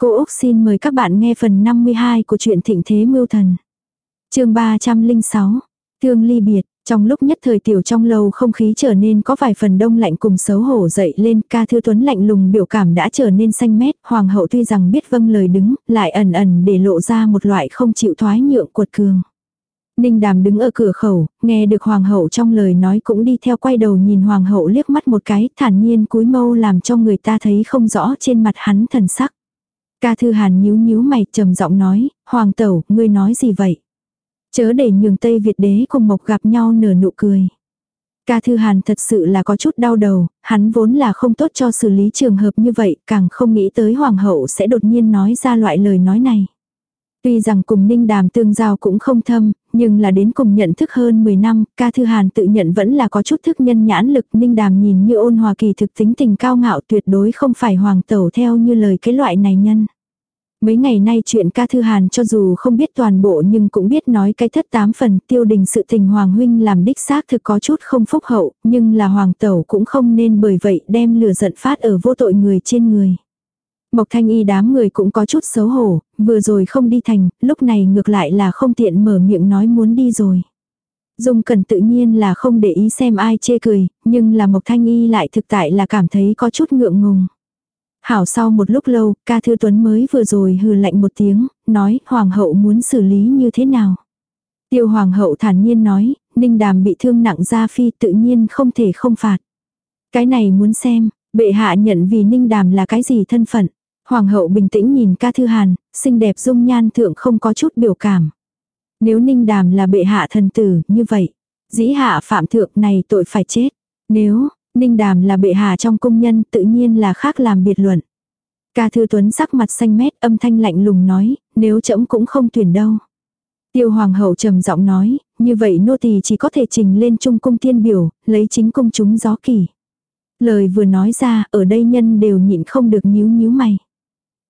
Cô Úc xin mời các bạn nghe phần 52 của truyện Thịnh Thế Mưu Thần. chương 306, Thương ly biệt, trong lúc nhất thời tiểu trong lâu không khí trở nên có vài phần đông lạnh cùng xấu hổ dậy lên ca thư tuấn lạnh lùng biểu cảm đã trở nên xanh mét, hoàng hậu tuy rằng biết vâng lời đứng, lại ẩn ẩn để lộ ra một loại không chịu thoái nhượng cuột cường. Ninh đàm đứng ở cửa khẩu, nghe được hoàng hậu trong lời nói cũng đi theo quay đầu nhìn hoàng hậu liếc mắt một cái, thản nhiên cúi mâu làm cho người ta thấy không rõ trên mặt hắn thần sắc. Ca thư hàn nhíu nhíu mày trầm giọng nói, hoàng tẩu, ngươi nói gì vậy? Chớ để nhường Tây Việt đế cùng Mộc gặp nhau nở nụ cười. Ca Thư Hàn thật sự là có chút đau đầu, hắn vốn là không tốt cho xử lý trường hợp như vậy, càng không nghĩ tới Hoàng hậu sẽ đột nhiên nói ra loại lời nói này. Tuy rằng cùng Ninh Đàm tương giao cũng không thâm, nhưng là đến cùng nhận thức hơn 10 năm, ca thư hàn tự nhận vẫn là có chút thức nhân nhãn lực. Ninh Đàm nhìn như ôn hòa kỳ thực tính tình cao ngạo tuyệt đối không phải hoàng tẩu theo như lời cái loại này nhân. Mấy ngày nay chuyện ca thư hàn cho dù không biết toàn bộ nhưng cũng biết nói cái thất tám phần tiêu đình sự tình hoàng huynh làm đích xác thực có chút không phúc hậu, nhưng là hoàng tẩu cũng không nên bởi vậy đem lửa giận phát ở vô tội người trên người. Mộc thanh y đám người cũng có chút xấu hổ, vừa rồi không đi thành, lúc này ngược lại là không tiện mở miệng nói muốn đi rồi. Dung cần tự nhiên là không để ý xem ai chê cười, nhưng là Mộc Thanh Y lại thực tại là cảm thấy có chút ngượng ngùng. Hảo sau một lúc lâu, ca thư tuấn mới vừa rồi hừ lạnh một tiếng, nói hoàng hậu muốn xử lý như thế nào. Tiêu hoàng hậu thản nhiên nói, ninh đàm bị thương nặng ra phi tự nhiên không thể không phạt. Cái này muốn xem, bệ hạ nhận vì ninh đàm là cái gì thân phận. Hoàng hậu bình tĩnh nhìn ca thư hàn, xinh đẹp dung nhan thượng không có chút biểu cảm. Nếu ninh đàm là bệ hạ thần tử, như vậy, dĩ hạ phạm thượng này tội phải chết. Nếu, ninh đàm là bệ hạ trong công nhân tự nhiên là khác làm biệt luận. Ca thư tuấn sắc mặt xanh mét âm thanh lạnh lùng nói, nếu trẫm cũng không tuyển đâu. Tiêu hoàng hậu trầm giọng nói, như vậy nô tỳ chỉ có thể trình lên trung cung tiên biểu, lấy chính cung chúng gió kỳ. Lời vừa nói ra, ở đây nhân đều nhịn không được nhíu nhíu mày.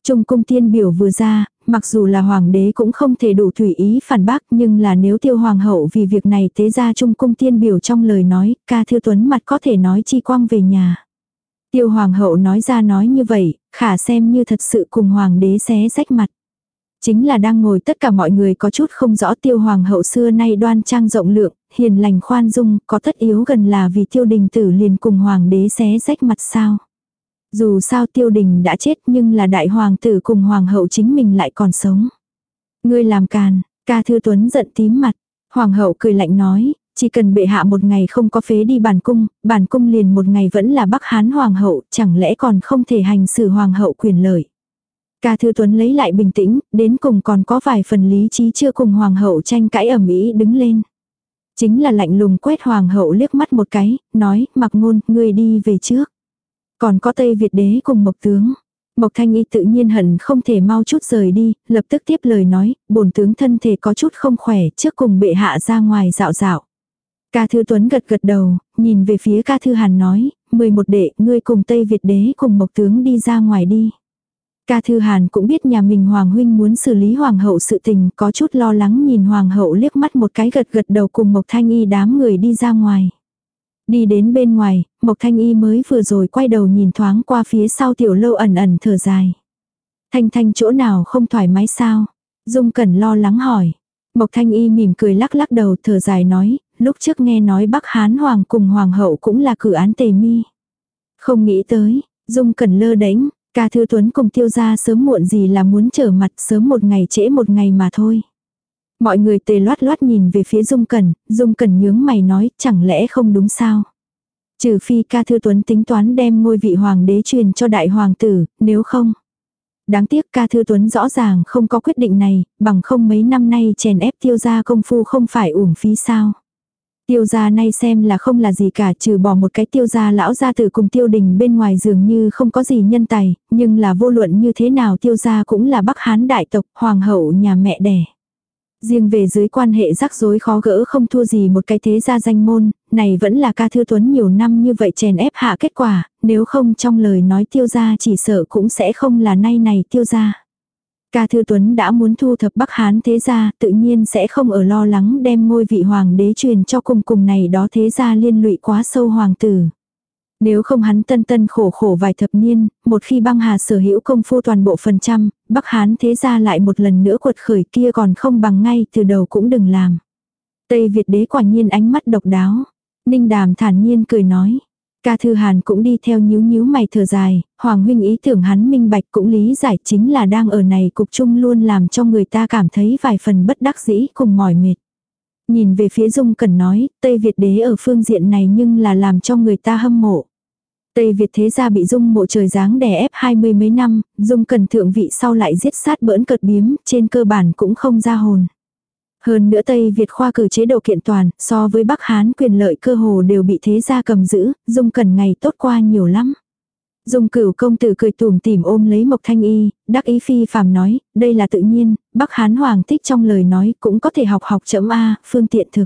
Trung cung tiên biểu vừa ra, mặc dù là hoàng đế cũng không thể đủ thủy ý phản bác nhưng là nếu tiêu hoàng hậu vì việc này tế ra trung cung tiên biểu trong lời nói, ca thư tuấn mặt có thể nói chi quang về nhà. Tiêu hoàng hậu nói ra nói như vậy, khả xem như thật sự cùng hoàng đế xé rách mặt. Chính là đang ngồi tất cả mọi người có chút không rõ tiêu hoàng hậu xưa nay đoan trang rộng lượng, hiền lành khoan dung, có tất yếu gần là vì tiêu đình tử liền cùng hoàng đế xé rách mặt sao. Dù sao tiêu đình đã chết nhưng là đại hoàng tử cùng hoàng hậu chính mình lại còn sống. Ngươi làm càn, ca thư tuấn giận tím mặt. Hoàng hậu cười lạnh nói, chỉ cần bệ hạ một ngày không có phế đi bản cung, bản cung liền một ngày vẫn là bắc hán hoàng hậu, chẳng lẽ còn không thể hành xử hoàng hậu quyền lợi. Ca Thư Tuấn lấy lại bình tĩnh, đến cùng còn có vài phần lý trí chưa cùng hoàng hậu tranh cãi ẩm ý đứng lên. Chính là lạnh lùng quét hoàng hậu liếc mắt một cái, nói, mặc ngôn, ngươi đi về trước. Còn có Tây Việt đế cùng Mộc tướng. Mộc Thanh Y tự nhiên hận không thể mau chút rời đi, lập tức tiếp lời nói, bổn tướng thân thể có chút không khỏe, trước cùng bệ hạ ra ngoài dạo dạo. Ca Thư Tuấn gật gật đầu, nhìn về phía Ca Thư Hàn nói, 11 đệ, ngươi cùng Tây Việt đế cùng Mộc tướng đi ra ngoài đi. Ca Thư Hàn cũng biết nhà mình Hoàng Huynh muốn xử lý Hoàng hậu sự tình, có chút lo lắng nhìn Hoàng hậu liếc mắt một cái gật gật đầu cùng Mộc Thanh Y đám người đi ra ngoài. Đi đến bên ngoài, Mộc Thanh Y mới vừa rồi quay đầu nhìn thoáng qua phía sau tiểu lâu ẩn ẩn thở dài. Thanh Thanh chỗ nào không thoải mái sao? Dung Cẩn lo lắng hỏi. Mộc Thanh Y mỉm cười lắc lắc đầu thở dài nói, lúc trước nghe nói Bắc Hán Hoàng cùng Hoàng hậu cũng là cử án tề mi. Không nghĩ tới, Dung Cẩn lơ đánh, ca thư tuấn cùng tiêu gia sớm muộn gì là muốn trở mặt sớm một ngày trễ một ngày mà thôi. Mọi người tề loát loát nhìn về phía Dung Cẩn, Dung Cẩn nhướng mày nói chẳng lẽ không đúng sao. Trừ phi ca thư tuấn tính toán đem ngôi vị hoàng đế truyền cho đại hoàng tử, nếu không. Đáng tiếc ca thư tuấn rõ ràng không có quyết định này, bằng không mấy năm nay chèn ép tiêu gia công phu không phải uổng phí sao. Tiêu gia nay xem là không là gì cả trừ bỏ một cái tiêu gia lão gia tử cùng tiêu đình bên ngoài dường như không có gì nhân tài, nhưng là vô luận như thế nào tiêu gia cũng là bắc hán đại tộc, hoàng hậu nhà mẹ đẻ. Riêng về dưới quan hệ rắc rối khó gỡ không thua gì một cái thế gia danh môn, này vẫn là ca thư tuấn nhiều năm như vậy chèn ép hạ kết quả, nếu không trong lời nói tiêu gia chỉ sợ cũng sẽ không là nay này tiêu gia. Ca Thư Tuấn đã muốn thu thập Bắc Hán thế gia, tự nhiên sẽ không ở lo lắng đem ngôi vị hoàng đế truyền cho cùng cùng này đó thế gia liên lụy quá sâu hoàng tử. Nếu không hắn tân tân khổ khổ vài thập niên, một khi băng hà sở hữu công phu toàn bộ phần trăm, Bắc Hán thế ra lại một lần nữa quật khởi kia còn không bằng ngay từ đầu cũng đừng làm. Tây Việt đế quả nhiên ánh mắt độc đáo. Ninh đàm thản nhiên cười nói. Ca Thư Hàn cũng đi theo nhíu nhíu mày thở dài, Hoàng huynh ý tưởng hắn minh bạch cũng lý giải chính là đang ở này cục chung luôn làm cho người ta cảm thấy vài phần bất đắc dĩ cùng mỏi mệt. Nhìn về phía Dung Cẩn nói, Tây Việt đế ở phương diện này nhưng là làm cho người ta hâm mộ. Tây Việt thế gia bị Dung mộ trời dáng đè ép hai mươi mấy năm, Dung Cẩn thượng vị sau lại giết sát bỡn cợt biếm, trên cơ bản cũng không ra hồn. Hơn nữa Tây Việt khoa cử chế độ kiện toàn, so với Bắc Hán quyền lợi cơ hồ đều bị thế gia cầm giữ, Dung Cẩn ngày tốt qua nhiều lắm. Dung cửu công tử cười tủm tỉm ôm lấy Mộc Thanh Y, đắc ý phi phàm nói, đây là tự nhiên, Bắc Hán Hoàng thích trong lời nói cũng có thể học học chấm A, phương tiện thực.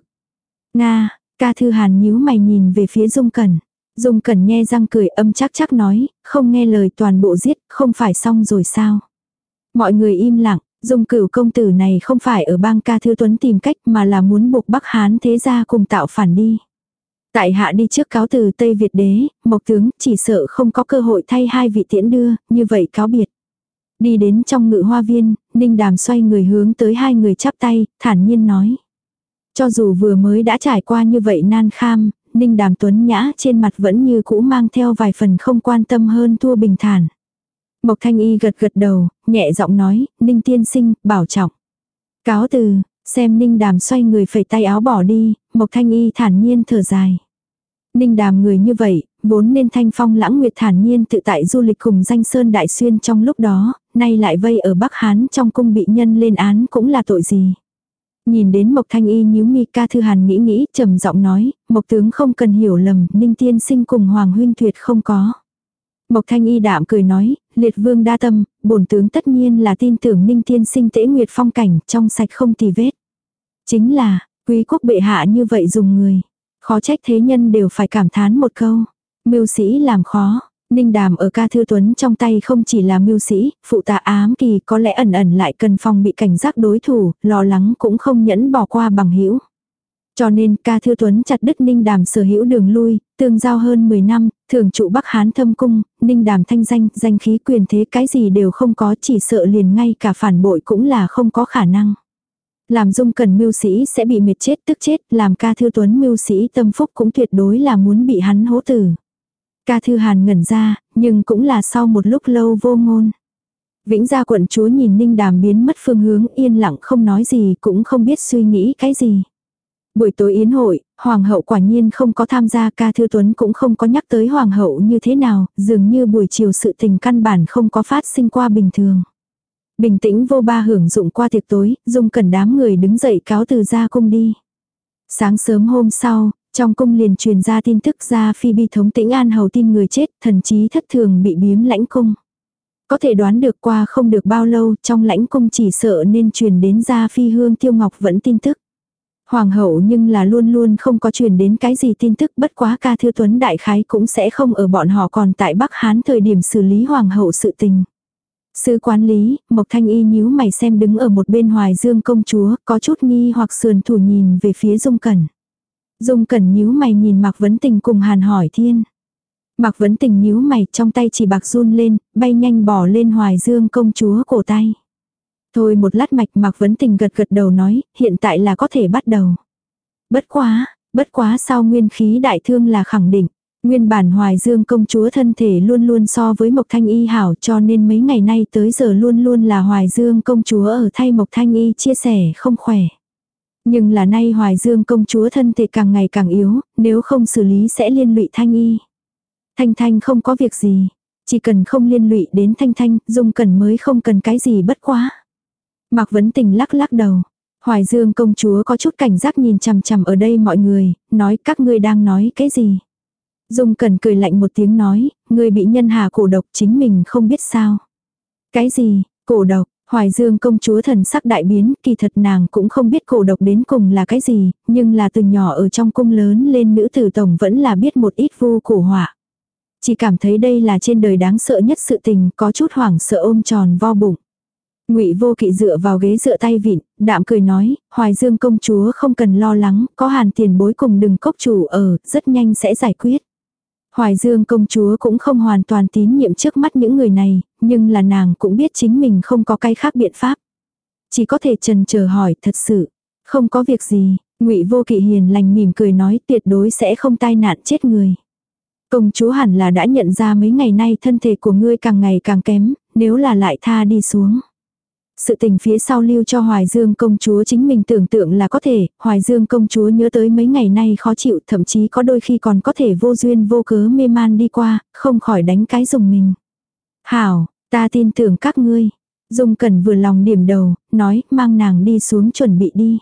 Nga, ca thư hàn nhíu mày nhìn về phía Dung Cẩn. Dung Cẩn nghe răng cười âm chắc chắc nói, không nghe lời toàn bộ giết, không phải xong rồi sao. Mọi người im lặng, Dung cửu công tử này không phải ở bang ca thư tuấn tìm cách mà là muốn buộc Bắc Hán thế gia cùng tạo phản đi. Tại hạ đi trước cáo từ Tây Việt đế, Mộc tướng chỉ sợ không có cơ hội thay hai vị tiễn đưa, như vậy cáo biệt. Đi đến trong ngự hoa viên, Ninh Đàm xoay người hướng tới hai người chắp tay, thản nhiên nói. Cho dù vừa mới đã trải qua như vậy nan kham, Ninh Đàm Tuấn Nhã trên mặt vẫn như cũ mang theo vài phần không quan tâm hơn thua bình thản. Mộc Thanh Y gật gật đầu, nhẹ giọng nói, Ninh tiên sinh, bảo trọng. Cáo từ, xem Ninh Đàm xoay người phẩy tay áo bỏ đi, Mộc Thanh Y thản nhiên thở dài. Ninh Đàm người như vậy, vốn nên thanh phong lãng nguyệt thản nhiên tự tại du lịch cùng danh sơn đại xuyên trong lúc đó, nay lại vây ở Bắc Hán trong cung bị nhân lên án cũng là tội gì. Nhìn đến Mộc Thanh Y nhíu mi ca thư hàn nghĩ nghĩ, trầm giọng nói, Mộc tướng không cần hiểu lầm, Ninh tiên sinh cùng Hoàng huynh tuyệt không có. Mộc Thanh Y đạm cười nói, liệt vương đa tâm, bổn tướng tất nhiên là tin tưởng Ninh tiên sinh tễ nguyệt phong cảnh, trong sạch không tì vết. Chính là, quý quốc bệ hạ như vậy dùng người. Khó trách thế nhân đều phải cảm thán một câu. Mưu sĩ làm khó. Ninh đàm ở ca thư tuấn trong tay không chỉ là mưu sĩ, phụ tạ ám kỳ có lẽ ẩn ẩn lại cần phòng bị cảnh giác đối thủ, lo lắng cũng không nhẫn bỏ qua bằng hữu cho nên ca thư tuấn chặt đứt ninh đàm sở hữu đường lui, tương giao hơn 10 năm, thường trụ Bắc Hán thâm cung, ninh đàm thanh danh, danh khí quyền thế cái gì đều không có chỉ sợ liền ngay cả phản bội cũng là không có khả năng. Làm dung cần mưu sĩ sẽ bị mệt chết tức chết, làm ca thư tuấn mưu sĩ tâm phúc cũng tuyệt đối là muốn bị hắn hố tử. Ca thư hàn ngẩn ra, nhưng cũng là sau một lúc lâu vô ngôn. Vĩnh gia quận chúa nhìn ninh đàm biến mất phương hướng yên lặng không nói gì cũng không biết suy nghĩ cái gì. Buổi tối yến hội, hoàng hậu quả nhiên không có tham gia ca thư tuấn cũng không có nhắc tới hoàng hậu như thế nào, dường như buổi chiều sự tình căn bản không có phát sinh qua bình thường. Bình tĩnh vô ba hưởng dụng qua tiệc tối, dung cẩn đám người đứng dậy cáo từ ra cung đi. Sáng sớm hôm sau, trong cung liền truyền ra tin tức ra phi bi thống tĩnh an hầu tin người chết, thần chí thất thường bị biếm lãnh cung. Có thể đoán được qua không được bao lâu, trong lãnh cung chỉ sợ nên truyền đến ra phi hương tiêu ngọc vẫn tin tức. Hoàng hậu nhưng là luôn luôn không có truyền đến cái gì tin tức bất quá ca thư tuấn đại khái cũng sẽ không ở bọn họ còn tại Bắc Hán thời điểm xử lý hoàng hậu sự tình. Sư quán lý, Mộc Thanh Y nhíu mày xem đứng ở một bên Hoài Dương công chúa, có chút nghi hoặc sườn thủ nhìn về phía Dung Cẩn. Dung Cẩn nhíu mày nhìn Mạc Vấn Tình cùng Hàn hỏi thiên. Mạc Vấn Tình nhíu mày trong tay chỉ bạc run lên, bay nhanh bỏ lên Hoài Dương công chúa cổ tay. Thôi một lát mạch Mạc Vấn Tình gật gật đầu nói, hiện tại là có thể bắt đầu. Bất quá, bất quá sau nguyên khí đại thương là khẳng định. Nguyên bản Hoài Dương công chúa thân thể luôn luôn so với Mộc Thanh Y hảo cho nên mấy ngày nay tới giờ luôn luôn là Hoài Dương công chúa ở thay Mộc Thanh Y chia sẻ không khỏe. Nhưng là nay Hoài Dương công chúa thân thể càng ngày càng yếu, nếu không xử lý sẽ liên lụy Thanh Y. Thanh Thanh không có việc gì, chỉ cần không liên lụy đến Thanh Thanh, Dung Cần mới không cần cái gì bất quá. Mạc Vấn Tình lắc lắc đầu. Hoài Dương công chúa có chút cảnh giác nhìn chằm chằm ở đây mọi người, nói các ngươi đang nói cái gì. Dung Cần cười lạnh một tiếng nói, người bị nhân hà cổ độc chính mình không biết sao. Cái gì, cổ độc, Hoài Dương công chúa thần sắc đại biến, kỳ thật nàng cũng không biết cổ độc đến cùng là cái gì, nhưng là từ nhỏ ở trong cung lớn lên nữ tử tổng vẫn là biết một ít vu cổ họa. Chỉ cảm thấy đây là trên đời đáng sợ nhất sự tình, có chút hoảng sợ ôm tròn vo bụng. Ngụy Vô Kỵ dựa vào ghế dựa tay vịn, đạm cười nói, Hoài Dương công chúa không cần lo lắng, có Hàn Tiền bối cùng đừng cốc chủ ở, rất nhanh sẽ giải quyết. Hoài Dương công chúa cũng không hoàn toàn tín nhiệm trước mắt những người này, nhưng là nàng cũng biết chính mình không có cái khác biện pháp. Chỉ có thể trần chờ hỏi thật sự, không có việc gì, ngụy vô kỵ hiền lành mỉm cười nói tuyệt đối sẽ không tai nạn chết người. Công chúa hẳn là đã nhận ra mấy ngày nay thân thể của ngươi càng ngày càng kém, nếu là lại tha đi xuống. Sự tình phía sau lưu cho Hoài Dương công chúa chính mình tưởng tượng là có thể, Hoài Dương công chúa nhớ tới mấy ngày nay khó chịu, thậm chí có đôi khi còn có thể vô duyên vô cớ mê man đi qua, không khỏi đánh cái dùng mình. Hảo, ta tin tưởng các ngươi. Dung Cẩn vừa lòng điểm đầu, nói mang nàng đi xuống chuẩn bị đi.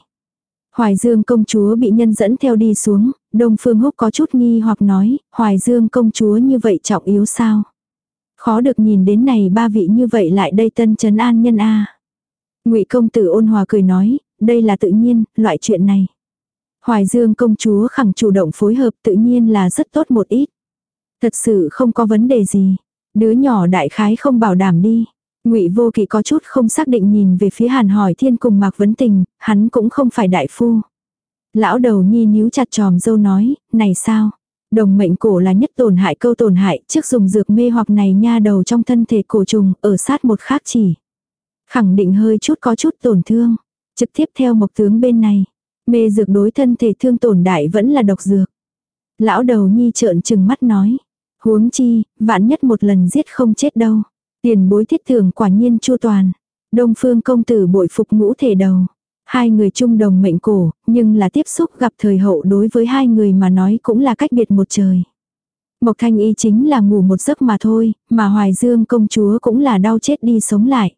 Hoài Dương công chúa bị nhân dẫn theo đi xuống, Đông Phương Húc có chút nghi hoặc nói, Hoài Dương công chúa như vậy trọng yếu sao? Khó được nhìn đến này ba vị như vậy lại đây tân trấn an nhân a. Ngụy công tử ôn hòa cười nói, đây là tự nhiên, loại chuyện này. Hoài Dương công chúa khẳng chủ động phối hợp tự nhiên là rất tốt một ít. Thật sự không có vấn đề gì. Đứa nhỏ đại khái không bảo đảm đi. Ngụy Vô Kỵ có chút không xác định nhìn về phía Hàn Hỏi Thiên cùng Mạc Vấn Tình, hắn cũng không phải đại phu. Lão đầu nhi níu chặt tròm dâu nói, này sao? Đồng mệnh cổ là nhất tổn hại câu tổn hại, trước dùng dược mê hoặc này nha đầu trong thân thể cổ trùng, ở sát một khác chỉ. Khẳng định hơi chút có chút tổn thương. Trực tiếp theo mộc tướng bên này. Mê dược đối thân thể thương tổn đại vẫn là độc dược. Lão đầu nhi trợn trừng mắt nói. Huống chi, vạn nhất một lần giết không chết đâu. Tiền bối thiết thường quả nhiên chu toàn. Đông phương công tử bội phục ngũ thể đầu. Hai người chung đồng mệnh cổ, nhưng là tiếp xúc gặp thời hậu đối với hai người mà nói cũng là cách biệt một trời. Mộc thanh y chính là ngủ một giấc mà thôi, mà hoài dương công chúa cũng là đau chết đi sống lại.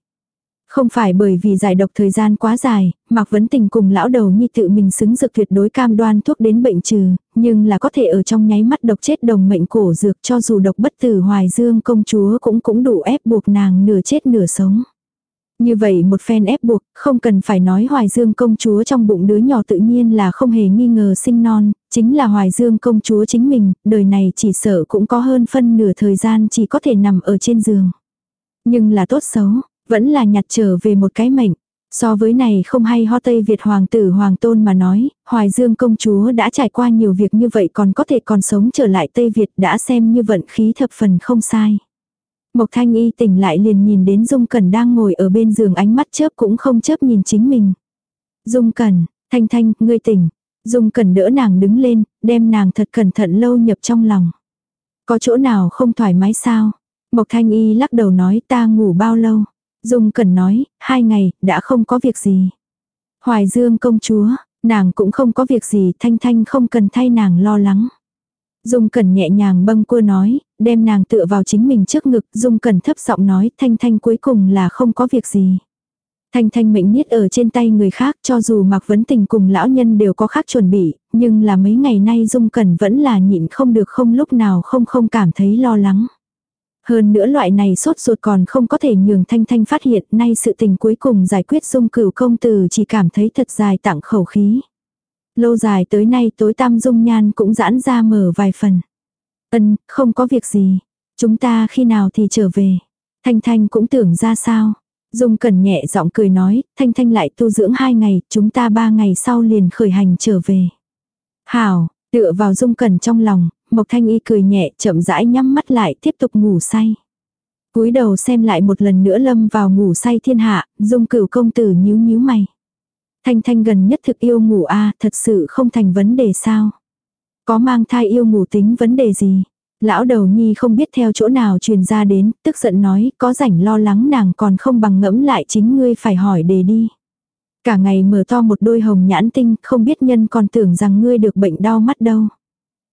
Không phải bởi vì giải độc thời gian quá dài, Mạc Vấn Tình cùng lão đầu nhi tự mình xứng dược tuyệt đối cam đoan thuốc đến bệnh trừ, nhưng là có thể ở trong nháy mắt độc chết đồng mệnh cổ dược cho dù độc bất tử hoài dương công chúa cũng cũng đủ ép buộc nàng nửa chết nửa sống. Như vậy một phen ép buộc, không cần phải nói Hoài Dương công chúa trong bụng đứa nhỏ tự nhiên là không hề nghi ngờ sinh non, chính là Hoài Dương công chúa chính mình, đời này chỉ sợ cũng có hơn phân nửa thời gian chỉ có thể nằm ở trên giường. Nhưng là tốt xấu, vẫn là nhặt trở về một cái mệnh. So với này không hay ho Tây Việt Hoàng tử Hoàng Tôn mà nói, Hoài Dương công chúa đã trải qua nhiều việc như vậy còn có thể còn sống trở lại Tây Việt đã xem như vận khí thập phần không sai. Mộc Thanh Y tỉnh lại liền nhìn đến Dung Cẩn đang ngồi ở bên giường ánh mắt chớp cũng không chớp nhìn chính mình. Dung Cẩn, Thanh Thanh, ngươi tỉnh. Dung Cẩn đỡ nàng đứng lên, đem nàng thật cẩn thận lâu nhập trong lòng. Có chỗ nào không thoải mái sao? Mộc Thanh Y lắc đầu nói ta ngủ bao lâu? Dung Cần nói, hai ngày, đã không có việc gì. Hoài Dương công chúa, nàng cũng không có việc gì, Thanh Thanh không cần thay nàng lo lắng. Dung Cẩn nhẹ nhàng bâng cua nói, đem nàng tựa vào chính mình trước ngực, Dung Cẩn thấp giọng nói, Thanh Thanh cuối cùng là không có việc gì. Thanh Thanh mệnh niết ở trên tay người khác cho dù mặc Vấn Tình cùng lão nhân đều có khác chuẩn bị, nhưng là mấy ngày nay Dung Cẩn vẫn là nhịn không được không lúc nào không không cảm thấy lo lắng. Hơn nữa loại này sốt ruột còn không có thể nhường Thanh Thanh phát hiện nay sự tình cuối cùng giải quyết dung cửu công tử chỉ cảm thấy thật dài tặng khẩu khí. Lâu dài tới nay tối tăm dung nhan cũng giãn ra mở vài phần. Ân, không có việc gì. Chúng ta khi nào thì trở về. Thanh Thanh cũng tưởng ra sao. Dung cần nhẹ giọng cười nói, Thanh Thanh lại tu dưỡng hai ngày, chúng ta ba ngày sau liền khởi hành trở về. Hảo, tựa vào Dung cần trong lòng, Mộc Thanh Y cười nhẹ chậm rãi nhắm mắt lại tiếp tục ngủ say. cúi đầu xem lại một lần nữa lâm vào ngủ say thiên hạ, Dung cửu công tử nhíu nhíu mày. Thanh Thanh gần nhất thực yêu ngủ a thật sự không thành vấn đề sao. Có mang thai yêu ngủ tính vấn đề gì. Lão đầu nhi không biết theo chỗ nào truyền ra đến, tức giận nói, có rảnh lo lắng nàng còn không bằng ngẫm lại chính ngươi phải hỏi đề đi. Cả ngày mở to một đôi hồng nhãn tinh, không biết nhân còn tưởng rằng ngươi được bệnh đau mắt đâu.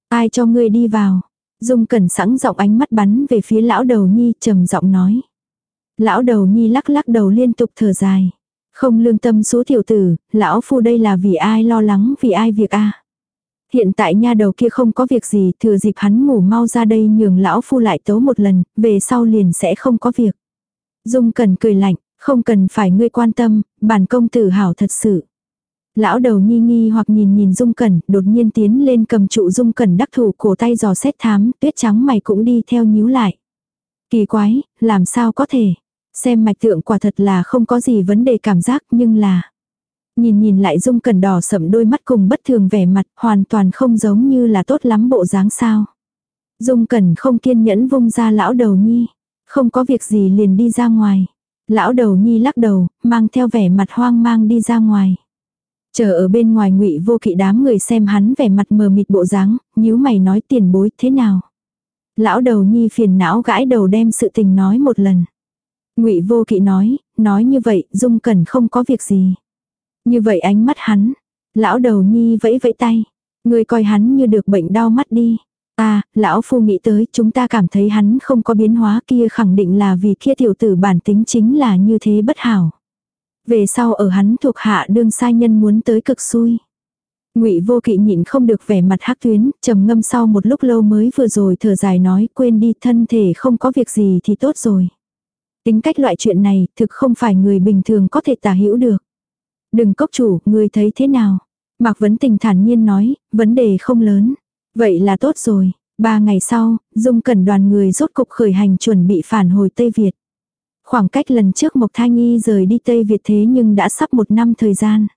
Ai cho ngươi đi vào? Dung cẩn sẵn giọng ánh mắt bắn về phía lão đầu nhi trầm giọng nói. Lão đầu nhi lắc lắc đầu liên tục thở dài. Không lương tâm số tiểu tử, lão phu đây là vì ai lo lắng vì ai việc a Hiện tại nha đầu kia không có việc gì, thừa dịp hắn ngủ mau ra đây nhường lão phu lại tấu một lần, về sau liền sẽ không có việc. Dung cần cười lạnh, không cần phải ngươi quan tâm, bản công tử hảo thật sự. Lão đầu nhi nghi hoặc nhìn nhìn Dung Cẩn, đột nhiên tiến lên cầm trụ Dung Cẩn đắc thủ cổ tay giò xét thám, tuyết trắng mày cũng đi theo nhíu lại. Kỳ quái, làm sao có thể? Xem mạch tượng quả thật là không có gì vấn đề cảm giác nhưng là... Nhìn nhìn lại Dung Cẩn đỏ sậm đôi mắt cùng bất thường vẻ mặt hoàn toàn không giống như là tốt lắm bộ dáng sao. Dung Cẩn không kiên nhẫn vung ra lão đầu nhi. Không có việc gì liền đi ra ngoài. Lão đầu nhi lắc đầu, mang theo vẻ mặt hoang mang đi ra ngoài. Chờ ở bên ngoài ngụy vô kỵ đám người xem hắn vẻ mặt mờ mịt bộ dáng, nhíu mày nói tiền bối thế nào. Lão đầu nhi phiền não gãi đầu đem sự tình nói một lần. ngụy vô kỵ nói, nói như vậy, dung cần không có việc gì. Như vậy ánh mắt hắn. Lão đầu nhi vẫy vẫy tay. Người coi hắn như được bệnh đau mắt đi. À, lão phu nghĩ tới chúng ta cảm thấy hắn không có biến hóa kia khẳng định là vì kia tiểu tử bản tính chính là như thế bất hảo. Về sau ở hắn thuộc hạ đương sai nhân muốn tới cực xui. Ngụy Vô Kỵ nhịn không được vẻ mặt hắc tuyến, trầm ngâm sau một lúc lâu mới vừa rồi thở dài nói, quên đi, thân thể không có việc gì thì tốt rồi. Tính cách loại chuyện này, thực không phải người bình thường có thể tả hữu được. Đừng cốc chủ, người thấy thế nào? Mạc Vấn Tình thản nhiên nói, vấn đề không lớn. Vậy là tốt rồi. Ba ngày sau, Dung Cẩn đoàn người rốt cục khởi hành chuẩn bị phản hồi Tây Việt. Khoảng cách lần trước Mộc Thanh Y rời đi Tây Việt thế nhưng đã sắp một năm thời gian.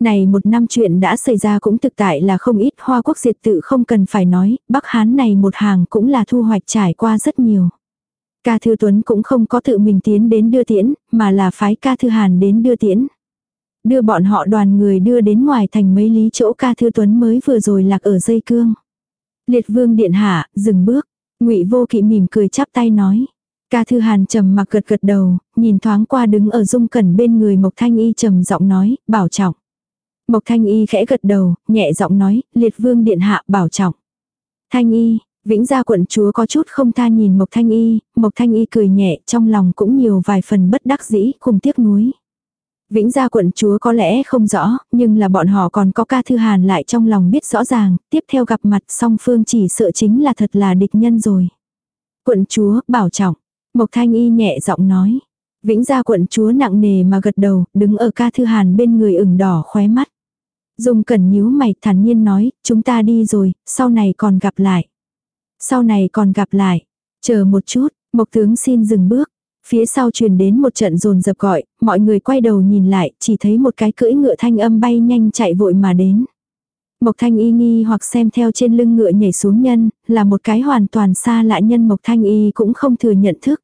Này một năm chuyện đã xảy ra cũng thực tại là không ít hoa quốc diệt tự không cần phải nói, Bắc Hán này một hàng cũng là thu hoạch trải qua rất nhiều. Ca Thư Tuấn cũng không có tự mình tiến đến đưa tiễn, mà là phái Ca Thư Hàn đến đưa tiễn. Đưa bọn họ đoàn người đưa đến ngoài thành mấy lý chỗ Ca Thư Tuấn mới vừa rồi lạc ở dây cương. Liệt vương điện hạ, dừng bước. ngụy vô kỵ mỉm cười chắp tay nói. Ca Thư Hàn trầm mặc gật gật đầu, nhìn thoáng qua đứng ở dung cẩn bên người Mộc Thanh Y trầm giọng nói, bảo trọng. Mộc Thanh Y khẽ gật đầu, nhẹ giọng nói, liệt vương điện hạ bảo trọng. Thanh Y, vĩnh gia quận chúa có chút không tha nhìn Mộc Thanh Y, Mộc Thanh Y cười nhẹ trong lòng cũng nhiều vài phần bất đắc dĩ cùng tiếc nuối. Vĩnh gia quận chúa có lẽ không rõ, nhưng là bọn họ còn có ca thư hàn lại trong lòng biết rõ ràng, tiếp theo gặp mặt song phương chỉ sợ chính là thật là địch nhân rồi. Quận chúa, bảo trọng. Mộc thanh y nhẹ giọng nói. Vĩnh gia quận chúa nặng nề mà gật đầu, đứng ở ca thư hàn bên người ửng đỏ khóe mắt. Dung cẩn nhíu mày thản nhiên nói, chúng ta đi rồi, sau này còn gặp lại. Sau này còn gặp lại. Chờ một chút, Mộc tướng xin dừng bước. Phía sau truyền đến một trận rồn dập gọi, mọi người quay đầu nhìn lại, chỉ thấy một cái cưỡi ngựa thanh âm bay nhanh chạy vội mà đến. Mộc Thanh Y nghi hoặc xem theo trên lưng ngựa nhảy xuống nhân, là một cái hoàn toàn xa lạ nhân Mộc Thanh Y cũng không thừa nhận thức.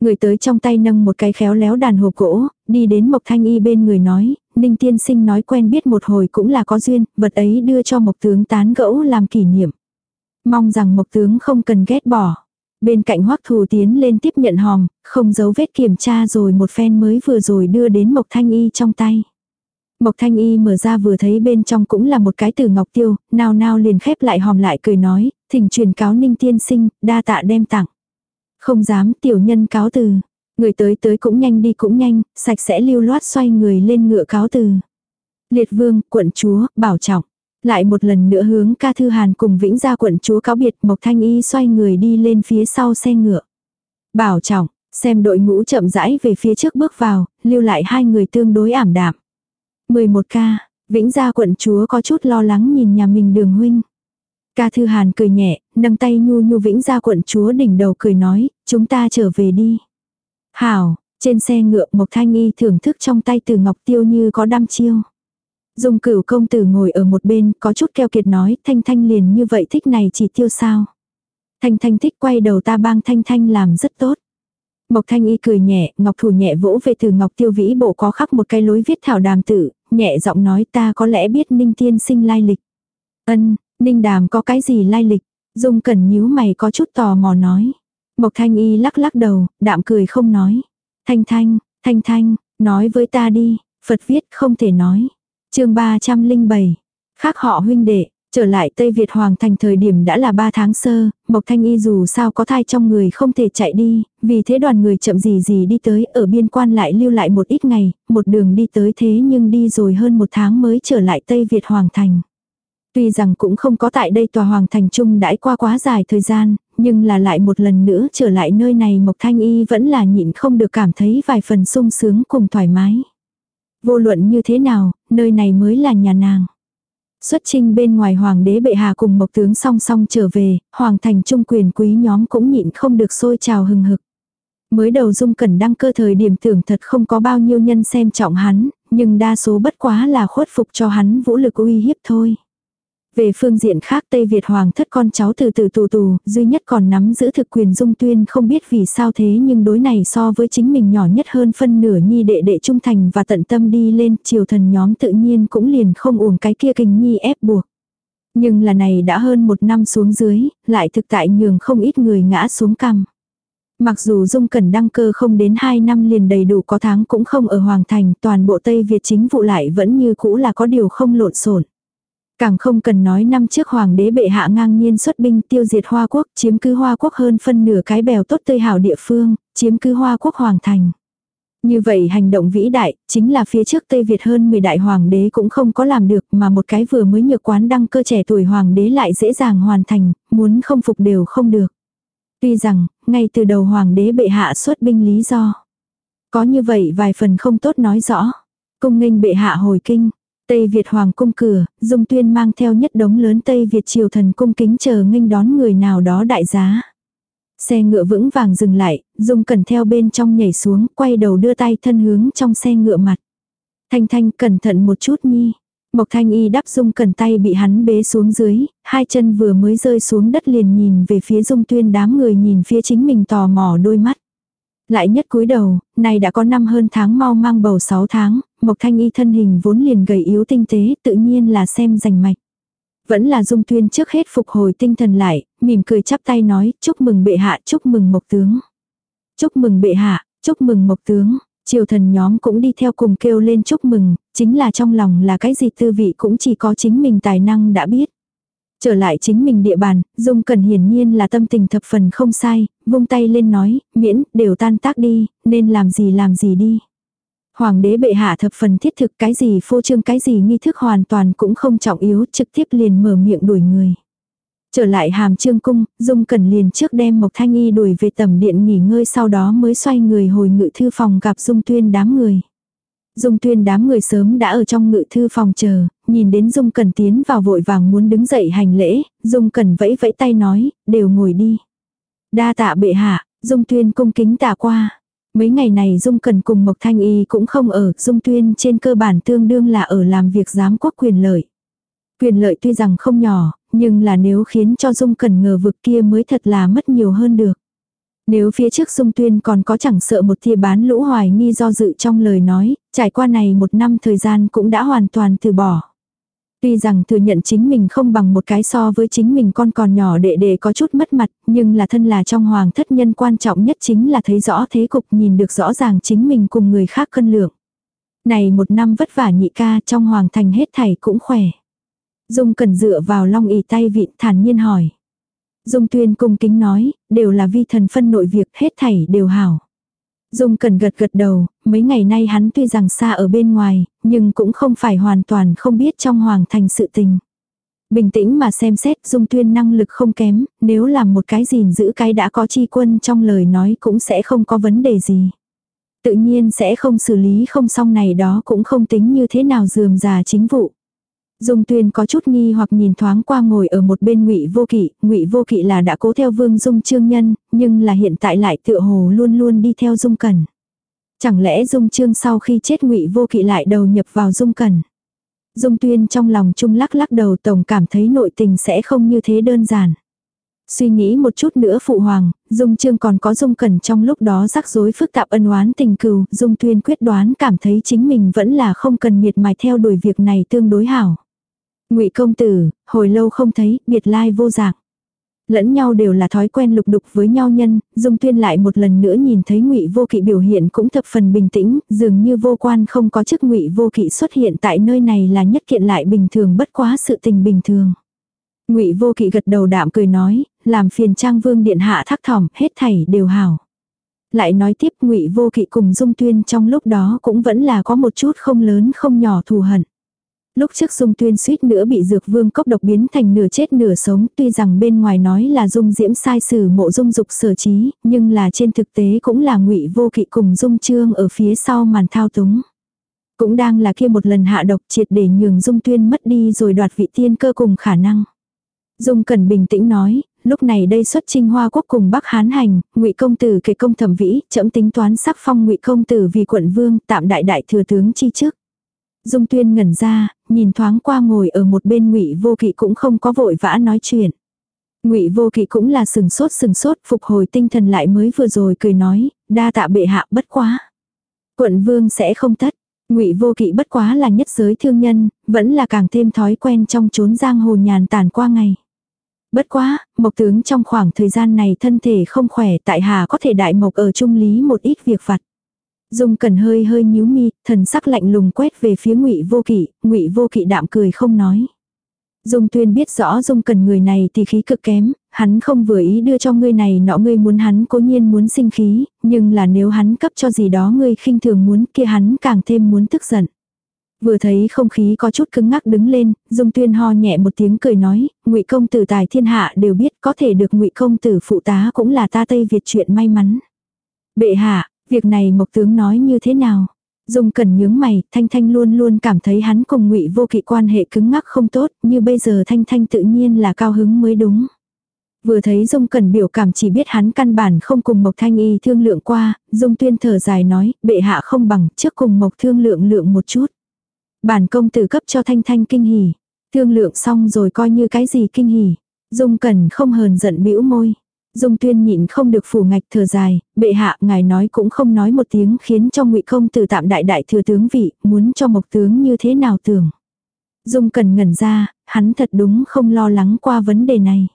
Người tới trong tay nâng một cái khéo léo đàn hộp gỗ, đi đến Mộc Thanh Y bên người nói, Ninh Tiên Sinh nói quen biết một hồi cũng là có duyên, vật ấy đưa cho Mộc Tướng tán gẫu làm kỷ niệm. Mong rằng Mộc Tướng không cần ghét bỏ. Bên cạnh hoắc thù tiến lên tiếp nhận hòm, không giấu vết kiểm tra rồi một phen mới vừa rồi đưa đến Mộc Thanh Y trong tay. Mộc Thanh Y mở ra vừa thấy bên trong cũng là một cái từ ngọc tiêu, nào nào liền khép lại hòm lại cười nói, thỉnh truyền cáo ninh tiên sinh, đa tạ đem tặng. Không dám tiểu nhân cáo từ. Người tới tới cũng nhanh đi cũng nhanh, sạch sẽ lưu loát xoay người lên ngựa cáo từ. Liệt vương, quận chúa, bảo trọng. Lại một lần nữa hướng ca thư hàn cùng vĩnh gia quận chúa cáo biệt Mộc Thanh Y xoay người đi lên phía sau xe ngựa. Bảo trọng, xem đội ngũ chậm rãi về phía trước bước vào, lưu lại hai người tương đối ảm đạm. 11 ca, vĩnh gia quận chúa có chút lo lắng nhìn nhà mình đường huynh. Ca thư hàn cười nhẹ, nâng tay nhu nhu vĩnh ra quận chúa đỉnh đầu cười nói, chúng ta trở về đi. Hảo, trên xe ngựa Mộc Thanh Y thưởng thức trong tay từ ngọc tiêu như có đăm chiêu. Dung cửu công tử ngồi ở một bên, có chút keo kiệt nói, Thanh Thanh liền như vậy thích này chỉ tiêu sao. Thanh Thanh thích quay đầu ta bang Thanh Thanh làm rất tốt. Mộc Thanh Y cười nhẹ, ngọc thủ nhẹ vỗ về từ ngọc tiêu vĩ bộ có khắc một cái lối viết thảo đàm tử, nhẹ giọng nói ta có lẽ biết Ninh tiên sinh lai lịch. Ân, Ninh đàm có cái gì lai lịch? Dung cẩn nhíu mày có chút tò mò nói. Mộc Thanh Y lắc lắc đầu, đạm cười không nói. Thanh Thanh, Thanh Thanh, nói với ta đi, Phật viết không thể nói chương 307. Khác họ huynh đệ, trở lại Tây Việt Hoàng thành thời điểm đã là 3 tháng sơ, Mộc Thanh Y dù sao có thai trong người không thể chạy đi, vì thế đoàn người chậm gì gì đi tới ở biên quan lại lưu lại một ít ngày, một đường đi tới thế nhưng đi rồi hơn một tháng mới trở lại Tây Việt Hoàng thành. Tuy rằng cũng không có tại đây tòa Hoàng thành trung đãi qua quá dài thời gian, nhưng là lại một lần nữa trở lại nơi này Mộc Thanh Y vẫn là nhịn không được cảm thấy vài phần sung sướng cùng thoải mái. Vô luận như thế nào, nơi này mới là nhà nàng. Xuất trinh bên ngoài hoàng đế bệ hạ cùng mộc tướng song song trở về, hoàng thành trung quyền quý nhóm cũng nhịn không được sôi trào hừng hực. Mới đầu dung cẩn đăng cơ thời điểm tưởng thật không có bao nhiêu nhân xem trọng hắn, nhưng đa số bất quá là khuất phục cho hắn vũ lực uy hiếp thôi. Về phương diện khác Tây Việt Hoàng thất con cháu từ từ tù tù, duy nhất còn nắm giữ thực quyền dung tuyên không biết vì sao thế nhưng đối này so với chính mình nhỏ nhất hơn phân nửa nhi đệ đệ trung thành và tận tâm đi lên, triều thần nhóm tự nhiên cũng liền không uổng cái kia kinh nhi ép buộc. Nhưng là này đã hơn một năm xuống dưới, lại thực tại nhường không ít người ngã xuống cằm. Mặc dù Dung Cẩn đăng cơ không đến 2 năm liền đầy đủ có tháng cũng không ở Hoàng Thành, toàn bộ Tây Việt chính vụ lại vẫn như cũ là có điều không lộn xộn. Càng không cần nói năm trước hoàng đế bệ hạ ngang nhiên xuất binh tiêu diệt Hoa Quốc, chiếm cứ Hoa Quốc hơn phân nửa cái bèo tốt tươi hảo địa phương, chiếm cứ Hoa Quốc hoàng thành. Như vậy hành động vĩ đại, chính là phía trước Tây Việt hơn 10 đại hoàng đế cũng không có làm được mà một cái vừa mới nhược quán đăng cơ trẻ tuổi hoàng đế lại dễ dàng hoàn thành, muốn không phục đều không được. Tuy rằng, ngay từ đầu hoàng đế bệ hạ xuất binh lý do. Có như vậy vài phần không tốt nói rõ. Cung nghênh bệ hạ hồi kinh. Tây Việt Hoàng cung cửa, Dung Tuyên mang theo nhất đống lớn Tây Việt triều thần cung kính chờ nghênh đón người nào đó đại giá. Xe ngựa vững vàng dừng lại, Dung cẩn theo bên trong nhảy xuống, quay đầu đưa tay thân hướng trong xe ngựa mặt. Thanh Thanh cẩn thận một chút nhi. Mộc Thanh Y đắp Dung cẩn tay bị hắn bế xuống dưới, hai chân vừa mới rơi xuống đất liền nhìn về phía Dung Tuyên đám người nhìn phía chính mình tò mò đôi mắt. Lại nhất cúi đầu, này đã có năm hơn tháng mau mang bầu 6 tháng, Mộc Thanh Y thân hình vốn liền gầy yếu tinh tế, tự nhiên là xem rành mạch. Vẫn là Dung Tuyên trước hết phục hồi tinh thần lại, mỉm cười chắp tay nói, chúc mừng bệ hạ, chúc mừng Mộc Tướng. Chúc mừng bệ hạ, chúc mừng Mộc Tướng. Triều thần nhóm cũng đi theo cùng kêu lên chúc mừng, chính là trong lòng là cái gì tư vị cũng chỉ có chính mình tài năng đã biết. Trở lại chính mình địa bàn, Dung Cần hiển nhiên là tâm tình thập phần không sai, vung tay lên nói, miễn, đều tan tác đi, nên làm gì làm gì đi. Hoàng đế bệ hạ thập phần thiết thực cái gì phô trương cái gì nghi thức hoàn toàn cũng không trọng yếu, trực tiếp liền mở miệng đuổi người. Trở lại hàm trương cung, Dung Cẩn liền trước đem Mộc Thanh Y đuổi về tầm điện nghỉ ngơi sau đó mới xoay người hồi ngự thư phòng gặp Dung Tuyên đám người. Dung Tuyên đám người sớm đã ở trong ngự thư phòng chờ, nhìn đến Dung cần tiến vào vội vàng muốn đứng dậy hành lễ, Dung cần vẫy vẫy tay nói, đều ngồi đi. Đa tạ bệ hạ, Dung Tuyên cung kính tạ qua. Mấy ngày này Dung Cần cùng Mộc Thanh Y cũng không ở, Dung Tuyên trên cơ bản tương đương là ở làm việc giám quốc quyền lợi. Quyền lợi tuy rằng không nhỏ, nhưng là nếu khiến cho Dung Cần ngờ vực kia mới thật là mất nhiều hơn được. Nếu phía trước Dung Tuyên còn có chẳng sợ một tia bán lũ hoài nghi do dự trong lời nói, trải qua này một năm thời gian cũng đã hoàn toàn từ bỏ. Tuy rằng thừa nhận chính mình không bằng một cái so với chính mình con còn nhỏ đệ đệ có chút mất mặt, nhưng là thân là trong hoàng thất nhân quan trọng nhất chính là thấy rõ thế cục nhìn được rõ ràng chính mình cùng người khác cân lượng. Này một năm vất vả nhị ca trong hoàng thành hết thảy cũng khỏe. Dung cần dựa vào long ỉ tay vịn thản nhiên hỏi. Dung tuyên cung kính nói, đều là vi thần phân nội việc hết thảy đều hảo. Dung cần gật gật đầu, mấy ngày nay hắn tuy rằng xa ở bên ngoài, nhưng cũng không phải hoàn toàn không biết trong hoàng thành sự tình. Bình tĩnh mà xem xét Dung Tuyên năng lực không kém, nếu làm một cái gìn giữ cái đã có chi quân trong lời nói cũng sẽ không có vấn đề gì. Tự nhiên sẽ không xử lý không xong này đó cũng không tính như thế nào dườm già chính vụ. Dung Tuyên có chút nghi hoặc nhìn thoáng qua ngồi ở một bên Ngụy Vô Kỵ, Ngụy Vô Kỵ là đã cố theo Vương Dung Trương nhân, nhưng là hiện tại lại tựa hồ luôn luôn đi theo Dung Cẩn. Chẳng lẽ Dung Trương sau khi chết Ngụy Vô Kỵ lại đầu nhập vào Dung Cẩn? Dung Tuyên trong lòng trung lắc lắc đầu tổng cảm thấy nội tình sẽ không như thế đơn giản. Suy nghĩ một chút nữa phụ hoàng, Dung Trương còn có Dung Cẩn trong lúc đó rắc rối phức tạp ân oán tình cừu, Dung Tuyên quyết đoán cảm thấy chính mình vẫn là không cần miệt mài theo đuổi việc này tương đối hảo. Ngụy công tử, hồi lâu không thấy, biệt lai vô dạng. Lẫn nhau đều là thói quen lục đục với nhau nhân, Dung Tuyên lại một lần nữa nhìn thấy Ngụy Vô Kỵ biểu hiện cũng thập phần bình tĩnh, dường như vô quan không có chức Ngụy Vô Kỵ xuất hiện tại nơi này là nhất kiện lại bình thường bất quá sự tình bình thường. Ngụy Vô Kỵ gật đầu đạm cười nói, làm phiền Trang Vương điện hạ thắc thỏm, hết thảy đều hảo. Lại nói tiếp Ngụy Vô Kỵ cùng Dung Tuyên trong lúc đó cũng vẫn là có một chút không lớn không nhỏ thù hận. Lúc trước Dung Tuyên suýt nữa bị Dược Vương cốc độc biến thành nửa chết nửa sống, tuy rằng bên ngoài nói là Dung Diễm sai sử mộ Dung Dục sở trí, nhưng là trên thực tế cũng là Ngụy Vô Kỵ cùng Dung Trương ở phía sau màn thao túng. Cũng đang là kia một lần hạ độc triệt để nhường Dung Tuyên mất đi rồi đoạt vị tiên cơ cùng khả năng. Dung Cần bình tĩnh nói, lúc này đây xuất trinh hoa quốc cùng Bắc Hán hành, Ngụy công tử kể công thẩm vĩ, chậm tính toán sắc phong Ngụy công tử vì quận vương, tạm đại đại thừa tướng chi chức. Dung Tuyên ngẩn ra, nhìn thoáng qua ngồi ở một bên Ngụy Vô Kỵ cũng không có vội vã nói chuyện. Ngụy Vô Kỵ cũng là sừng sốt sừng sốt, phục hồi tinh thần lại mới vừa rồi cười nói, đa tạ bệ hạ bất quá. Quận vương sẽ không thất. Ngụy Vô Kỵ bất quá là nhất giới thương nhân, vẫn là càng thêm thói quen trong chốn giang hồ nhàn tản qua ngày. Bất quá, Mộc tướng trong khoảng thời gian này thân thể không khỏe, tại hạ có thể đại mộc ở trung lý một ít việc vặt. Dung Cẩn hơi hơi nhíu mi, thần sắc lạnh lùng quét về phía Ngụy Vô Kỵ, Ngụy Vô Kỵ đạm cười không nói. Dung Tuyên biết rõ Dung Cẩn người này thì khí cực kém, hắn không vừa ý đưa cho ngươi này nọ ngươi muốn hắn cố nhiên muốn sinh khí, nhưng là nếu hắn cấp cho gì đó ngươi khinh thường muốn kia hắn càng thêm muốn tức giận. Vừa thấy không khí có chút cứng ngắc đứng lên, Dung Tuyên ho nhẹ một tiếng cười nói, Ngụy công tử tài thiên hạ đều biết có thể được Ngụy công tử phụ tá cũng là ta Tây Việt chuyện may mắn. Bệ hạ, việc này Mộc tướng nói như thế nào? Dung Cẩn nhướng mày, Thanh Thanh luôn luôn cảm thấy hắn cùng Ngụy Vô Kỵ quan hệ cứng ngắc không tốt, như bây giờ Thanh Thanh tự nhiên là cao hứng mới đúng. Vừa thấy Dung Cẩn biểu cảm chỉ biết hắn căn bản không cùng Mộc Thanh Y thương lượng qua, Dung Tuyên thở dài nói, bệ hạ không bằng, trước cùng Mộc thương lượng lượng một chút. Bản công tử cấp cho Thanh Thanh kinh hỉ. Thương lượng xong rồi coi như cái gì kinh hỉ. Dung Cẩn không hờn giận bĩu môi. Dung Tuyên nhịn không được phủ ngạch thở dài, bệ hạ ngài nói cũng không nói một tiếng khiến cho ngụy công tử tạm đại đại thừa tướng vị, muốn cho mộc tướng như thế nào tưởng. Dung cần ngẩn ra, hắn thật đúng không lo lắng qua vấn đề này.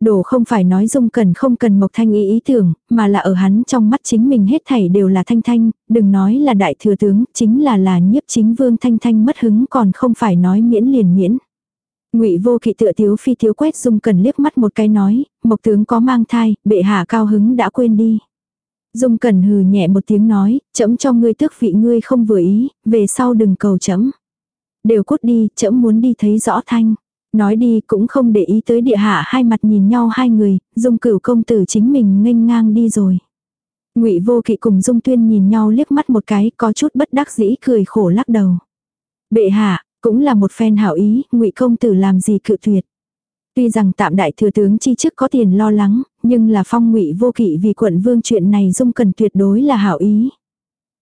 Đồ không phải nói Dung Cần không cần Mộc Thanh ý ý tưởng, mà là ở hắn trong mắt chính mình hết thảy đều là Thanh Thanh, đừng nói là đại thừa tướng, chính là là nhiếp chính vương Thanh Thanh mất hứng còn không phải nói miễn liền miễn. Ngụy Vô Kỵ tựa thiếu phi thiếu quét Dung Cần liếc mắt một cái nói, Mộc tướng có mang thai, bệ hạ cao hứng đã quên đi. Dung Cần hừ nhẹ một tiếng nói, chấm cho ngươi tước vị ngươi không vừa ý, về sau đừng cầu chấm. Đều cút đi, chấm muốn đi thấy rõ thanh. Nói đi cũng không để ý tới địa hạ hai mặt nhìn nhau hai người, dung cửu công tử chính mình nghênh ngang đi rồi. ngụy vô kỵ cùng dung tuyên nhìn nhau liếc mắt một cái có chút bất đắc dĩ cười khổ lắc đầu. Bệ hạ, cũng là một phen hảo ý, ngụy công tử làm gì cự tuyệt. Tuy rằng tạm đại thừa tướng chi chức có tiền lo lắng, nhưng là phong ngụy vô kỵ vì quận vương chuyện này dung cần tuyệt đối là hảo ý.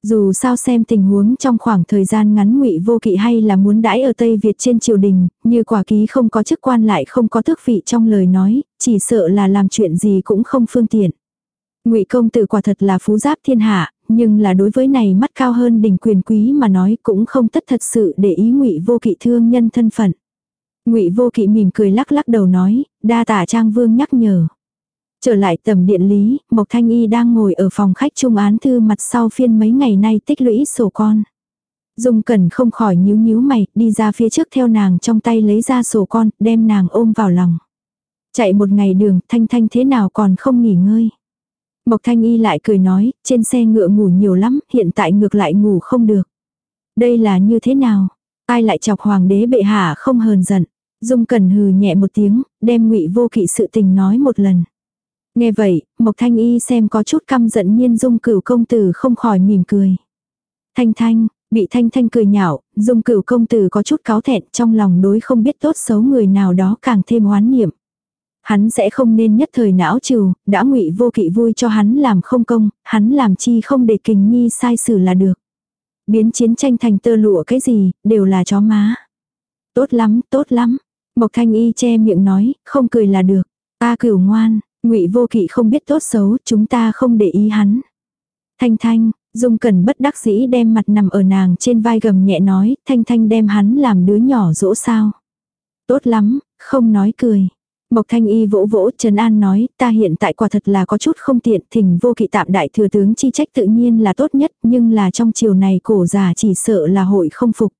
Dù sao xem tình huống trong khoảng thời gian ngắn ngụy vô kỵ hay là muốn đãi ở Tây Việt trên triều đình, như quả ký không có chức quan lại không có thức vị trong lời nói, chỉ sợ là làm chuyện gì cũng không phương tiện. Ngụy công tử quả thật là phú giáp thiên hạ, nhưng là đối với này mắt cao hơn đỉnh quyền quý mà nói cũng không tất thật sự để ý ngụy vô kỵ thương nhân thân phận. Ngụy vô kỵ mỉm cười lắc lắc đầu nói, đa tả trang vương nhắc nhở. Trở lại tầm điện lý, Mộc Thanh Y đang ngồi ở phòng khách trung án thư mặt sau phiên mấy ngày nay tích lũy sổ con. Dung Cẩn không khỏi nhíu nhíu mày, đi ra phía trước theo nàng trong tay lấy ra sổ con, đem nàng ôm vào lòng. Chạy một ngày đường, Thanh Thanh thế nào còn không nghỉ ngơi. Mộc Thanh Y lại cười nói, trên xe ngựa ngủ nhiều lắm, hiện tại ngược lại ngủ không được. Đây là như thế nào? Ai lại chọc hoàng đế bệ hạ không hờn giận. Dung Cẩn hừ nhẹ một tiếng, đem ngụy vô kỵ sự tình nói một lần. Nghe vậy, Mộc Thanh Y xem có chút căm giận nhiên dung cửu công tử không khỏi mỉm cười. Thanh Thanh, bị Thanh Thanh cười nhạo, dung cửu công tử có chút cáo thẹn trong lòng đối không biết tốt xấu người nào đó càng thêm hoán niệm. Hắn sẽ không nên nhất thời não trừ, đã ngụy vô kỵ vui cho hắn làm không công, hắn làm chi không để kình nhi sai xử là được. Biến chiến tranh thành tơ lụa cái gì, đều là chó má. Tốt lắm, tốt lắm. Mộc thanh y che miệng nói, không cười là được. Ta cửu ngoan, ngụy vô kỵ không biết tốt xấu, chúng ta không để ý hắn. Thanh thanh, Dung Cẩn bất đắc dĩ đem mặt nằm ở nàng trên vai gầm nhẹ nói, Thanh Thanh đem hắn làm đứa nhỏ dỗ sao. Tốt lắm, không nói cười. Mộc Thanh Y vỗ vỗ Trần An nói, ta hiện tại quả thật là có chút không tiện, thỉnh vô kỵ tạm đại thừa tướng chi trách tự nhiên là tốt nhất, nhưng là trong chiều này cổ già chỉ sợ là hội không phục.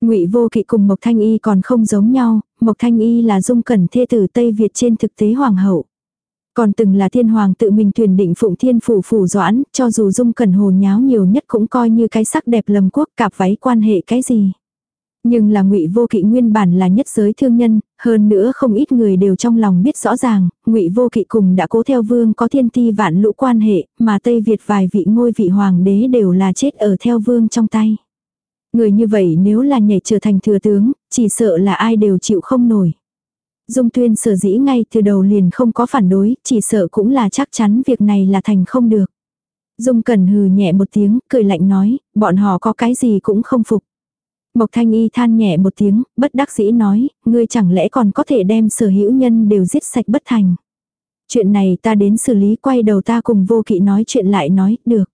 Ngụy Vô Kỵ cùng Mộc Thanh Y còn không giống nhau, Mộc Thanh Y là dung cẩn thê tử Tây Việt trên thực tế hoàng hậu. Còn từng là thiên hoàng tự mình tuyển định phụng thiên phủ phủ doãn, cho dù dung cẩn hồ nháo nhiều nhất cũng coi như cái sắc đẹp lầm quốc cạp váy quan hệ cái gì. Nhưng là ngụy vô kỵ nguyên bản là nhất giới thương nhân, hơn nữa không ít người đều trong lòng biết rõ ràng, ngụy vô kỵ cùng đã cố theo vương có thiên ti vạn lũ quan hệ, mà Tây Việt vài vị ngôi vị hoàng đế đều là chết ở theo vương trong tay. Người như vậy nếu là nhảy trở thành thừa tướng, chỉ sợ là ai đều chịu không nổi. Dung tuyên sở dĩ ngay từ đầu liền không có phản đối, chỉ sợ cũng là chắc chắn việc này là thành không được. Dung cần hừ nhẹ một tiếng, cười lạnh nói, bọn họ có cái gì cũng không phục. Mộc Thanh Y than nhẹ một tiếng, bất đắc dĩ nói, ngươi chẳng lẽ còn có thể đem sở hữu nhân đều giết sạch bất thành. Chuyện này ta đến xử lý quay đầu ta cùng vô kỵ nói chuyện lại nói, được.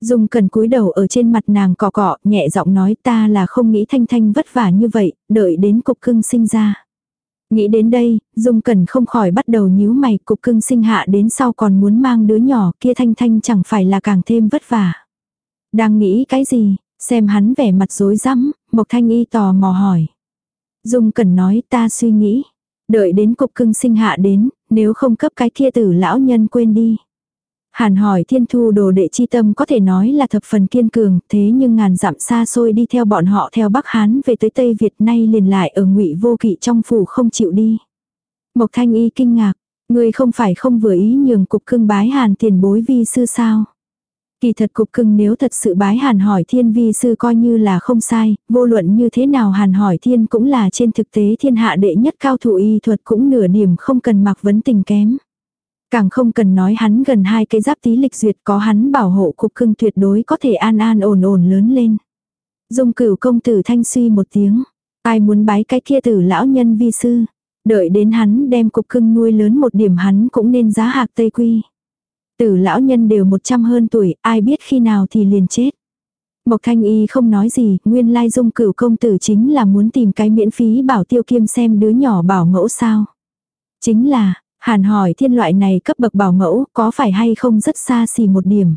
Dung cần cúi đầu ở trên mặt nàng cọ cọ, nhẹ giọng nói ta là không nghĩ thanh thanh vất vả như vậy, đợi đến cục cưng sinh ra. Nghĩ đến đây, Dung Cần không khỏi bắt đầu nhíu mày cục cưng sinh hạ đến sau còn muốn mang đứa nhỏ kia thanh thanh chẳng phải là càng thêm vất vả. Đang nghĩ cái gì, xem hắn vẻ mặt rối rắm, Mộc Thanh Y tò mò hỏi. Dung Cần nói ta suy nghĩ, đợi đến cục cưng sinh hạ đến, nếu không cấp cái kia tử lão nhân quên đi. Hàn hỏi thiên thu đồ đệ chi tâm có thể nói là thập phần kiên cường, thế nhưng ngàn dặm xa xôi đi theo bọn họ theo Bắc Hán về tới Tây Việt nay liền lại ở ngụy vô kỵ trong phủ không chịu đi. Mộc thanh y kinh ngạc, người không phải không vừa ý nhường cục cưng bái hàn tiền bối vi sư sao. Kỳ thật cục cưng nếu thật sự bái hàn hỏi thiên vi sư coi như là không sai, vô luận như thế nào hàn hỏi thiên cũng là trên thực tế thiên hạ đệ nhất cao thủ y thuật cũng nửa điểm không cần mặc vấn tình kém. Càng không cần nói hắn gần hai cái giáp tí lịch duyệt có hắn bảo hộ cục cưng tuyệt đối có thể an an ổn ổn lớn lên. Dung cửu công tử thanh suy một tiếng. Ai muốn bái cái kia tử lão nhân vi sư. Đợi đến hắn đem cục cưng nuôi lớn một điểm hắn cũng nên giá hạc tây quy. Tử lão nhân đều một trăm hơn tuổi, ai biết khi nào thì liền chết. Mộc Thanh Y không nói gì, nguyên lai dung cửu công tử chính là muốn tìm cái miễn phí bảo tiêu kiêm xem đứa nhỏ bảo mẫu sao. Chính là, Hàn hỏi thiên loại này cấp bậc bảo mẫu có phải hay không rất xa xỉ một điểm.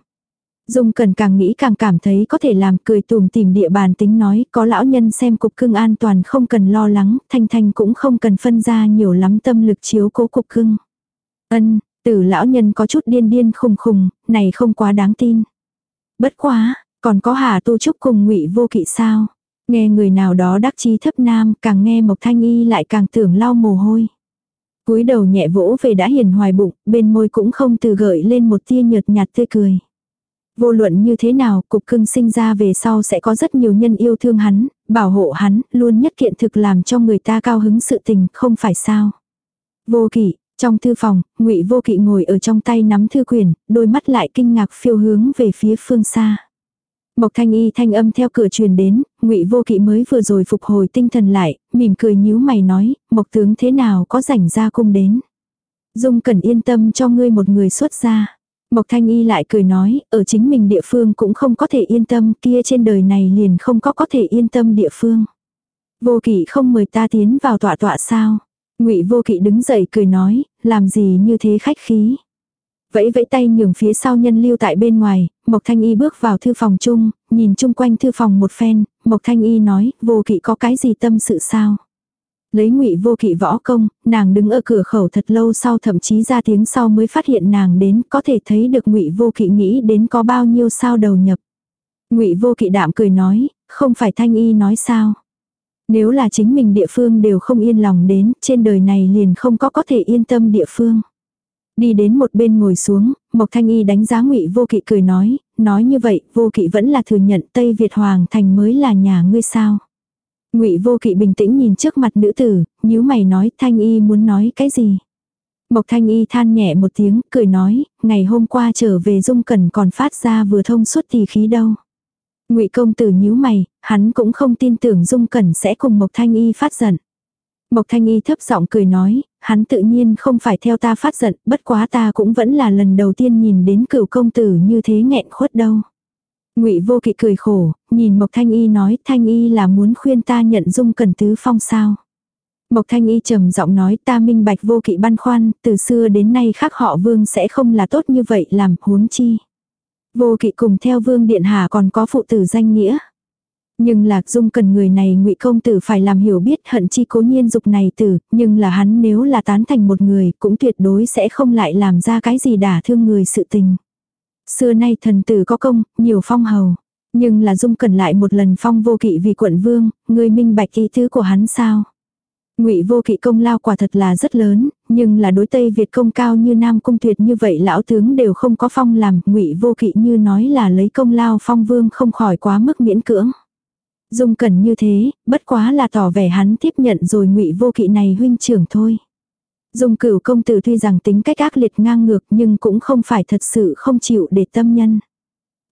Dung cần càng nghĩ càng cảm thấy có thể làm cười tùm tìm địa bàn tính nói có lão nhân xem cục cưng an toàn không cần lo lắng, thanh thanh cũng không cần phân ra nhiều lắm tâm lực chiếu cố cục cưng. Ân, tử lão nhân có chút điên điên khùng khùng, này không quá đáng tin. Bất quá, còn có hà tu trúc cùng ngụy vô kỵ sao. Nghe người nào đó đắc chí thấp nam càng nghe mộc thanh y lại càng tưởng lau mồ hôi cúi đầu nhẹ vỗ về đã hiền hoài bụng, bên môi cũng không từ gợi lên một tia nhợt nhạt tươi cười. Vô luận như thế nào, cục cưng sinh ra về sau sẽ có rất nhiều nhân yêu thương hắn, bảo hộ hắn, luôn nhất kiện thực làm cho người ta cao hứng sự tình, không phải sao. Vô kỷ trong thư phòng, ngụy vô kỵ ngồi ở trong tay nắm thư quyển, đôi mắt lại kinh ngạc phiêu hướng về phía phương xa. Mộc thanh y thanh âm theo cửa truyền đến, ngụy vô kỵ mới vừa rồi phục hồi tinh thần lại, mỉm cười nhíu mày nói, mộc tướng thế nào có rảnh ra cung đến. Dung cẩn yên tâm cho ngươi một người xuất ra. Mộc thanh y lại cười nói, ở chính mình địa phương cũng không có thể yên tâm, kia trên đời này liền không có có thể yên tâm địa phương. Vô kỵ không mời ta tiến vào tọa tọa sao ngụy vô kỵ đứng dậy cười nói, làm gì như thế khách khí. Vẫy vẫy tay nhường phía sau nhân lưu tại bên ngoài, Mộc Thanh Y bước vào thư phòng chung, nhìn chung quanh thư phòng một phen, Mộc Thanh Y nói, vô kỵ có cái gì tâm sự sao? Lấy ngụy vô kỵ võ công, nàng đứng ở cửa khẩu thật lâu sau thậm chí ra tiếng sau mới phát hiện nàng đến, có thể thấy được ngụy vô kỵ nghĩ đến có bao nhiêu sao đầu nhập. ngụy vô kỵ đạm cười nói, không phải Thanh Y nói sao? Nếu là chính mình địa phương đều không yên lòng đến, trên đời này liền không có có thể yên tâm địa phương. Đi đến một bên ngồi xuống, Mộc Thanh Y đánh giá Ngụy Vô Kỵ cười nói, nói như vậy, Vô Kỵ vẫn là thừa nhận Tây Việt Hoàng thành mới là nhà ngươi sao? Ngụy Vô Kỵ bình tĩnh nhìn trước mặt nữ tử, nhíu mày nói, Thanh Y muốn nói cái gì? Mộc Thanh Y than nhẹ một tiếng, cười nói, ngày hôm qua trở về Dung Cẩn còn phát ra vừa thông suốt tỳ khí đâu. Ngụy công tử nhíu mày, hắn cũng không tin tưởng Dung Cẩn sẽ cùng Mộc Thanh Y phát giận. Mộc Thanh Y thấp giọng cười nói, hắn tự nhiên không phải theo ta phát giận, bất quá ta cũng vẫn là lần đầu tiên nhìn đến cửu công tử như thế nghẹn khuất đâu. Ngụy Vô Kỵ cười khổ, nhìn Mộc Thanh Y nói, Thanh Y là muốn khuyên ta nhận dung cẩn tứ phong sao. Mộc Thanh Y trầm giọng nói ta minh bạch Vô Kỵ băn khoăn, từ xưa đến nay khác họ Vương sẽ không là tốt như vậy làm huống chi. Vô Kỵ cùng theo Vương Điện hạ còn có phụ tử danh nghĩa. Nhưng Lạc Dung cần người này ngụy công tử phải làm hiểu biết hận chi cố nhiên dục này tử, nhưng là hắn nếu là tán thành một người cũng tuyệt đối sẽ không lại làm ra cái gì đả thương người sự tình. Xưa nay thần tử có công, nhiều phong hầu. Nhưng là Dung cần lại một lần phong vô kỵ vì quận vương, người minh bạch ý tứ của hắn sao. Ngụy Vô Kỵ công lao quả thật là rất lớn, nhưng là đối Tây Việt công cao như Nam Cung Tuyệt như vậy lão tướng đều không có phong làm, Ngụy Vô Kỵ như nói là lấy công lao phong vương không khỏi quá mức miễn cưỡng. Dung cẩn như thế, bất quá là tỏ vẻ hắn tiếp nhận rồi ngụy vô kỵ này huynh trưởng thôi. Dung cửu công tử tuy rằng tính cách ác liệt ngang ngược nhưng cũng không phải thật sự không chịu để tâm nhân.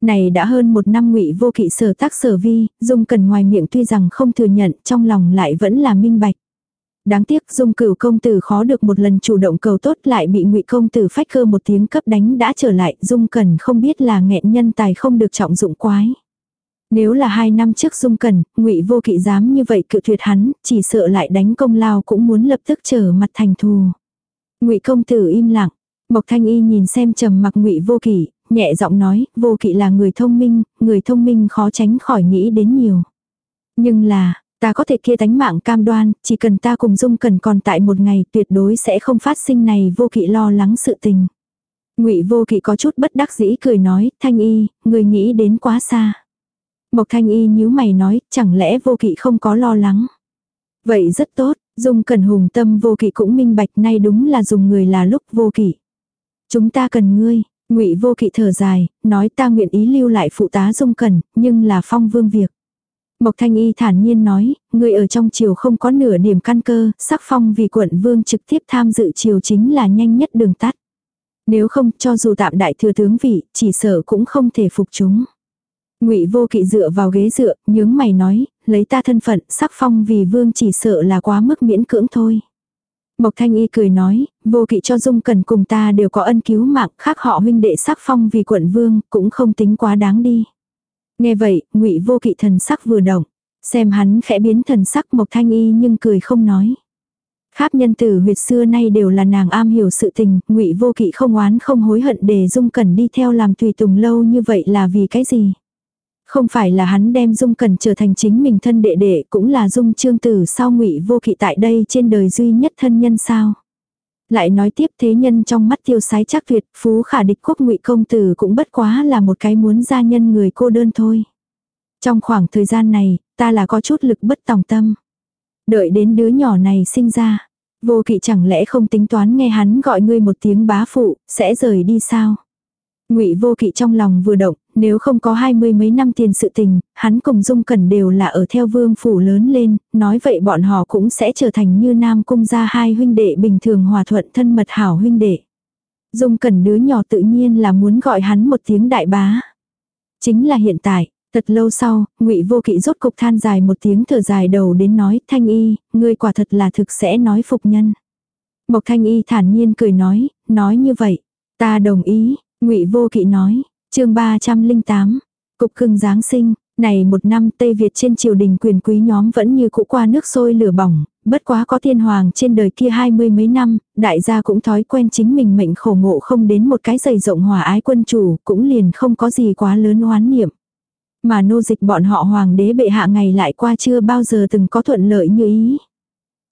Này đã hơn một năm ngụy vô kỵ sở tác sở vi, Dung Cần ngoài miệng tuy rằng không thừa nhận, trong lòng lại vẫn là minh bạch. Đáng tiếc Dung Cửu công tử khó được một lần chủ động cầu tốt lại bị ngụy công tử phách cơ một tiếng cấp đánh đã trở lại, Dung Cần không biết là nghẹn nhân tài không được trọng dụng quái. Nếu là hai năm trước Dung Cần, ngụy vô kỵ dám như vậy cự tuyệt hắn, chỉ sợ lại đánh công lao cũng muốn lập tức trở mặt thành thù. Ngụy công tử im lặng, Mộc Thanh Y nhìn xem trầm mặc Ngụy Vô Kỵ, nhẹ giọng nói, Vô Kỵ là người thông minh, người thông minh khó tránh khỏi nghĩ đến nhiều. Nhưng là, ta có thể kia tánh mạng cam đoan, chỉ cần ta cùng Dung Cần còn tại một ngày, tuyệt đối sẽ không phát sinh này Vô Kỵ lo lắng sự tình. Ngụy Vô Kỵ có chút bất đắc dĩ cười nói, Thanh Y, người nghĩ đến quá xa. Mộc Thanh Y nhíu mày nói, chẳng lẽ Vô Kỵ không có lo lắng. Vậy rất tốt, Dung Cần hùng tâm Vô Kỵ cũng minh bạch nay đúng là dùng người là lúc Vô Kỵ. Chúng ta cần ngươi, ngụy vô kỵ thở dài, nói ta nguyện ý lưu lại phụ tá dung cần, nhưng là phong vương việc. Mộc Thanh Y thản nhiên nói, người ở trong triều không có nửa điểm căn cơ, sắc phong vì quận vương trực tiếp tham dự triều chính là nhanh nhất đường tắt. Nếu không cho dù tạm đại thừa tướng vị, chỉ sợ cũng không thể phục chúng. Ngụy Vô Kỵ dựa vào ghế dựa, nhướng mày nói, lấy ta thân phận, sắc phong vì vương chỉ sợ là quá mức miễn cưỡng thôi. Mộc Thanh Y cười nói, vô kỵ cho Dung Cần cùng ta đều có ân cứu mạng, khác họ huynh đệ sắc phong vì quận vương, cũng không tính quá đáng đi. Nghe vậy, ngụy vô kỵ thần sắc vừa động, xem hắn khẽ biến thần sắc Mộc Thanh Y nhưng cười không nói. Kháp nhân tử huyệt xưa nay đều là nàng am hiểu sự tình, ngụy vô kỵ không oán không hối hận để Dung Cần đi theo làm tùy tùng lâu như vậy là vì cái gì? Không phải là hắn đem Dung Cần trở thành chính mình thân đệ đệ, cũng là Dung Trương Tử sau ngụy vô kỵ tại đây trên đời duy nhất thân nhân sao. Lại nói tiếp thế nhân trong mắt tiêu sái chắc tuyệt, phú khả địch quốc ngụy công tử cũng bất quá là một cái muốn gia nhân người cô đơn thôi. Trong khoảng thời gian này, ta là có chút lực bất tòng tâm. Đợi đến đứa nhỏ này sinh ra, vô kỵ chẳng lẽ không tính toán nghe hắn gọi ngươi một tiếng bá phụ, sẽ rời đi sao? Ngụy Vô Kỵ trong lòng vừa động, nếu không có hai mươi mấy năm tiền sự tình, hắn cùng Dung Cẩn đều là ở theo vương phủ lớn lên, nói vậy bọn họ cũng sẽ trở thành như Nam cung gia hai huynh đệ bình thường hòa thuận thân mật hảo huynh đệ. Dung Cẩn đứa nhỏ tự nhiên là muốn gọi hắn một tiếng đại bá. Chính là hiện tại, thật lâu sau, Ngụy Vô Kỵ rốt cục than dài một tiếng thở dài đầu đến nói, "Thanh Y, ngươi quả thật là thực sẽ nói phục nhân." Mộc Thanh Y thản nhiên cười nói, nói như vậy, ta đồng ý, Ngụy Vô Kỵ nói, chương 308, cục cưng Giáng sinh, này một năm Tây Việt trên triều đình quyền quý nhóm vẫn như cũ qua nước sôi lửa bỏng, bất quá có thiên hoàng trên đời kia hai mươi mấy năm, đại gia cũng thói quen chính mình mệnh khổ ngộ không đến một cái giày rộng hòa ái quân chủ, cũng liền không có gì quá lớn oán niệm. Mà nô dịch bọn họ hoàng đế bệ hạ ngày lại qua chưa bao giờ từng có thuận lợi như ý.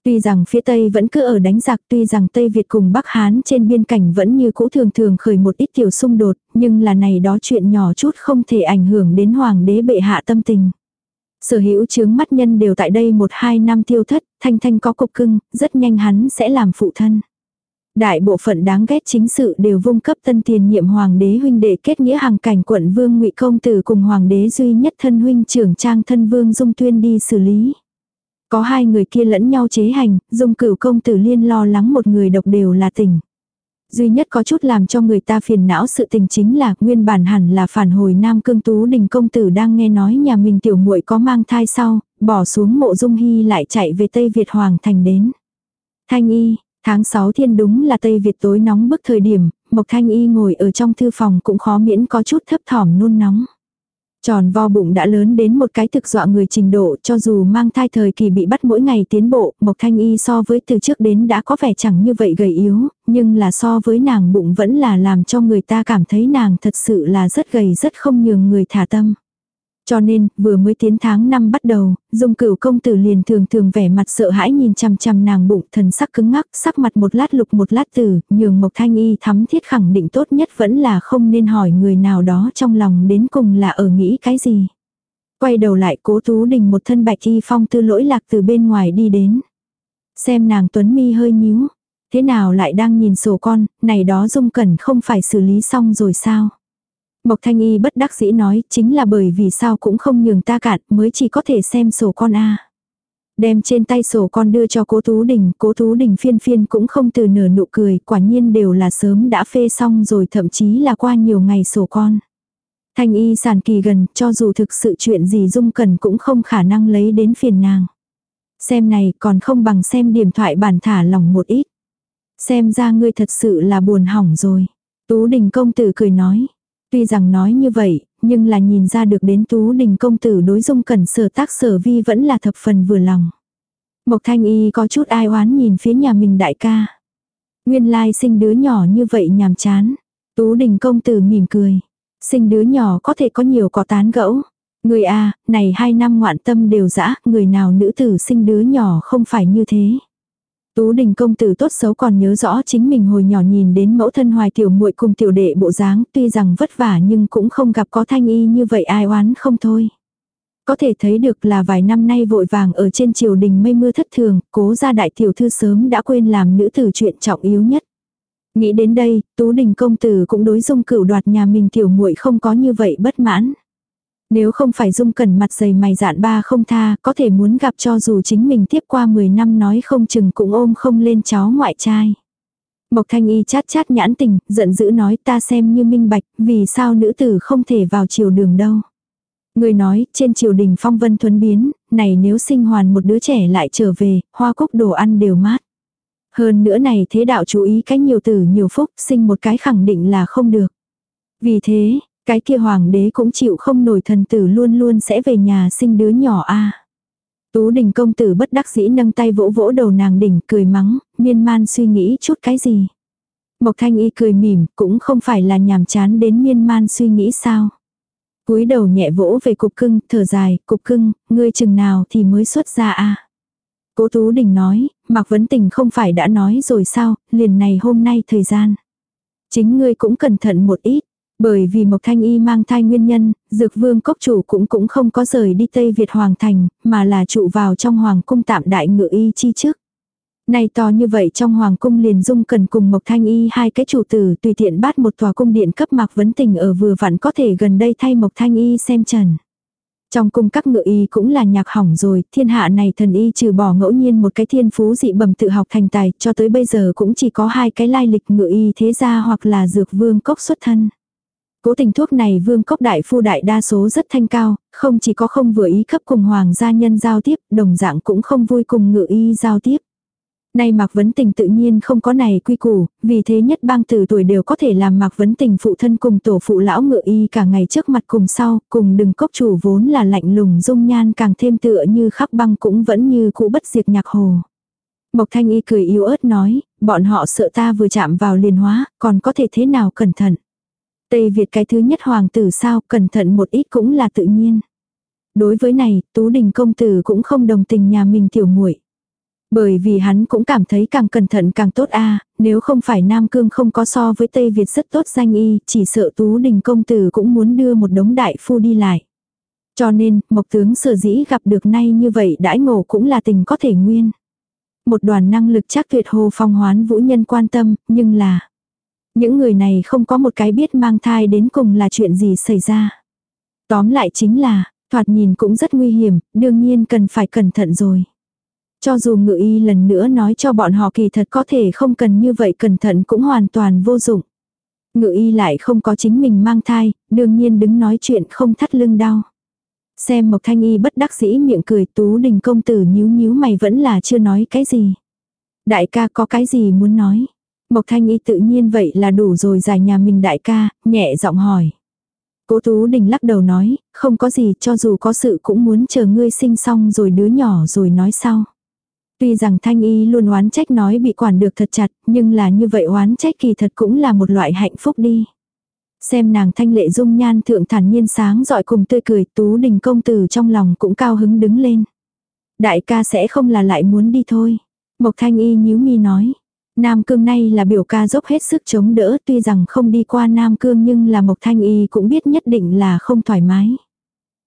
Tuy rằng phía Tây vẫn cứ ở đánh giặc, tuy rằng Tây Việt cùng Bắc Hán trên biên cảnh vẫn như cũ thường thường khởi một ít tiểu xung đột, nhưng là này đó chuyện nhỏ chút không thể ảnh hưởng đến Hoàng đế bệ hạ tâm tình. Sở hữu chướng mắt nhân đều tại đây một hai năm tiêu thất, thanh thanh có cục cưng, rất nhanh hắn sẽ làm phụ thân. Đại bộ phận đáng ghét chính sự đều vung cấp tân tiền nhiệm hoàng đế huynh đệ kết nghĩa hàng cảnh quận vương ngụy công tử cùng hoàng đế duy nhất thân huynh trưởng trang thân vương dung tuyên đi xử lý. Có hai người kia lẫn nhau chế hành, dung cửu công tử liên lo lắng một người độc đều là tình. Duy nhất có chút làm cho người ta phiền não sự tình chính là nguyên bản hẳn là phản hồi Nam Cương Tú Đình công tử đang nghe nói nhà mình tiểu muội có mang thai sau, bỏ xuống mộ dung hy lại chạy về Tây Việt Hoàng thành đến. Thanh y, tháng 6 thiên đúng là Tây Việt tối nóng bức thời điểm, Mộc Thanh y ngồi ở trong thư phòng cũng khó miễn có chút thấp thỏm nôn nóng. Tròn vo bụng đã lớn đến một cái thực dọa người trình độ cho dù mang thai thời kỳ bị bắt mỗi ngày tiến bộ, Mộc Thanh Y so với từ trước đến đã có vẻ chẳng như vậy gầy yếu, nhưng là so với nàng bụng vẫn là làm cho người ta cảm thấy nàng thật sự là rất gầy rất không nhường người thả tâm. Cho nên, vừa mới tiến tháng năm bắt đầu, dung cửu công tử liền thường thường vẻ mặt sợ hãi nhìn chằm chằm nàng bụng thần sắc cứng ngắc, sắc mặt một lát lục một lát tử, nhường Mộc Thanh Y thắm thiết khẳng định tốt nhất vẫn là không nên hỏi người nào đó trong lòng đến cùng là ở nghĩ cái gì. Quay đầu lại cố tú đình một thân bạch y phong tư lỗi lạc từ bên ngoài đi đến. Xem nàng tuấn mi hơi nhíu. Thế nào lại đang nhìn sổ con, này đó dung cẩn không phải xử lý xong rồi sao? Mộc Thanh Y bất đắc dĩ nói, chính là bởi vì sao cũng không nhường ta cạn, mới chỉ có thể xem sổ con a. Đem trên tay sổ con đưa cho cố Tú Đình, cố Tú Đình phiên phiên cũng không từ nửa nụ cười, quả nhiên đều là sớm đã phê xong rồi thậm chí là qua nhiều ngày sổ con. Thanh y sàn kỳ gần, cho dù thực sự chuyện gì dung cần cũng không khả năng lấy đến phiền nàng. Xem này còn không bằng xem điểm thoại bản thả lòng một ít. Xem ra ngươi thật sự là buồn hỏng rồi. Tú đình công tử cười nói. Tuy rằng nói như vậy, nhưng là nhìn ra được đến Tú đình công tử đối dung cẩn sở tác sở vi vẫn là thập phần vừa lòng. Mộc thanh y có chút ai oán nhìn phía nhà mình đại ca. Nguyên lai sinh đứa nhỏ như vậy nhàm chán. Tú đình công tử mỉm cười. Sinh đứa nhỏ có thể có nhiều có tán gẫu. Người a này hai năm ngoạn tâm đều dã, người nào nữ tử sinh đứa nhỏ không phải như thế. Tú đình công tử tốt xấu còn nhớ rõ chính mình hồi nhỏ nhìn đến mẫu thân hoài tiểu muội cùng tiểu đệ bộ dáng tuy rằng vất vả nhưng cũng không gặp có thanh y như vậy ai oán không thôi. Có thể thấy được là vài năm nay vội vàng ở trên triều đình mây mưa thất thường, cố ra đại tiểu thư sớm đã quên làm nữ tử chuyện trọng yếu nhất. Nghĩ đến đây, Tú Đình công tử cũng đối dung cửu đoạt nhà mình tiểu muội không có như vậy bất mãn. Nếu không phải dung cẩn mặt dày mày dạn ba không tha, có thể muốn gặp cho dù chính mình tiếp qua 10 năm nói không chừng cũng ôm không lên cháu ngoại trai. Mộc thanh y chát chát nhãn tình, giận dữ nói ta xem như minh bạch, vì sao nữ tử không thể vào triều đường đâu. Người nói, trên triều đình phong vân thuấn biến, này nếu sinh hoàn một đứa trẻ lại trở về, hoa cúc đồ ăn đều mát. Hơn nữa này thế đạo chú ý cái nhiều tử nhiều phúc, sinh một cái khẳng định là không được. Vì thế, cái kia hoàng đế cũng chịu không nổi thần tử luôn luôn sẽ về nhà sinh đứa nhỏ a. Tú đình công tử bất đắc dĩ nâng tay vỗ vỗ đầu nàng đỉnh cười mắng, miên man suy nghĩ chút cái gì. Mộc thanh y cười mỉm, cũng không phải là nhàm chán đến miên man suy nghĩ sao. cúi đầu nhẹ vỗ về cục cưng, thở dài, cục cưng, ngươi chừng nào thì mới xuất ra a Cố Tú Đình nói, Mạc Vấn Tình không phải đã nói rồi sao, liền này hôm nay thời gian. Chính ngươi cũng cẩn thận một ít, bởi vì Mộc Thanh Y mang thai nguyên nhân, Dược Vương Cốc Chủ cũng cũng không có rời đi Tây Việt Hoàng Thành, mà là trụ vào trong Hoàng Cung tạm đại ngự y chi trước. Này to như vậy trong Hoàng Cung liền dung cần cùng Mộc Thanh Y hai cái chủ tử tùy tiện bắt một tòa cung điện cấp Mạc Vấn Tình ở vừa vặn có thể gần đây thay Mộc Thanh Y xem trần. Trong cung các ngự y cũng là nhạc hỏng rồi, thiên hạ này thần y trừ bỏ ngẫu nhiên một cái thiên phú dị bẩm tự học thành tài, cho tới bây giờ cũng chỉ có hai cái lai lịch ngự y thế gia hoặc là dược vương cốc xuất thân. Cố tình thuốc này vương cốc đại phu đại đa số rất thanh cao, không chỉ có không vừa ý cấp cùng hoàng gia nhân giao tiếp, đồng dạng cũng không vui cùng ngự y giao tiếp. Nay Mạc Vấn Tình tự nhiên không có này quy củ, vì thế nhất bang từ tuổi đều có thể làm Mạc Vấn Tình phụ thân cùng tổ phụ lão ngựa y cả ngày trước mặt cùng sau, cùng đừng cốc chủ vốn là lạnh lùng dung nhan càng thêm tựa như khắc băng cũng vẫn như cũ bất diệt nhạc hồ. Mộc Thanh Y cười yếu ớt nói, bọn họ sợ ta vừa chạm vào liền hóa, còn có thể thế nào cẩn thận. Tây Việt cái thứ nhất hoàng tử sao, cẩn thận một ít cũng là tự nhiên. Đối với này, Tú Đình công tử cũng không đồng tình nhà mình tiểu muội. Bởi vì hắn cũng cảm thấy càng cẩn thận càng tốt a nếu không phải Nam Cương không có so với Tây Việt rất tốt danh y, chỉ sợ Tú Đình công tử cũng muốn đưa một đống đại phu đi lại. Cho nên, Mộc tướng sở dĩ gặp được nay như vậy đãi ngộ cũng là tình có thể nguyên. Một đoàn năng lực chắc tuyệt hồ phong hoán vũ nhân quan tâm, nhưng là những người này không có một cái biết mang thai đến cùng là chuyện gì xảy ra. Tóm lại chính là, thoạt nhìn cũng rất nguy hiểm, đương nhiên cần phải cẩn thận rồi. Cho dù ngự y lần nữa nói cho bọn họ kỳ thật có thể không cần như vậy cẩn thận cũng hoàn toàn vô dụng. Ngự y lại không có chính mình mang thai, đương nhiên đứng nói chuyện không thắt lưng đau. Xem Mộc Thanh Y bất đắc dĩ miệng cười tú đình công tử nhíu nhíu mày vẫn là chưa nói cái gì. Đại ca có cái gì muốn nói. Mộc Thanh Y tự nhiên vậy là đủ rồi giải nhà mình đại ca, nhẹ giọng hỏi. Cố Tú Đình lắc đầu nói, không có gì cho dù có sự cũng muốn chờ ngươi sinh xong rồi đứa nhỏ rồi nói sau. Tuy rằng Thanh Y luôn oán trách nói bị quản được thật chặt, nhưng là như vậy oán trách kỳ thật cũng là một loại hạnh phúc đi. Xem nàng thanh lệ dung nhan thượng thản nhiên sáng dọi cùng tươi cười Tú Đình công tử trong lòng cũng cao hứng đứng lên. Đại ca sẽ không là lại muốn đi thôi. Mộc Thanh Y nhíu mi nói. Nam Cương nay là biểu ca dốc hết sức chống đỡ tuy rằng không đi qua Nam Cương nhưng là Mộc Thanh Y cũng biết nhất định là không thoải mái.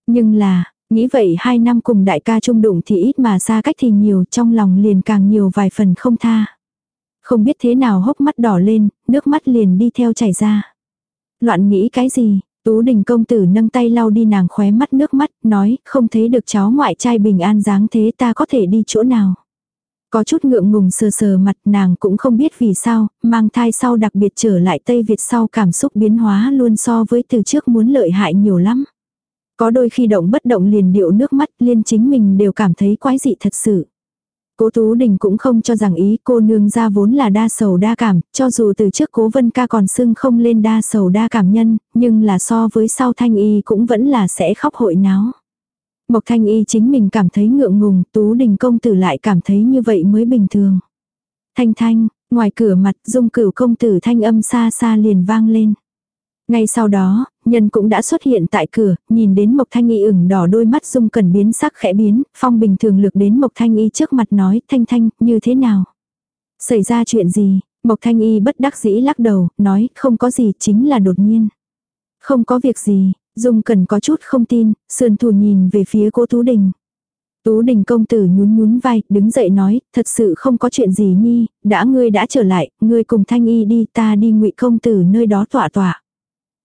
Nhưng là, nghĩ vậy hai năm cùng đại ca trung đụng thì ít mà xa cách thì nhiều trong lòng liền càng nhiều vài phần không tha. Không biết thế nào hốc mắt đỏ lên, nước mắt liền đi theo chảy ra. Loạn nghĩ cái gì, Tú đình công tử nâng tay lau đi nàng khóe mắt nước mắt, nói, không thấy được cháu ngoại trai bình an dáng thế ta có thể đi chỗ nào. Có chút ngượng ngùng sờ sờ mặt nàng cũng không biết vì sao, mang thai sau đặc biệt trở lại Tây Việt sau cảm xúc biến hóa luôn so với từ trước muốn lợi hại nhiều lắm. Có đôi khi động bất động liền điệu nước mắt liên chính mình đều cảm thấy quái dị thật sự. Cố Tú Đình cũng không cho rằng ý cô nương ra vốn là đa sầu đa cảm, cho dù từ trước cố vân ca còn xưng không lên đa sầu đa cảm nhân, nhưng là so với sau thanh y cũng vẫn là sẽ khóc hội náo. Mộc thanh y chính mình cảm thấy ngượng ngùng, Tú Đình công tử lại cảm thấy như vậy mới bình thường. Thanh thanh, ngoài cửa mặt dung cửu công tử thanh âm xa xa liền vang lên. Ngay sau đó, nhân cũng đã xuất hiện tại cửa, nhìn đến Mộc Thanh Y ửng đỏ đôi mắt dung cần biến sắc khẽ biến, phong bình thường lực đến Mộc Thanh Y trước mặt nói, Thanh Thanh, như thế nào? Xảy ra chuyện gì? Mộc Thanh Y bất đắc dĩ lắc đầu, nói, không có gì, chính là đột nhiên. Không có việc gì, Dung cần có chút không tin, sườn thủ nhìn về phía cô Tú Đình. Tú Đình công tử nhún nhún vai, đứng dậy nói, thật sự không có chuyện gì nhi, đã ngươi đã trở lại, ngươi cùng Thanh Y đi, ta đi ngụy công tử nơi đó tọa tọa.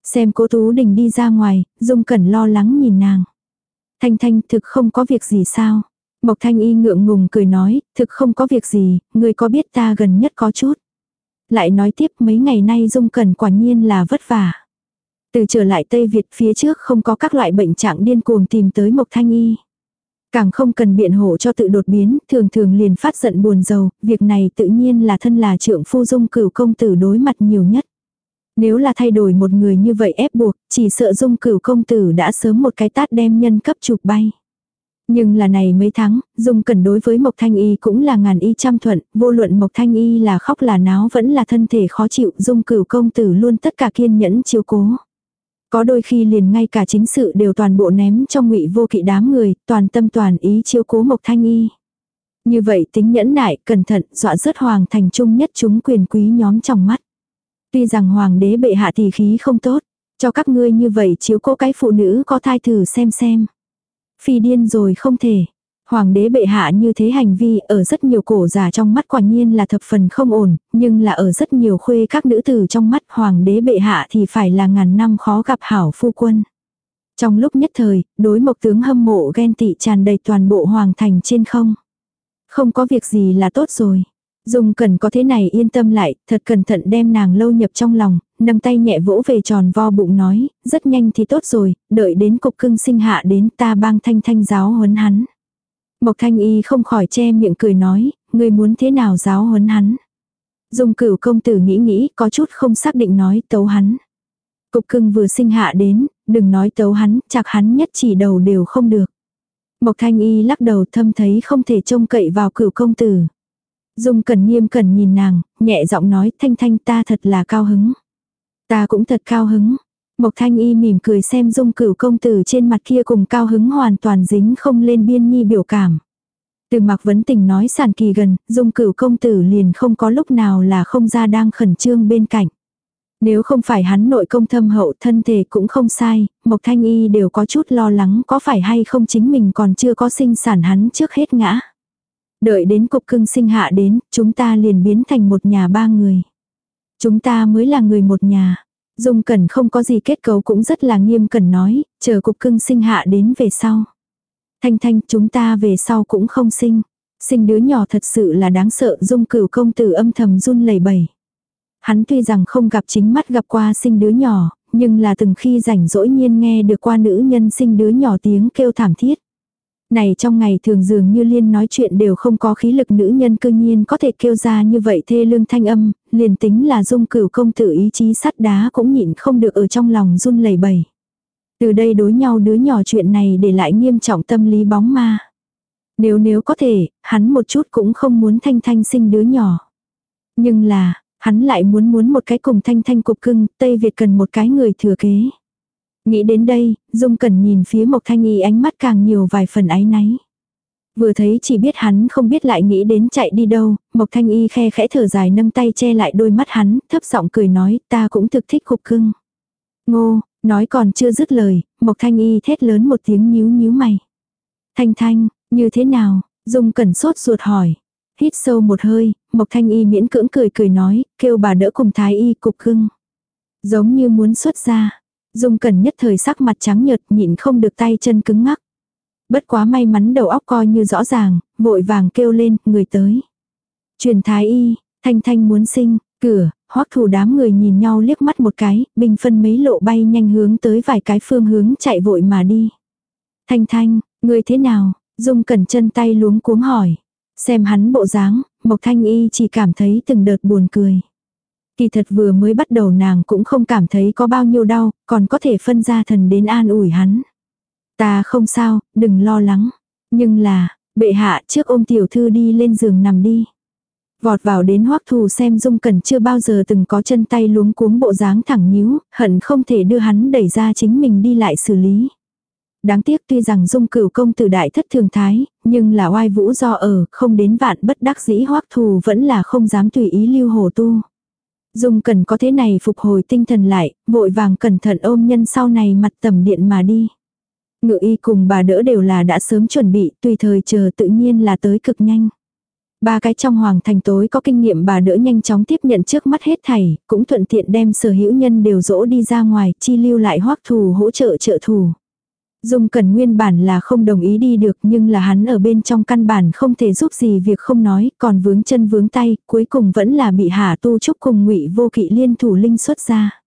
Xem cô Tú Đình đi ra ngoài, Dung Cẩn lo lắng nhìn nàng. Thanh Thanh thực không có việc gì sao? Mộc Thanh Y ngượng ngùng cười nói, thực không có việc gì, ngươi có biết ta gần nhất có chút. Lại nói tiếp mấy ngày nay Dung Cẩn quả nhiên là vất vả. Từ trở lại Tây Việt phía trước không có các loại bệnh trạng điên cuồng tìm tới Mộc Thanh Y. Càng không cần biện hộ cho tự đột biến, thường thường liền phát giận buồn giàu, việc này tự nhiên là thân là trượng phu dung cửu công tử đối mặt nhiều nhất. Nếu là thay đổi một người như vậy ép buộc, chỉ sợ dung cửu công tử đã sớm một cái tát đem nhân cấp chụp bay. Nhưng là này mấy tháng, Dung Cẩn đối với Mộc Thanh Y cũng là ngàn y trăm thuận, vô luận Mộc Thanh Y là khóc là náo vẫn là thân thể khó chịu, Dung cửu công tử luôn tất cả kiên nhẫn chiếu cố. Có đôi khi liền ngay cả chính sự đều toàn bộ ném trong ngụy vô kỵ đám người, toàn tâm toàn ý chiếu cố Mộc Thanh Y. Như vậy tính nhẫn nại, cẩn thận, dọa rớt hoàng thành trung nhất chúng quyền quý nhóm trong mắt. Tuy rằng hoàng đế bệ hạ thì khí không tốt, cho các ngươi như vậy chiếu cố cái phụ nữ có thai thử xem xem. Phi điên rồi không thể. Hoàng đế bệ hạ như thế hành vi ở rất nhiều cổ giả trong mắt quả nhiên là thập phần không ổn, nhưng là ở rất nhiều khuê các nữ tử trong mắt hoàng đế bệ hạ thì phải là ngàn năm khó gặp hảo phu quân. Trong lúc nhất thời, đối mộc tướng hâm mộ ghen tị tràn đầy toàn bộ hoàng thành trên không. Không có việc gì là tốt rồi. Dung cần có thế này yên tâm lại, thật cẩn thận đem nàng lâu nhập trong lòng, nâng tay nhẹ vỗ về tròn vo bụng nói, rất nhanh thì tốt rồi, đợi đến cục cưng sinh hạ đến ta bang thanh thanh giáo huấn hắn. Mộc thanh y không khỏi che miệng cười nói, người muốn thế nào giáo huấn hắn. Dung cửu công tử nghĩ nghĩ có chút không xác định nói tấu hắn. Cục cưng vừa sinh hạ đến, đừng nói tấu hắn, chặt hắn nhất chỉ đầu đều không được. Mộc thanh y lắc đầu thâm thấy không thể trông cậy vào cửu công tử. Dung cẩn nghiêm cẩn nhìn nàng, nhẹ giọng nói thanh thanh ta thật là cao hứng. Ta cũng thật cao hứng. Mộc thanh y mỉm cười xem dung cửu công tử trên mặt kia cùng cao hứng hoàn toàn dính không lên biên nhi biểu cảm. Từ mặc vấn tình nói sàn kỳ gần, dung cửu công tử liền không có lúc nào là không ra đang khẩn trương bên cạnh. Nếu không phải hắn nội công thâm hậu thân thể cũng không sai, Mộc Thanh Y đều có chút lo lắng có phải hay không chính mình còn chưa có sinh sản hắn trước hết ngã. Đợi đến cục cưng sinh hạ đến, chúng ta liền biến thành một nhà ba người. Chúng ta mới là người một nhà. Dung Cẩn không có gì kết cấu cũng rất là nghiêm cẩn nói, chờ cục cưng sinh hạ đến về sau. Thanh thanh chúng ta về sau cũng không sinh. Sinh đứa nhỏ thật sự là đáng sợ dung cửu công tử âm thầm run lẩy bẩy. Hắn tuy rằng không gặp chính mắt gặp qua sinh đứa nhỏ, nhưng là từng khi rảnh rỗi nhiên nghe được qua nữ nhân sinh đứa nhỏ tiếng kêu thảm thiết. Này trong ngày thường dường như liên nói chuyện đều không có khí lực nữ nhân cư nhiên có thể kêu ra như vậy thê lương thanh âm, liền tính là dung cửu công tử ý chí sắt đá cũng nhịn không được ở trong lòng run lẩy bẩy. Từ đây đối nhau đứa nhỏ chuyện này để lại nghiêm trọng tâm lý bóng ma. Nếu nếu có thể, hắn một chút cũng không muốn thanh thanh sinh đứa nhỏ. Nhưng là, hắn lại muốn muốn một cái cùng thanh thanh cục cưng, Tây Việt cần một cái người thừa kế. Nghĩ đến đây, Dung Cẩn nhìn phía Mộc Thanh Y ánh mắt càng nhiều vài phần áy náy. Vừa thấy chỉ biết hắn không biết lại nghĩ đến chạy đi đâu, Mộc Thanh Y khe khẽ thở dài nâng tay che lại đôi mắt hắn, thấp giọng cười nói ta cũng thực thích cục cưng. Ngô, nói còn chưa dứt lời, Mộc Thanh Y thét lớn một tiếng nhíu nhíu mày. Thanh Thanh, như thế nào? Dung Cẩn sốt ruột hỏi. Hít sâu một hơi, Mộc Thanh Y miễn cưỡng cười cười nói, kêu bà đỡ cùng Thái Y cục cưng. Giống như muốn xuất ra. Dung Cẩn nhất thời sắc mặt trắng nhợt nhịn không được tay chân cứng ngắc. Bất quá may mắn đầu óc coi như rõ ràng, vội vàng kêu lên, người tới. Truyền thái y, Thanh Thanh muốn sinh, cửa, hoắc thủ đám người nhìn nhau liếc mắt một cái, bình phân mấy lộ bay nhanh hướng tới vài cái phương hướng chạy vội mà đi. Thanh Thanh, người thế nào? Dung cẩn chân tay luống cuống hỏi. Xem hắn bộ dáng, Mộc Thanh Y chỉ cảm thấy từng đợt buồn cười. Kỳ thật vừa mới bắt đầu nàng cũng không cảm thấy có bao nhiêu đau, còn có thể phân ra thần đến an ủi hắn. Ta không sao, đừng lo lắng. Nhưng là, bệ hạ trước ôm tiểu thư đi lên giường nằm đi. Vọt vào đến hoắc thù xem dung cẩn chưa bao giờ từng có chân tay luống cuống bộ dáng thẳng nhíu, hận không thể đưa hắn đẩy ra chính mình đi lại xử lý. Đáng tiếc tuy rằng dung cửu công tử đại thất thường thái, nhưng là oai vũ do ở, không đến vạn bất đắc dĩ hoắc thù vẫn là không dám tùy ý lưu hồ tu. Dung cần có thế này phục hồi tinh thần lại, vội vàng cẩn thận ôm nhân sau này mặt tầm điện mà đi. Ngự y cùng bà đỡ đều là đã sớm chuẩn bị, tùy thời chờ tự nhiên là tới cực nhanh. Ba cái trong hoàng thành tối có kinh nghiệm bà đỡ nhanh chóng tiếp nhận trước mắt hết thảy, cũng thuận tiện đem sở hữu nhân đều dỗ đi ra ngoài, chi lưu lại hoắc thù hỗ trợ trợ thù. Dung cần nguyên bản là không đồng ý đi được nhưng là hắn ở bên trong căn bản không thể giúp gì việc không nói, còn vướng chân vướng tay, cuối cùng vẫn là bị Hà Tu Trúc cùng Ngụy Vô Kỵ liên thủ linh xuất ra.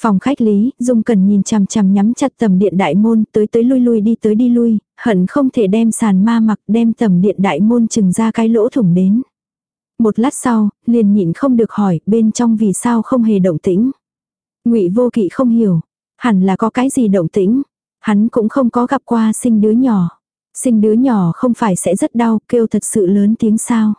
Phòng khách lý, Dung cần nhìn chằm chằm nhắm chặt tầm điện đại môn, tới tới lui lui đi tới đi lui, hận không thể đem sàn ma mặc đem tầm điện đại môn chừng ra cái lỗ thủng đến. Một lát sau, liền nhịn không được hỏi, bên trong vì sao không hề động tĩnh. Ngụy Vô Kỵ không hiểu, hẳn là có cái gì động tĩnh. Hắn cũng không có gặp qua sinh đứa nhỏ. Sinh đứa nhỏ không phải sẽ rất đau, kêu thật sự lớn tiếng sao.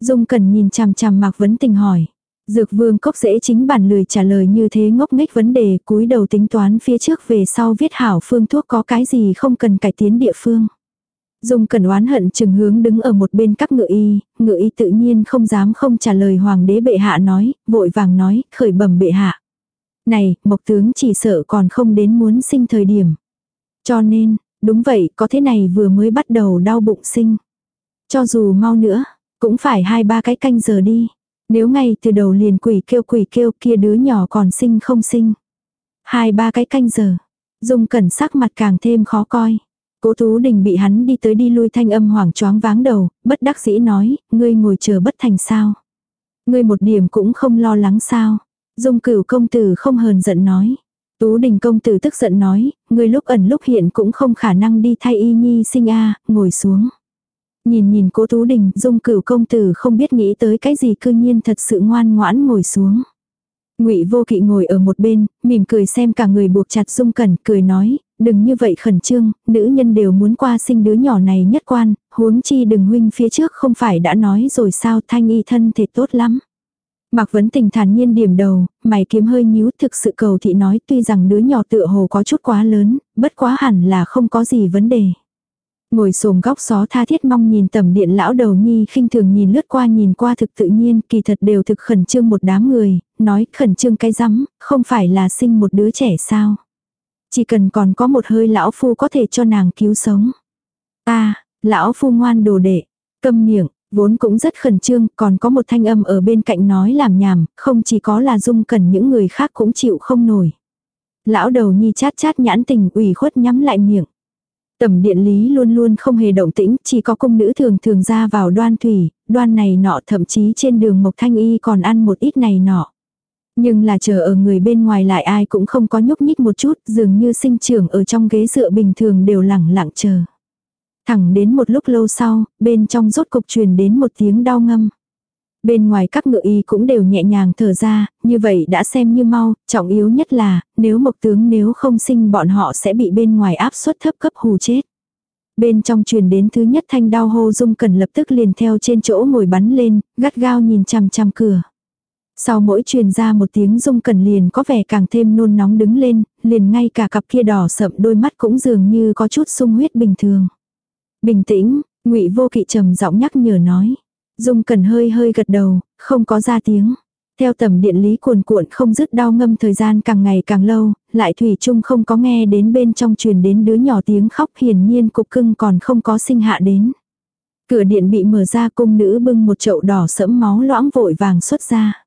Dung cần nhìn chằm chằm Mạc Vấn Tình hỏi. Dược vương cốc dễ chính bản lười trả lời như thế ngốc nghếch vấn đề cúi đầu tính toán phía trước về sau viết hảo phương thuốc có cái gì không cần cải tiến địa phương. Dung cần oán hận chừng hướng đứng ở một bên các ngự y, ngự y tự nhiên không dám không trả lời hoàng đế bệ hạ nói, vội vàng nói, khởi bẩm bệ hạ. Này, mộc tướng chỉ sợ còn không đến muốn sinh thời điểm. Cho nên, đúng vậy, có thế này vừa mới bắt đầu đau bụng sinh. Cho dù mau nữa, cũng phải hai ba cái canh giờ đi. Nếu ngay từ đầu liền quỷ kêu quỷ kêu kia đứa nhỏ còn sinh không sinh. Hai ba cái canh giờ. Dung cẩn sắc mặt càng thêm khó coi. Cố Tú Đình bị hắn đi tới đi lui thanh âm hoảng choáng váng đầu, bất đắc dĩ nói, ngươi ngồi chờ bất thành sao. Ngươi một điểm cũng không lo lắng sao. Dung cửu công tử không hờn giận nói. Tú Đình công tử tức giận nói, ngươi lúc ẩn lúc hiện cũng không khả năng đi thay y nhi sinh a ngồi xuống. Nhìn nhìn cố Tú Đình, dung cửu công tử không biết nghĩ tới cái gì cư nhiên thật sự ngoan ngoãn ngồi xuống. ngụy vô kỵ ngồi ở một bên, mỉm cười xem cả người buộc chặt dung cẩn, cười nói, đừng như vậy khẩn trương, nữ nhân đều muốn qua sinh đứa nhỏ này nhất quan, huống chi đừng huynh phía trước không phải đã nói rồi sao thanh y thân thể tốt lắm. Mạc Vấn Tình thản nhiên điểm đầu, mày kiếm hơi nhíu thực sự cầu thị nói tuy rằng đứa nhỏ tựa hồ có chút quá lớn, bất quá hẳn là không có gì vấn đề. Ngồi xồm góc xó tha thiết mong nhìn tầm điện lão đầu nhi khinh thường nhìn lướt qua nhìn qua thực tự nhiên kỳ thật đều thực khẩn trương một đám người, nói khẩn trương cái rắm, không phải là sinh một đứa trẻ sao. Chỉ cần còn có một hơi lão phu có thể cho nàng cứu sống. ta lão phu ngoan đồ đệ, câm miệng, vốn cũng rất khẩn trương, còn có một thanh âm ở bên cạnh nói làm nhảm, không chỉ có là dung cần những người khác cũng chịu không nổi. Lão đầu nhi chát chát nhãn tình ủy khuất nhắm lại miệng. Tầm điện lý luôn luôn không hề động tĩnh, chỉ có công nữ thường thường ra vào đoan thủy, đoan này nọ thậm chí trên đường Mộc Thanh Y còn ăn một ít này nọ. Nhưng là chờ ở người bên ngoài lại ai cũng không có nhúc nhích một chút, dường như sinh trưởng ở trong ghế dựa bình thường đều lẳng lặng chờ. Thẳng đến một lúc lâu sau, bên trong rốt cục truyền đến một tiếng đau ngâm. Bên ngoài các ngựa y cũng đều nhẹ nhàng thở ra, như vậy đã xem như mau, trọng yếu nhất là, nếu mộc tướng nếu không sinh bọn họ sẽ bị bên ngoài áp suất thấp cấp hù chết. Bên trong truyền đến thứ nhất thanh đau hô dung cần lập tức liền theo trên chỗ ngồi bắn lên, gắt gao nhìn chằm chằm cửa. Sau mỗi truyền ra một tiếng dung cần liền có vẻ càng thêm nôn nóng đứng lên, liền ngay cả cặp kia đỏ sậm đôi mắt cũng dường như có chút sung huyết bình thường. Bình tĩnh, ngụy vô kỵ trầm giọng nhắc nhở nói. Dung Cẩn hơi hơi gật đầu, không có ra tiếng. Theo tầm điện lý cuồn cuộn không dứt đau ngâm thời gian càng ngày càng lâu, lại Thủy chung không có nghe đến bên trong truyền đến đứa nhỏ tiếng khóc hiển nhiên cục cưng còn không có sinh hạ đến. Cửa điện bị mở ra cung nữ bưng một chậu đỏ sẫm máu loãng vội vàng xuất ra.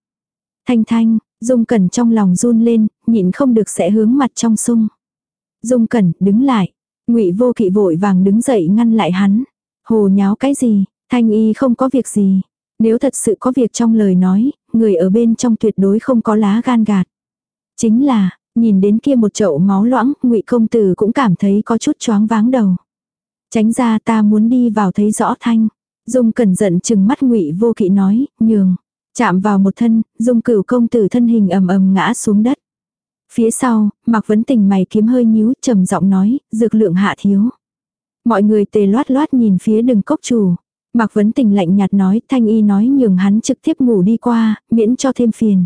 Thanh thanh, Dung Cẩn trong lòng run lên, nhịn không được sẽ hướng mặt trong sung. Dung Cẩn, đứng lại. ngụy vô kỵ vội vàng đứng dậy ngăn lại hắn. Hồ nháo cái gì, Thanh y không có việc gì. Nếu thật sự có việc trong lời nói, người ở bên trong tuyệt đối không có lá gan gạt. Chính là, nhìn đến kia một chậu máu loãng, ngụy công tử cũng cảm thấy có chút choáng váng đầu. Tránh ra ta muốn đi vào thấy rõ thanh. Dung cẩn giận chừng mắt ngụy vô kỵ nói, nhường. Chạm vào một thân, dung cửu công tử thân hình ầm ầm ngã xuống đất. Phía sau, Mạc Vấn Tình mày kiếm hơi nhíu, trầm giọng nói, dược lượng hạ thiếu. Mọi người tề loát loát nhìn phía đường cốc chủ. Mạc Vấn Tình lạnh nhạt nói, Thanh Y nói nhường hắn trực tiếp ngủ đi qua, miễn cho thêm phiền.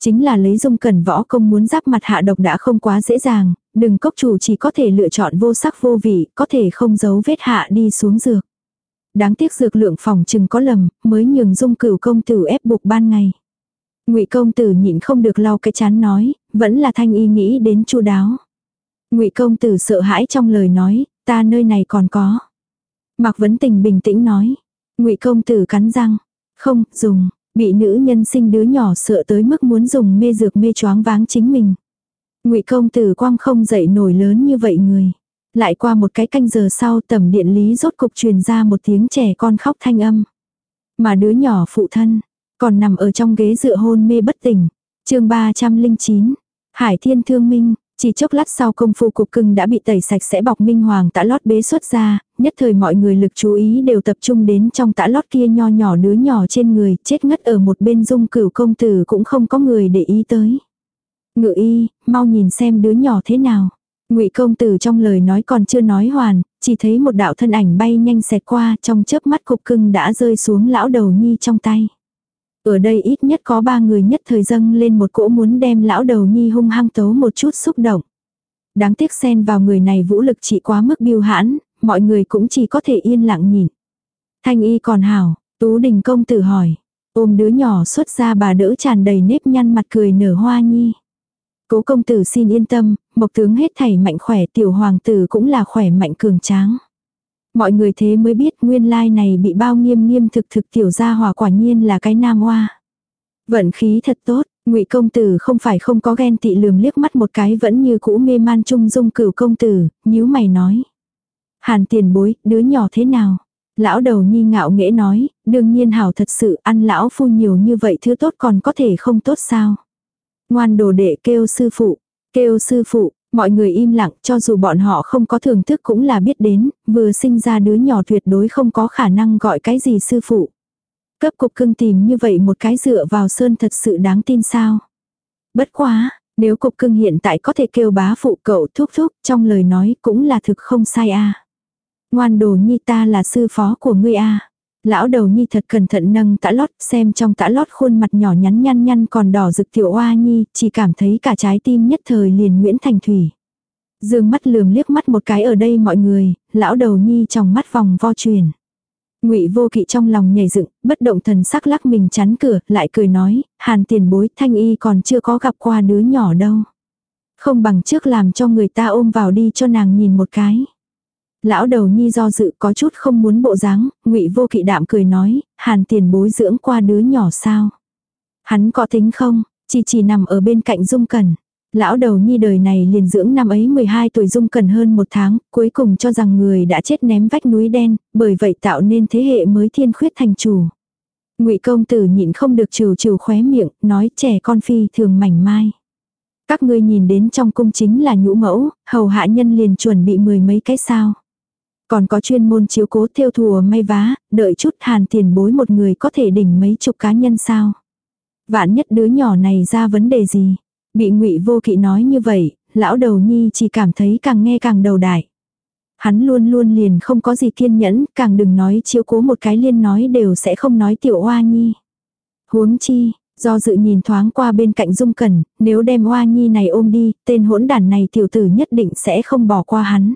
Chính là lấy dung cẩn võ công muốn giáp mặt hạ độc đã không quá dễ dàng, đừng cốc chủ chỉ có thể lựa chọn vô sắc vô vị, có thể không giấu vết hạ đi xuống dược. Đáng tiếc dược lượng phòng chừng có lầm, mới nhường dung cửu công tử ép buộc ban ngày. ngụy công tử nhịn không được lau cái chán nói, vẫn là thanh y nghĩ đến chu đáo. ngụy công tử sợ hãi trong lời nói, ta nơi này còn có. Mạc Vấn Tình bình tĩnh nói. Ngụy công tử cắn răng. Không, dùng. Bị nữ nhân sinh đứa nhỏ sợ tới mức muốn dùng mê dược mê choáng váng chính mình. Ngụy công tử quang không dậy nổi lớn như vậy người. Lại qua một cái canh giờ sau tầm điện lý rốt cục truyền ra một tiếng trẻ con khóc thanh âm. Mà đứa nhỏ phụ thân, còn nằm ở trong ghế dựa hôn mê bất tỉnh. chương 309, Hải Thiên Thương Minh, chỉ chốc lát sau công phu cục cưng đã bị tẩy sạch sẽ bọc minh hoàng tã lót bế xuất ra, nhất thời mọi người lực chú ý đều tập trung đến trong tã lót kia nho nhỏ đứa nhỏ trên người, chết ngất ở một bên dung cửu công tử cũng không có người để ý tới. Ngự y, mau nhìn xem đứa nhỏ thế nào. Ngụy công tử trong lời nói còn chưa nói hoàn, chỉ thấy một đạo thân ảnh bay nhanh xẹt qua, trong chớp mắt cục cưng đã rơi xuống lão đầu nhi trong tay. Ở đây ít nhất có ba người nhất thời dâng lên một cỗ muốn đem lão đầu nhi hung hăng tấu một chút xúc động. Đáng tiếc xen vào người này vũ lực chỉ quá mức biêu hãn, mọi người cũng chỉ có thể yên lặng nhìn. Thanh y còn hảo, Tú Đình công tử hỏi. Ôm đứa nhỏ xuất ra bà đỡ tràn đầy nếp nhăn mặt cười nở hoa nhi. Cố công tử xin yên tâm, mộc tướng hết thảy mạnh khỏe tiểu hoàng tử cũng là khỏe mạnh cường tráng. Mọi người thế mới biết nguyên lai này bị bao nghiêm nghiêm thực thực tiểu gia hòa quả nhiên là cái nam hoa. Vận khí thật tốt, ngụy công tử không phải không có ghen tị lườm liếc mắt một cái vẫn như cũ mê man trung dung cửu công tử, nhíu mày nói. Hàn tiền bối, đứa nhỏ thế nào? Lão đầu nhi ngạo nghễ nói, đương nhiên hảo thật sự ăn lão phu nhiều như vậy thứ tốt còn có thể không tốt sao? Ngoan đồ đệ kêu sư phụ, kêu sư phụ, mọi người im lặng cho dù bọn họ không có thưởng thức cũng là biết đến, vừa sinh ra đứa nhỏ tuyệt đối không có khả năng gọi cái gì sư phụ. Cấp cục cưng tìm như vậy một cái dựa vào sơn thật sự đáng tin sao. Bất quá, nếu cục cưng hiện tại có thể kêu bá phụ cậu thúc thúc trong lời nói cũng là thực không sai a Ngoan đồ nhi ta là sư phó của ngươi a Lão đầu nhi thật cẩn thận nâng tã lót, xem trong tã lót khuôn mặt nhỏ nhắn nhăn nhăn còn đỏ rực tiểu oa nhi, chỉ cảm thấy cả trái tim nhất thời liền Nguyễn Thành Thủy. Dương mắt lườm liếc mắt một cái ở đây mọi người, lão đầu nhi trong mắt vòng vo truyền. Ngụy Vô Kỵ trong lòng nhảy dựng, bất động thần sắc lắc mình chắn cửa, lại cười nói, "Hàn Tiền Bối, Thanh Y còn chưa có gặp qua đứa nhỏ đâu. Không bằng trước làm cho người ta ôm vào đi cho nàng nhìn một cái." Lão đầu nhi do dự có chút không muốn bộ dáng, ngụy vô kỵ đạm cười nói, hàn tiền bối dưỡng qua đứa nhỏ sao. Hắn có tính không, chỉ chỉ nằm ở bên cạnh dung cần Lão đầu nhi đời này liền dưỡng năm ấy 12 tuổi dung cần hơn một tháng, cuối cùng cho rằng người đã chết ném vách núi đen, bởi vậy tạo nên thế hệ mới thiên khuyết thành chủ. ngụy công tử nhịn không được trừ trừ khóe miệng, nói trẻ con phi thường mảnh mai. Các ngươi nhìn đến trong cung chính là nhũ mẫu, hầu hạ nhân liền chuẩn bị mười mấy cái sao. Còn có chuyên môn chiếu cố theo thùa may vá, đợi chút hàn tiền bối một người có thể đỉnh mấy chục cá nhân sao. Vạn nhất đứa nhỏ này ra vấn đề gì. Bị ngụy vô kỵ nói như vậy, lão đầu nhi chỉ cảm thấy càng nghe càng đầu đại. Hắn luôn luôn liền không có gì kiên nhẫn, càng đừng nói chiếu cố một cái liên nói đều sẽ không nói tiểu hoa nhi. Huống chi, do dự nhìn thoáng qua bên cạnh dung cẩn, nếu đem hoa nhi này ôm đi, tên hỗn đản này tiểu tử nhất định sẽ không bỏ qua hắn.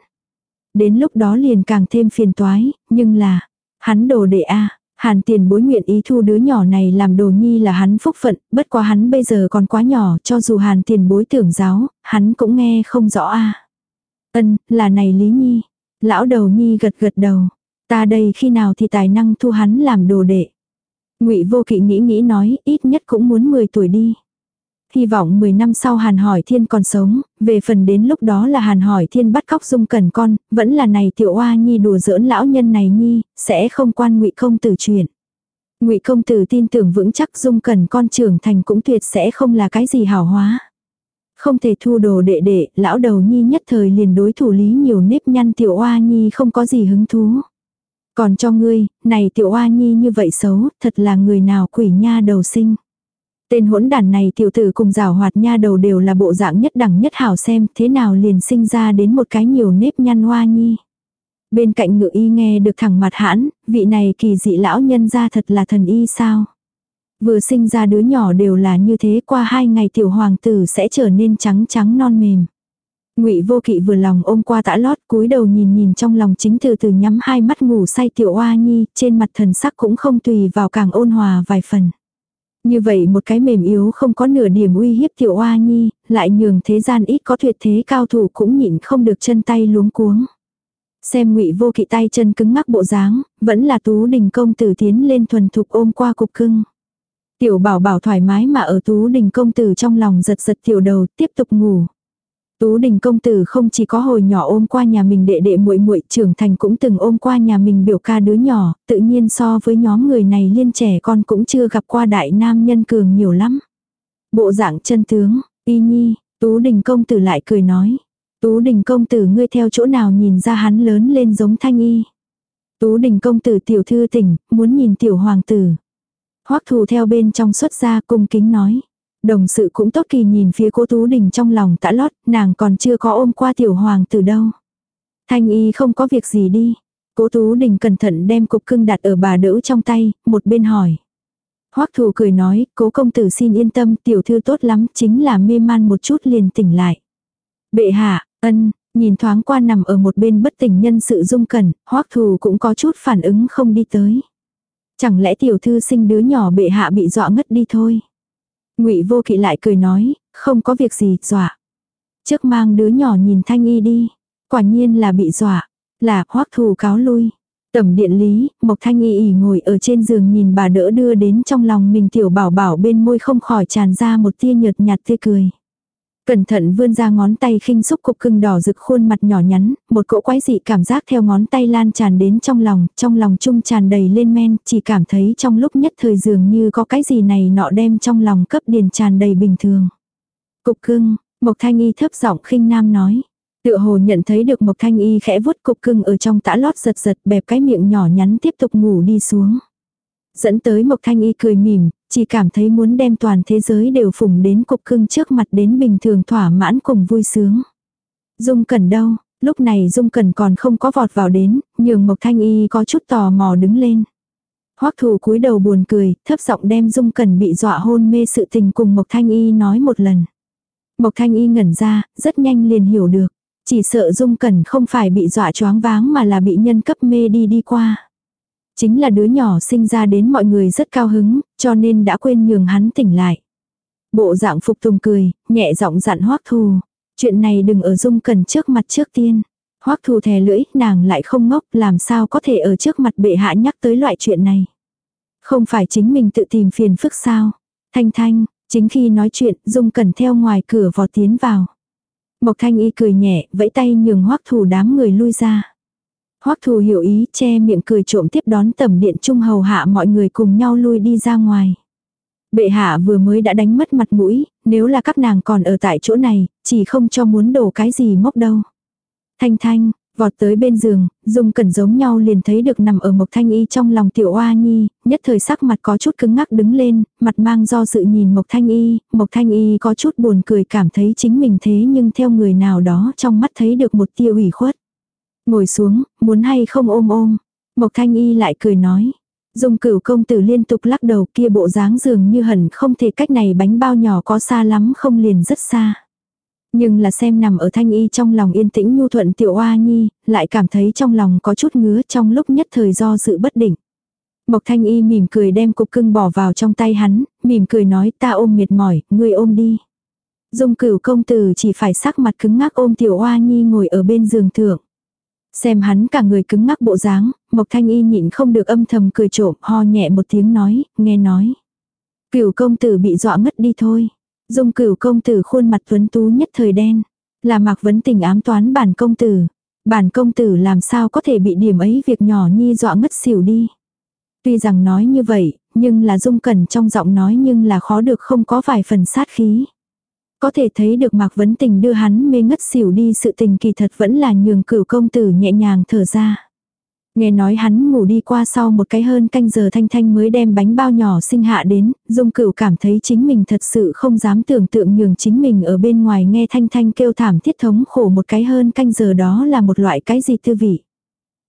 Đến lúc đó liền càng thêm phiền toái, nhưng là, hắn đồ đệ a Hàn tiền bối nguyện ý thu đứa nhỏ này làm đồ nhi là hắn phúc phận, bất quá hắn bây giờ còn quá nhỏ, cho dù hàn tiền bối tưởng giáo, hắn cũng nghe không rõ a Ân, là này Lý Nhi. Lão đầu nhi gật gật đầu. Ta đây khi nào thì tài năng thu hắn làm đồ đệ. ngụy vô kỵ nghĩ nghĩ nói, ít nhất cũng muốn 10 tuổi đi hy vọng 10 năm sau Hàn Hỏi Thiên còn sống, về phần đến lúc đó là Hàn Hỏi Thiên bắt cóc dung cần con, vẫn là này tiểu oa nhi đùa giỡn lão nhân này nhi, sẽ không quan ngụy không tử chuyện. Ngụy công tử tin tưởng vững chắc dung cẩn con trưởng thành cũng tuyệt sẽ không là cái gì hảo hóa. Không thể thu đồ đệ đệ, lão đầu nhi nhất thời liền đối thủ lý nhiều nếp nhăn tiểu oa nhi không có gì hứng thú. Còn cho ngươi, này tiểu oa nhi như vậy xấu, thật là người nào quỷ nha đầu sinh. Tên hỗn đàn này tiểu tử cùng rào hoạt nha đầu đều là bộ dạng nhất đẳng nhất hảo xem thế nào liền sinh ra đến một cái nhiều nếp nhăn hoa nhi. Bên cạnh ngự y nghe được thẳng mặt hãn, vị này kỳ dị lão nhân ra thật là thần y sao. Vừa sinh ra đứa nhỏ đều là như thế qua hai ngày tiểu hoàng tử sẽ trở nên trắng trắng non mềm. Ngụy Vô Kỵ vừa lòng ôm qua tã lót, cúi đầu nhìn nhìn trong lòng chính từ từ nhắm hai mắt ngủ say tiểu oa nhi, trên mặt thần sắc cũng không tùy vào càng ôn hòa vài phần. Như vậy một cái mềm yếu không có nửa điểm uy hiếp tiểu oa nhi, lại nhường thế gian ít có tuyệt thế cao thủ cũng nhịn không được chân tay luống cuống. Xem ngụy vô kỵ tay chân cứng ngắc bộ dáng, vẫn là tú đình công tử tiến lên thuần thục ôm qua cục cưng. Tiểu bảo bảo thoải mái mà ở tú đình công tử trong lòng giật giật tiểu đầu tiếp tục ngủ. Tú đình công tử không chỉ có hồi nhỏ ôm qua nhà mình đệ đệ muội muội trưởng thành cũng từng ôm qua nhà mình biểu ca đứa nhỏ, tự nhiên so với nhóm người này liên trẻ con cũng chưa gặp qua đại nam nhân cường nhiều lắm. Bộ dạng chân tướng, y nhi, tú đình công tử lại cười nói. Tú đình công tử ngươi theo chỗ nào nhìn ra hắn lớn lên giống thanh y. Tú đình công tử tiểu thư tỉnh, muốn nhìn tiểu hoàng tử. Hoắc thù theo bên trong xuất ra cung kính nói. Đồng sự cũng tốt kỳ nhìn phía cô Tú Đình trong lòng tã lót, nàng còn chưa có ôm qua tiểu hoàng từ đâu. Thanh y không có việc gì đi. Cố Tú Đình cẩn thận đem cục cưng đặt ở bà đỡ trong tay, một bên hỏi. Hoắc thù cười nói, cố công tử xin yên tâm, tiểu thư tốt lắm, chính là mê man một chút liền tỉnh lại. Bệ hạ, ân, nhìn thoáng qua nằm ở một bên bất tỉnh nhân sự dung cẩn, Hoắc thù cũng có chút phản ứng không đi tới. Chẳng lẽ tiểu thư sinh đứa nhỏ bệ hạ bị dọa ngất đi thôi. Ngụy Vô Kỵ lại cười nói, không có việc gì, dọa. Trước mang đứa nhỏ nhìn Thanh Y đi. Quả nhiên là bị dọa. Là hoắc thù cáo lui. Tẩm điện lý, Mộc Thanh Y ỉ ngồi ở trên giường nhìn bà đỡ đưa đến trong lòng mình tiểu bảo bảo bên môi không khỏi tràn ra một tia nhợt nhạt tươi cười. Cẩn thận vươn ra ngón tay khinh xúc cục cưng đỏ rực khuôn mặt nhỏ nhắn, một cỗ quái dị cảm giác theo ngón tay lan tràn đến trong lòng, trong lòng chung tràn đầy lên men, chỉ cảm thấy trong lúc nhất thời dường như có cái gì này nọ đem trong lòng cấp điền tràn đầy bình thường. Cục cưng, Mộc Thanh Y thấp giọng khinh nam nói. Tựa hồ nhận thấy được Mộc Thanh Y khẽ vuốt cục cưng ở trong tã lót giật giật bẹp cái miệng nhỏ nhắn tiếp tục ngủ đi xuống. Dẫn tới Mộc Thanh Y cười mỉm, chỉ cảm thấy muốn đem toàn thế giới đều phủng đến cục cưng trước mặt đến bình thường thỏa mãn cùng vui sướng. Dung Cẩn đâu, lúc này Dung Cẩn còn không có vọt vào đến, nhường Mộc Thanh Y có chút tò mò đứng lên. Hoắc thủ cúi đầu buồn cười, thấp giọng đem Dung Cẩn bị dọa hôn mê sự tình cùng Mộc Thanh Y nói một lần. Mộc Thanh Y ngẩn ra, rất nhanh liền hiểu được. Chỉ sợ Dung Cẩn không phải bị dọa choáng váng mà là bị nhân cấp mê đi đi qua. Chính là đứa nhỏ sinh ra đến mọi người rất cao hứng, cho nên đã quên nhường hắn tỉnh lại. Bộ dạng phục tùng cười, nhẹ giọng dặn hoắc thù. Chuyện này đừng ở dung cần trước mặt trước tiên. hoắc thù thè lưỡi, nàng lại không ngốc, làm sao có thể ở trước mặt bệ hạ nhắc tới loại chuyện này. Không phải chính mình tự tìm phiền phức sao. Thanh thanh, chính khi nói chuyện, dung cần theo ngoài cửa vọt tiến vào. Mộc thanh y cười nhẹ, vẫy tay nhường hoắc thù đám người lui ra. Hoắc thù hiểu ý che miệng cười trộm tiếp đón tầm điện trung hầu hạ mọi người cùng nhau lui đi ra ngoài. Bệ hạ vừa mới đã đánh mất mặt mũi, nếu là các nàng còn ở tại chỗ này, chỉ không cho muốn đổ cái gì mốc đâu. Thanh thanh, vọt tới bên giường, dùng cẩn giống nhau liền thấy được nằm ở Mộc Thanh Y trong lòng tiểu oa nhi, nhất thời sắc mặt có chút cứng ngắc đứng lên, mặt mang do sự nhìn Mộc Thanh Y, Mộc Thanh Y có chút buồn cười cảm thấy chính mình thế nhưng theo người nào đó trong mắt thấy được một tia ủy khuất. Ngồi xuống, muốn hay không ôm ôm. Mộc thanh y lại cười nói. Dung cửu công tử liên tục lắc đầu kia bộ dáng dường như hẳn không thể cách này bánh bao nhỏ có xa lắm không liền rất xa. Nhưng là xem nằm ở thanh y trong lòng yên tĩnh nhu thuận tiểu oa nhi, lại cảm thấy trong lòng có chút ngứa trong lúc nhất thời do dự bất định. Mộc thanh y mỉm cười đem cục cưng bỏ vào trong tay hắn, mỉm cười nói ta ôm mệt mỏi, ngươi ôm đi. Dung cửu công tử chỉ phải sắc mặt cứng ngắc ôm tiểu oa nhi ngồi ở bên giường thượng. Xem hắn cả người cứng ngắc bộ dáng, Mộc Thanh Y nhịn không được âm thầm cười trộm, ho nhẹ một tiếng nói, nghe nói. Cửu công tử bị dọa ngất đi thôi. Dung cửu công tử khuôn mặt tuấn tú nhất thời đen. Là mạc vấn tình ám toán bản công tử. Bản công tử làm sao có thể bị điểm ấy việc nhỏ nhi dọa ngất xỉu đi. Tuy rằng nói như vậy, nhưng là dung cẩn trong giọng nói nhưng là khó được không có vài phần sát khí. Có thể thấy được Mạc Vấn Tình đưa hắn mê ngất xỉu đi sự tình kỳ thật vẫn là nhường cửu công tử nhẹ nhàng thở ra. Nghe nói hắn ngủ đi qua sau một cái hơn canh giờ Thanh Thanh mới đem bánh bao nhỏ sinh hạ đến, Dung Cửu cảm thấy chính mình thật sự không dám tưởng tượng nhường chính mình ở bên ngoài nghe Thanh Thanh kêu thảm thiết thống khổ một cái hơn canh giờ đó là một loại cái gì tư vị.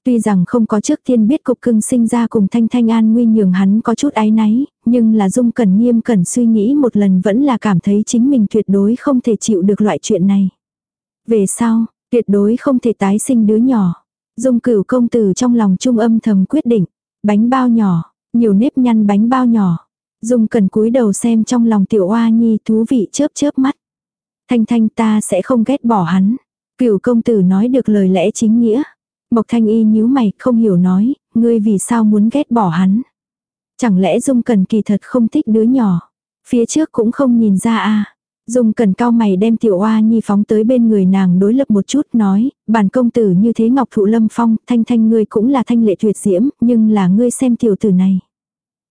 Tuy rằng không có trước tiên biết cục cưng sinh ra cùng Thanh Thanh an nguy nhường hắn có chút ái náy, nhưng là Dung Cẩn nghiêm cẩn suy nghĩ một lần vẫn là cảm thấy chính mình tuyệt đối không thể chịu được loại chuyện này. Về sau, tuyệt đối không thể tái sinh đứa nhỏ. Dung cửu công tử trong lòng trung âm thầm quyết định. Bánh bao nhỏ, nhiều nếp nhăn bánh bao nhỏ. Dung cần cúi đầu xem trong lòng tiểu oa nhi thú vị chớp chớp mắt. Thanh thanh ta sẽ không ghét bỏ hắn. Cửu công tử nói được lời lẽ chính nghĩa. Mộc thanh y nhíu mày không hiểu nói, ngươi vì sao muốn ghét bỏ hắn. Chẳng lẽ Dung cần kỳ thật không thích đứa nhỏ. Phía trước cũng không nhìn ra à. Dung cần cao mày đem tiểu oa nhi phóng tới bên người nàng đối lập một chút nói, bản công tử như thế ngọc thụ lâm phong, thanh thanh ngươi cũng là thanh lệ tuyệt diễm, nhưng là ngươi xem tiểu tử này.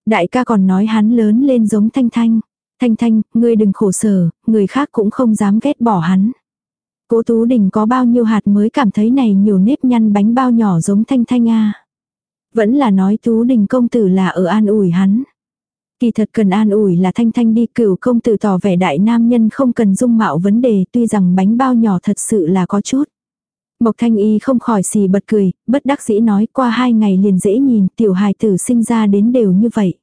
Đại ca còn nói hắn lớn lên giống thanh thanh. Thanh thanh, ngươi đừng khổ sở, người khác cũng không dám ghét bỏ hắn. Cố Tú Đình có bao nhiêu hạt mới cảm thấy này nhiều nếp nhăn bánh bao nhỏ giống thanh thanh a Vẫn là nói Tú Đình công tử là ở an ủi hắn. Kỳ thật cần an ủi là thanh thanh đi cửu công tử tỏ vẻ đại nam nhân không cần dung mạo vấn đề tuy rằng bánh bao nhỏ thật sự là có chút. Mộc thanh y không khỏi xì bật cười, bất đắc dĩ nói qua hai ngày liền dễ nhìn tiểu hài tử sinh ra đến đều như vậy.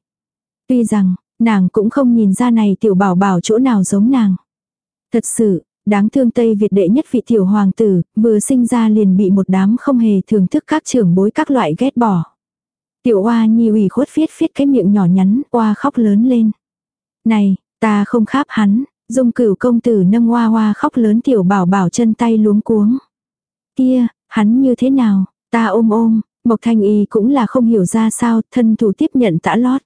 Tuy rằng, nàng cũng không nhìn ra này tiểu bảo bảo chỗ nào giống nàng. Thật sự, đáng thương Tây Việt đệ nhất vị tiểu hoàng tử, vừa sinh ra liền bị một đám không hề thưởng thức các trưởng bối các loại ghét bỏ. Tiểu oa nhi ủy khuất phiết phiết cái miệng nhỏ nhắn, oa khóc lớn lên. Này, ta không kháp hắn, dung cửu công tử nâng hoa hoa khóc lớn tiểu bảo bảo chân tay luống cuống. Kia, hắn như thế nào, ta ôm ôm, Mộc Thanh Y cũng là không hiểu ra sao, thân thủ tiếp nhận tã lót.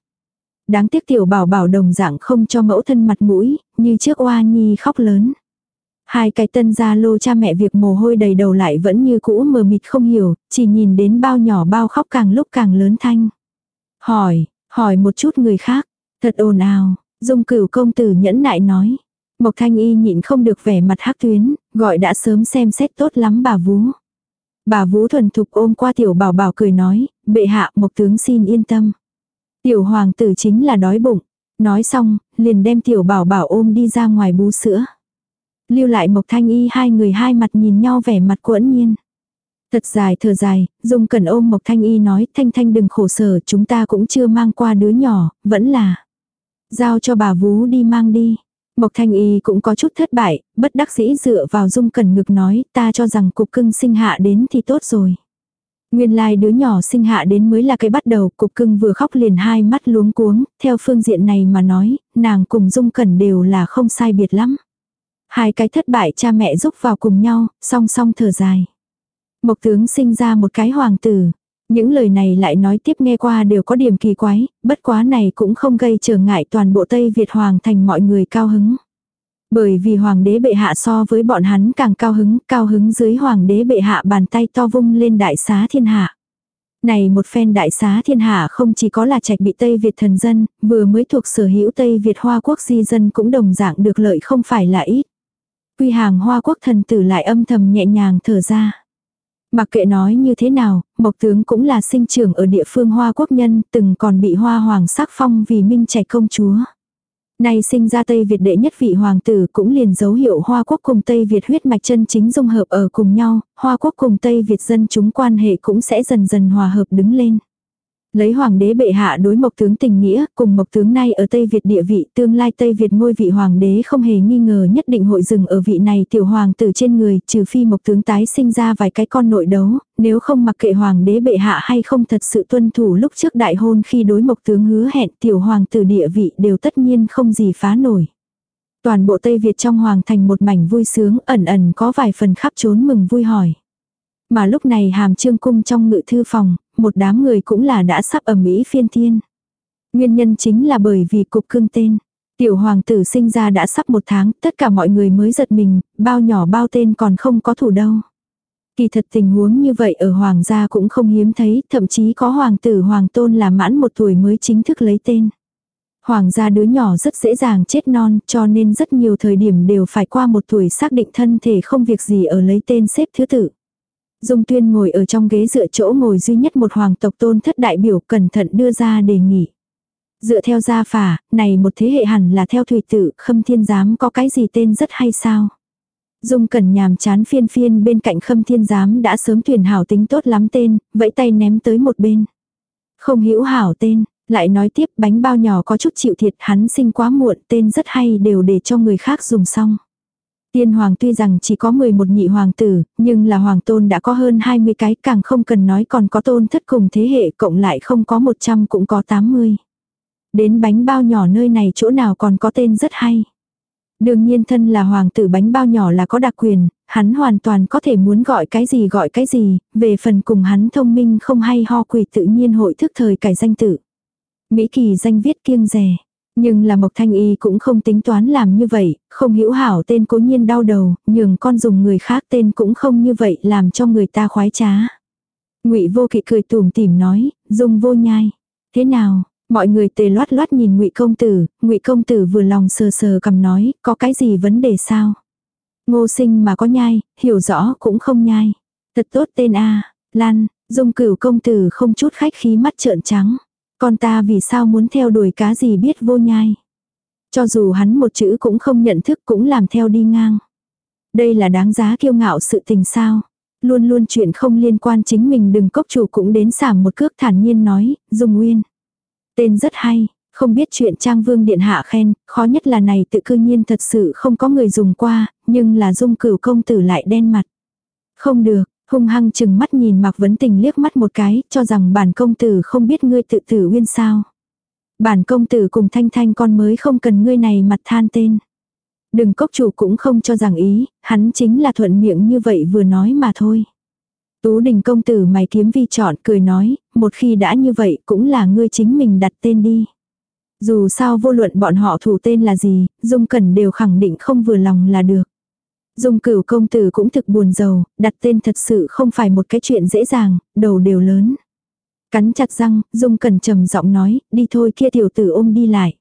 Đáng tiếc tiểu bảo bảo đồng dạng không cho mẫu thân mặt mũi, như trước oa nhi khóc lớn. Hai cái tân gia lô cha mẹ việc mồ hôi đầy đầu lại vẫn như cũ mờ mịt không hiểu, chỉ nhìn đến bao nhỏ bao khóc càng lúc càng lớn thanh. Hỏi, hỏi một chút người khác, thật ồn ào, dung cửu công tử nhẫn nại nói. Mộc thanh y nhịn không được vẻ mặt hắc tuyến, gọi đã sớm xem xét tốt lắm bà vú. Bà vú thuần thục ôm qua tiểu bảo bảo cười nói, bệ hạ mộc tướng xin yên tâm. Tiểu hoàng tử chính là đói bụng. Nói xong, liền đem tiểu bảo bảo ôm đi ra ngoài bú sữa. Lưu lại Mộc Thanh Y hai người hai mặt nhìn nhau vẻ mặt quẫn nhiên. Thật dài thở dài, Dung cần ôm Mộc Thanh Y nói Thanh Thanh đừng khổ sở chúng ta cũng chưa mang qua đứa nhỏ, vẫn là. Giao cho bà vú đi mang đi. Mộc Thanh Y cũng có chút thất bại, bất đắc dĩ dựa vào Dung Cẩn ngực nói ta cho rằng cục cưng sinh hạ đến thì tốt rồi. Nguyên lai like đứa nhỏ sinh hạ đến mới là cái bắt đầu, cục cưng vừa khóc liền hai mắt luống cuống, theo phương diện này mà nói, nàng cùng Dung Cẩn đều là không sai biệt lắm. Hai cái thất bại cha mẹ giúp vào cùng nhau, song song thở dài. Mộc tướng sinh ra một cái hoàng tử. Những lời này lại nói tiếp nghe qua đều có điểm kỳ quái, bất quá này cũng không gây trở ngại toàn bộ Tây Việt hoàng thành mọi người cao hứng. Bởi vì hoàng đế bệ hạ so với bọn hắn càng cao hứng, cao hứng dưới hoàng đế bệ hạ bàn tay to vung lên đại xá thiên hạ. Này một phen đại xá thiên hạ không chỉ có là trạch bị Tây Việt thần dân, vừa mới thuộc sở hữu Tây Việt Hoa quốc di dân cũng đồng dạng được lợi không phải là ít. Quy hàng hoa quốc thần tử lại âm thầm nhẹ nhàng thở ra. Mặc kệ nói như thế nào, Mộc Tướng cũng là sinh trưởng ở địa phương hoa quốc nhân, từng còn bị hoa hoàng sắc phong vì minh trẻ công chúa. Nay sinh ra Tây Việt đệ nhất vị hoàng tử cũng liền dấu hiệu Hoa Quốc cùng Tây Việt huyết mạch chân chính dung hợp ở cùng nhau, Hoa Quốc cùng Tây Việt dân chúng quan hệ cũng sẽ dần dần hòa hợp đứng lên. Lấy hoàng đế bệ hạ đối mộc tướng tình nghĩa, cùng mộc tướng nay ở Tây Việt địa vị, tương lai Tây Việt ngôi vị hoàng đế không hề nghi ngờ nhất định hội dừng ở vị này tiểu hoàng tử trên người, trừ phi mộc tướng tái sinh ra vài cái con nội đấu, nếu không mặc kệ hoàng đế bệ hạ hay không thật sự tuân thủ lúc trước đại hôn khi đối mộc tướng hứa hẹn tiểu hoàng tử địa vị đều tất nhiên không gì phá nổi. Toàn bộ Tây Việt trong hoàng thành một mảnh vui sướng ẩn ẩn có vài phần khắp trốn mừng vui hỏi. Mà lúc này hàm trương cung trong ngự thư phòng, một đám người cũng là đã sắp ở Mỹ phiên thiên. Nguyên nhân chính là bởi vì cục cưng tên. Tiểu hoàng tử sinh ra đã sắp một tháng, tất cả mọi người mới giật mình, bao nhỏ bao tên còn không có thủ đâu. Kỳ thật tình huống như vậy ở hoàng gia cũng không hiếm thấy, thậm chí có hoàng tử hoàng tôn là mãn một tuổi mới chính thức lấy tên. Hoàng gia đứa nhỏ rất dễ dàng chết non cho nên rất nhiều thời điểm đều phải qua một tuổi xác định thân thể không việc gì ở lấy tên xếp thứ tự. Dung tuyên ngồi ở trong ghế dựa chỗ ngồi duy nhất một hoàng tộc tôn thất đại biểu cẩn thận đưa ra đề nghị. Dựa theo gia phả, này một thế hệ hẳn là theo thủy tử, khâm thiên giám có cái gì tên rất hay sao? Dung cẩn nhàm chán phiên phiên bên cạnh khâm thiên giám đã sớm tuyển hảo tính tốt lắm tên, vẫy tay ném tới một bên. Không hiểu hảo tên, lại nói tiếp bánh bao nhỏ có chút chịu thiệt hắn sinh quá muộn tên rất hay đều để cho người khác dùng xong. Tiên hoàng tuy rằng chỉ có 11 nhị hoàng tử, nhưng là hoàng tôn đã có hơn 20 cái càng không cần nói còn có tôn thất cùng thế hệ cộng lại không có 100 cũng có 80. Đến bánh bao nhỏ nơi này chỗ nào còn có tên rất hay. Đương nhiên thân là hoàng tử bánh bao nhỏ là có đặc quyền, hắn hoàn toàn có thể muốn gọi cái gì gọi cái gì, về phần cùng hắn thông minh không hay ho quỷ tự nhiên hội thức thời cải danh tự. Mỹ kỳ danh viết kiêng rè. Nhưng là Mộc Thanh Y cũng không tính toán làm như vậy, không hiểu hảo tên cố nhiên đau đầu, nhường con dùng người khác tên cũng không như vậy làm cho người ta khoái trá. ngụy vô kỵ cười tủm tỉm nói, dùng vô nhai. Thế nào, mọi người tề loát loát nhìn ngụy công tử, ngụy công tử vừa lòng sờ sờ cầm nói, có cái gì vấn đề sao? Ngô sinh mà có nhai, hiểu rõ cũng không nhai. Thật tốt tên A, Lan, dung cửu công tử không chút khách khí mắt trợn trắng. Con ta vì sao muốn theo đuổi cá gì biết vô nhai. Cho dù hắn một chữ cũng không nhận thức cũng làm theo đi ngang. Đây là đáng giá kiêu ngạo sự tình sao. Luôn luôn chuyện không liên quan chính mình đừng cốc chủ cũng đến sảm một cước thản nhiên nói, dùng nguyên. Tên rất hay, không biết chuyện trang vương điện hạ khen, khó nhất là này tự cư nhiên thật sự không có người dùng qua, nhưng là dung cửu công tử lại đen mặt. Không được, Hung hăng chừng mắt nhìn Mạc Vấn Tình liếc mắt một cái, cho rằng bản công tử không biết ngươi tự tử uyên sao. Bản công tử cùng thanh thanh con mới không cần ngươi này mặt than tên. Đừng cốc chủ cũng không cho rằng ý, hắn chính là thuận miệng như vậy vừa nói mà thôi. Tú đình công tử mày kiếm vi chọn cười nói, một khi đã như vậy cũng là ngươi chính mình đặt tên đi. Dù sao vô luận bọn họ thủ tên là gì, Dung Cẩn đều khẳng định không vừa lòng là được. Dung cửu công tử cũng thực buồn giàu, đặt tên thật sự không phải một cái chuyện dễ dàng, đầu đều lớn. Cắn chặt răng, Dung cần trầm giọng nói, đi thôi kia tiểu tử ôm đi lại.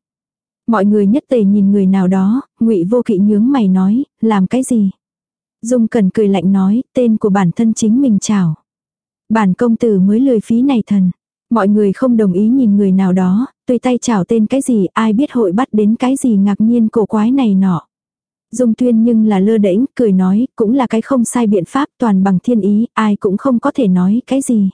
Mọi người nhất tề nhìn người nào đó, ngụy vô kỵ nhướng mày nói, làm cái gì? Dung cần cười lạnh nói, tên của bản thân chính mình chào. Bản công tử mới lười phí này thần. Mọi người không đồng ý nhìn người nào đó, tùy tay chào tên cái gì, ai biết hội bắt đến cái gì ngạc nhiên cổ quái này nọ. Dung tuyên nhưng là lơ đễnh, cười nói, cũng là cái không sai biện pháp toàn bằng thiên ý, ai cũng không có thể nói cái gì.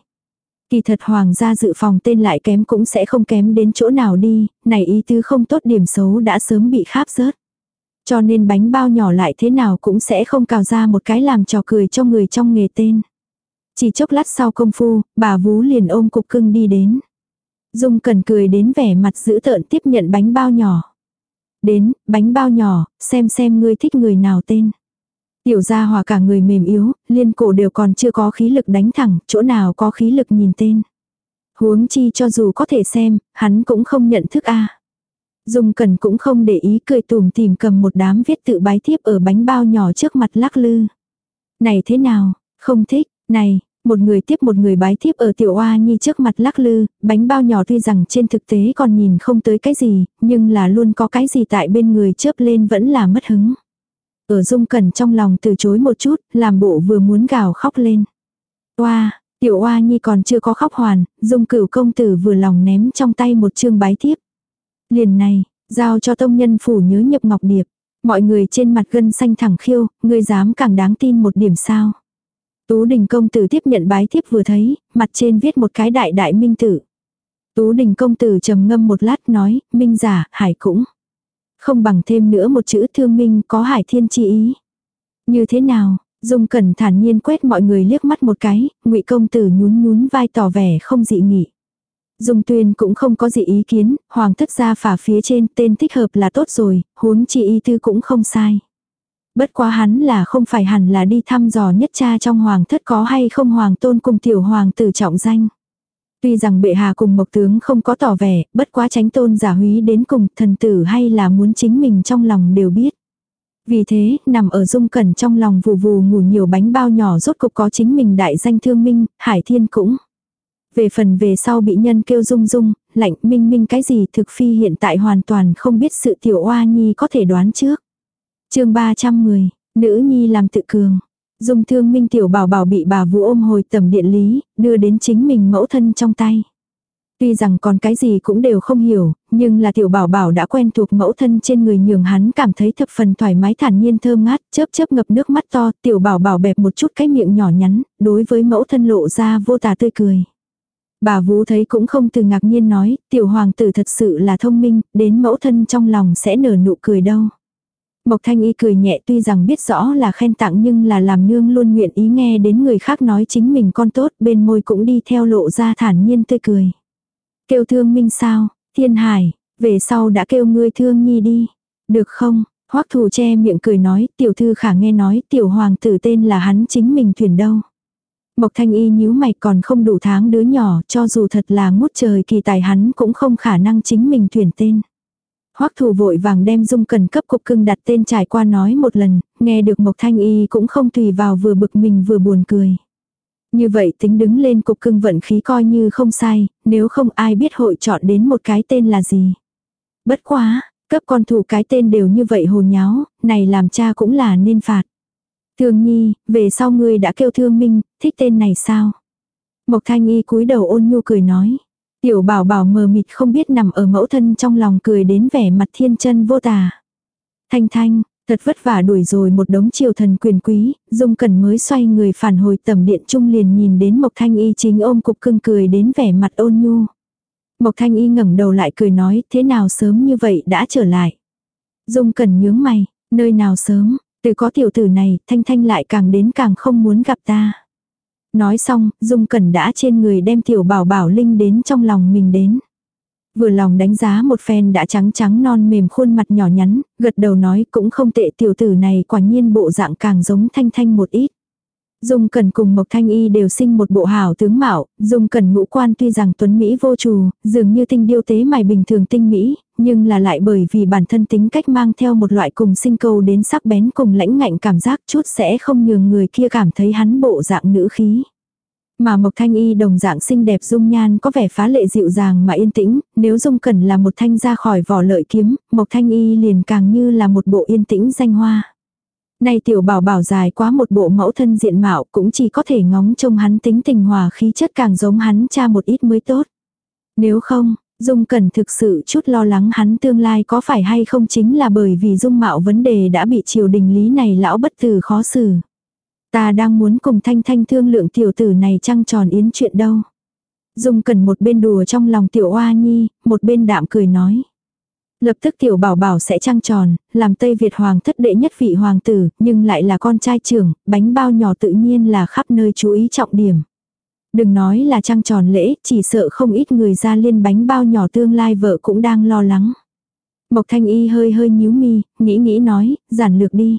Kỳ thật hoàng gia dự phòng tên lại kém cũng sẽ không kém đến chỗ nào đi, này ý tứ không tốt điểm xấu đã sớm bị kháp rớt. Cho nên bánh bao nhỏ lại thế nào cũng sẽ không cào ra một cái làm trò cười cho người trong nghề tên. Chỉ chốc lát sau công phu, bà vú liền ôm cục cưng đi đến. Dung cần cười đến vẻ mặt dữ tợn tiếp nhận bánh bao nhỏ. Đến, bánh bao nhỏ, xem xem ngươi thích người nào tên. Tiểu gia hòa cả người mềm yếu, liên cổ đều còn chưa có khí lực đánh thẳng, chỗ nào có khí lực nhìn tên. Huống chi cho dù có thể xem, hắn cũng không nhận thức a. Dung cần cũng không để ý cười tùm tìm cầm một đám viết tự bái thiếp ở bánh bao nhỏ trước mặt lắc lư. Này thế nào, không thích, này, một người tiếp một người bái thiếp ở tiểu oa nhi trước mặt lắc lư, bánh bao nhỏ tuy rằng trên thực tế còn nhìn không tới cái gì, nhưng là luôn có cái gì tại bên người chớp lên vẫn là mất hứng. Ở dung cẩn trong lòng từ chối một chút, làm bộ vừa muốn gào khóc lên. Oa, tiểu oa nhi còn chưa có khóc hoàn, dung cửu công tử vừa lòng ném trong tay một chương bái thiếp. Liền này, giao cho tông nhân phủ nhớ nhập ngọc điệp. Mọi người trên mặt gân xanh thẳng khiêu, người dám càng đáng tin một điểm sao. Tú đình công tử tiếp nhận bái thiếp vừa thấy, mặt trên viết một cái đại đại minh tử. Tú đình công tử trầm ngâm một lát nói, minh giả, hải cũng. Không bằng thêm nữa một chữ thương minh có hải thiên chi ý. Như thế nào, Dung Cẩn thản nhiên quét mọi người liếc mắt một cái, ngụy công tử nhún nhún vai tỏ vẻ không dị nghị. Dung Tuyên cũng không có gì ý kiến, hoàng thất gia phả phía trên tên thích hợp là tốt rồi, huống chi ý tư cũng không sai. Bất quá hắn là không phải hẳn là đi thăm dò nhất cha trong hoàng thất có hay không hoàng tôn cùng tiểu hoàng tử trọng danh. Tuy rằng bệ hạ cùng mộc tướng không có tỏ vẻ, bất quá tránh tôn giả húy đến cùng thần tử hay là muốn chính mình trong lòng đều biết. Vì thế, nằm ở dung cẩn trong lòng vù vù ngủ nhiều bánh bao nhỏ rốt cục có chính mình đại danh thương minh, hải thiên cũng. Về phần về sau bị nhân kêu dung dung, lạnh minh minh cái gì thực phi hiện tại hoàn toàn không biết sự tiểu oa nhi có thể đoán trước chương 310, nữ nhi làm tự cường. Dung thương minh tiểu bảo bảo bị bà vũ ôm hồi tầm điện lý, đưa đến chính mình mẫu thân trong tay. Tuy rằng còn cái gì cũng đều không hiểu, nhưng là tiểu bảo bảo đã quen thuộc mẫu thân trên người nhường hắn cảm thấy thập phần thoải mái thản nhiên thơm ngát, chớp chớp ngập nước mắt to, tiểu bảo bảo bẹp một chút cái miệng nhỏ nhắn, đối với mẫu thân lộ ra vô tà tươi cười. Bà Vũ thấy cũng không từ ngạc nhiên nói, tiểu hoàng tử thật sự là thông minh, đến mẫu thân trong lòng sẽ nở nụ cười đâu. Mộc Thanh Y cười nhẹ tuy rằng biết rõ là khen tặng nhưng là làm nương luôn nguyện ý nghe đến người khác nói chính mình con tốt, bên môi cũng đi theo lộ ra thản nhiên tươi cười. Kêu thương minh sao, thiên hải, về sau đã kêu ngươi thương nhi đi. Được không, hoắc thù che miệng cười nói, tiểu thư khả nghe nói tiểu hoàng tử tên là hắn chính mình thuyền đâu. Mộc thanh y nhíu mày còn không đủ tháng đứa nhỏ cho dù thật là ngút trời kỳ tài hắn cũng không khả năng chính mình thuyền tên. Hoắc thủ vội vàng đem dung cần cấp cục cưng đặt tên trải qua nói một lần, nghe được Mộc Thanh Y cũng không tùy vào vừa bực mình vừa buồn cười. Như vậy tính đứng lên cục cưng vận khí coi như không sai, nếu không ai biết hội chọn đến một cái tên là gì. Bất quá, cấp con thủ cái tên đều như vậy hồ nháo, này làm cha cũng là nên phạt. Thương nhi, về sau ngươi đã kêu thương minh, thích tên này sao? Mộc thanh y cúi đầu ôn nhu cười nói. Tiểu bảo bảo mờ mịt không biết nằm ở mẫu thân trong lòng cười đến vẻ mặt thiên chân vô tà. Thanh thanh, thật vất vả đuổi rồi một đống triều thần quyền quý, dung cần mới xoay người phản hồi tầm điện trung liền nhìn đến Mộc Thanh Y chính ôm cục cưng cười đến vẻ mặt ôn nhu. Mộc Thanh Y ngẩng đầu lại cười nói thế nào sớm như vậy đã trở lại. Dung cần nhướng mày, nơi nào sớm, từ có tiểu tử này, Thanh Thanh lại càng đến càng không muốn gặp ta. Nói xong, Dung Cẩn đã trên người đem tiểu bảo bảo linh đến trong lòng mình đến. Vừa lòng đánh giá một phen đã trắng trắng non mềm khuôn mặt nhỏ nhắn, gật đầu nói cũng không tệ tiểu tử này quả nhiên bộ dạng càng giống Thanh Thanh một ít. Dung Cẩn cùng Mộc Thanh Y đều sinh một bộ hảo tướng mạo, Dung Cẩn ngũ quan tuy rằng tuấn Mỹ vô trù, dường như tinh điêu tế mài bình thường tinh Mỹ, nhưng là lại bởi vì bản thân tính cách mang theo một loại cùng sinh cầu đến sắc bén cùng lãnh ngạnh cảm giác chút sẽ không nhường người kia cảm thấy hắn bộ dạng nữ khí. Mà Mộc Thanh Y đồng dạng xinh đẹp dung nhan có vẻ phá lệ dịu dàng mà yên tĩnh, nếu Dung Cẩn là một thanh ra khỏi vỏ lợi kiếm, Mộc Thanh Y liền càng như là một bộ yên tĩnh danh hoa nay tiểu bảo bảo dài quá một bộ mẫu thân diện mạo cũng chỉ có thể ngóng trông hắn tính tình hòa khí chất càng giống hắn cha một ít mới tốt. Nếu không, Dung Cẩn thực sự chút lo lắng hắn tương lai có phải hay không chính là bởi vì dung mạo vấn đề đã bị triều đình lý này lão bất tử khó xử. Ta đang muốn cùng thanh thanh thương lượng tiểu tử này trăng tròn yến chuyện đâu. Dung Cẩn một bên đùa trong lòng tiểu oa nhi, một bên đạm cười nói. Lập tức tiểu bảo bảo sẽ trăng tròn, làm Tây Việt hoàng thất đệ nhất vị hoàng tử, nhưng lại là con trai trưởng, bánh bao nhỏ tự nhiên là khắp nơi chú ý trọng điểm. Đừng nói là trăng tròn lễ, chỉ sợ không ít người ra liên bánh bao nhỏ tương lai vợ cũng đang lo lắng. Mộc thanh y hơi hơi nhíu mi, nghĩ nghĩ nói, giản lược đi.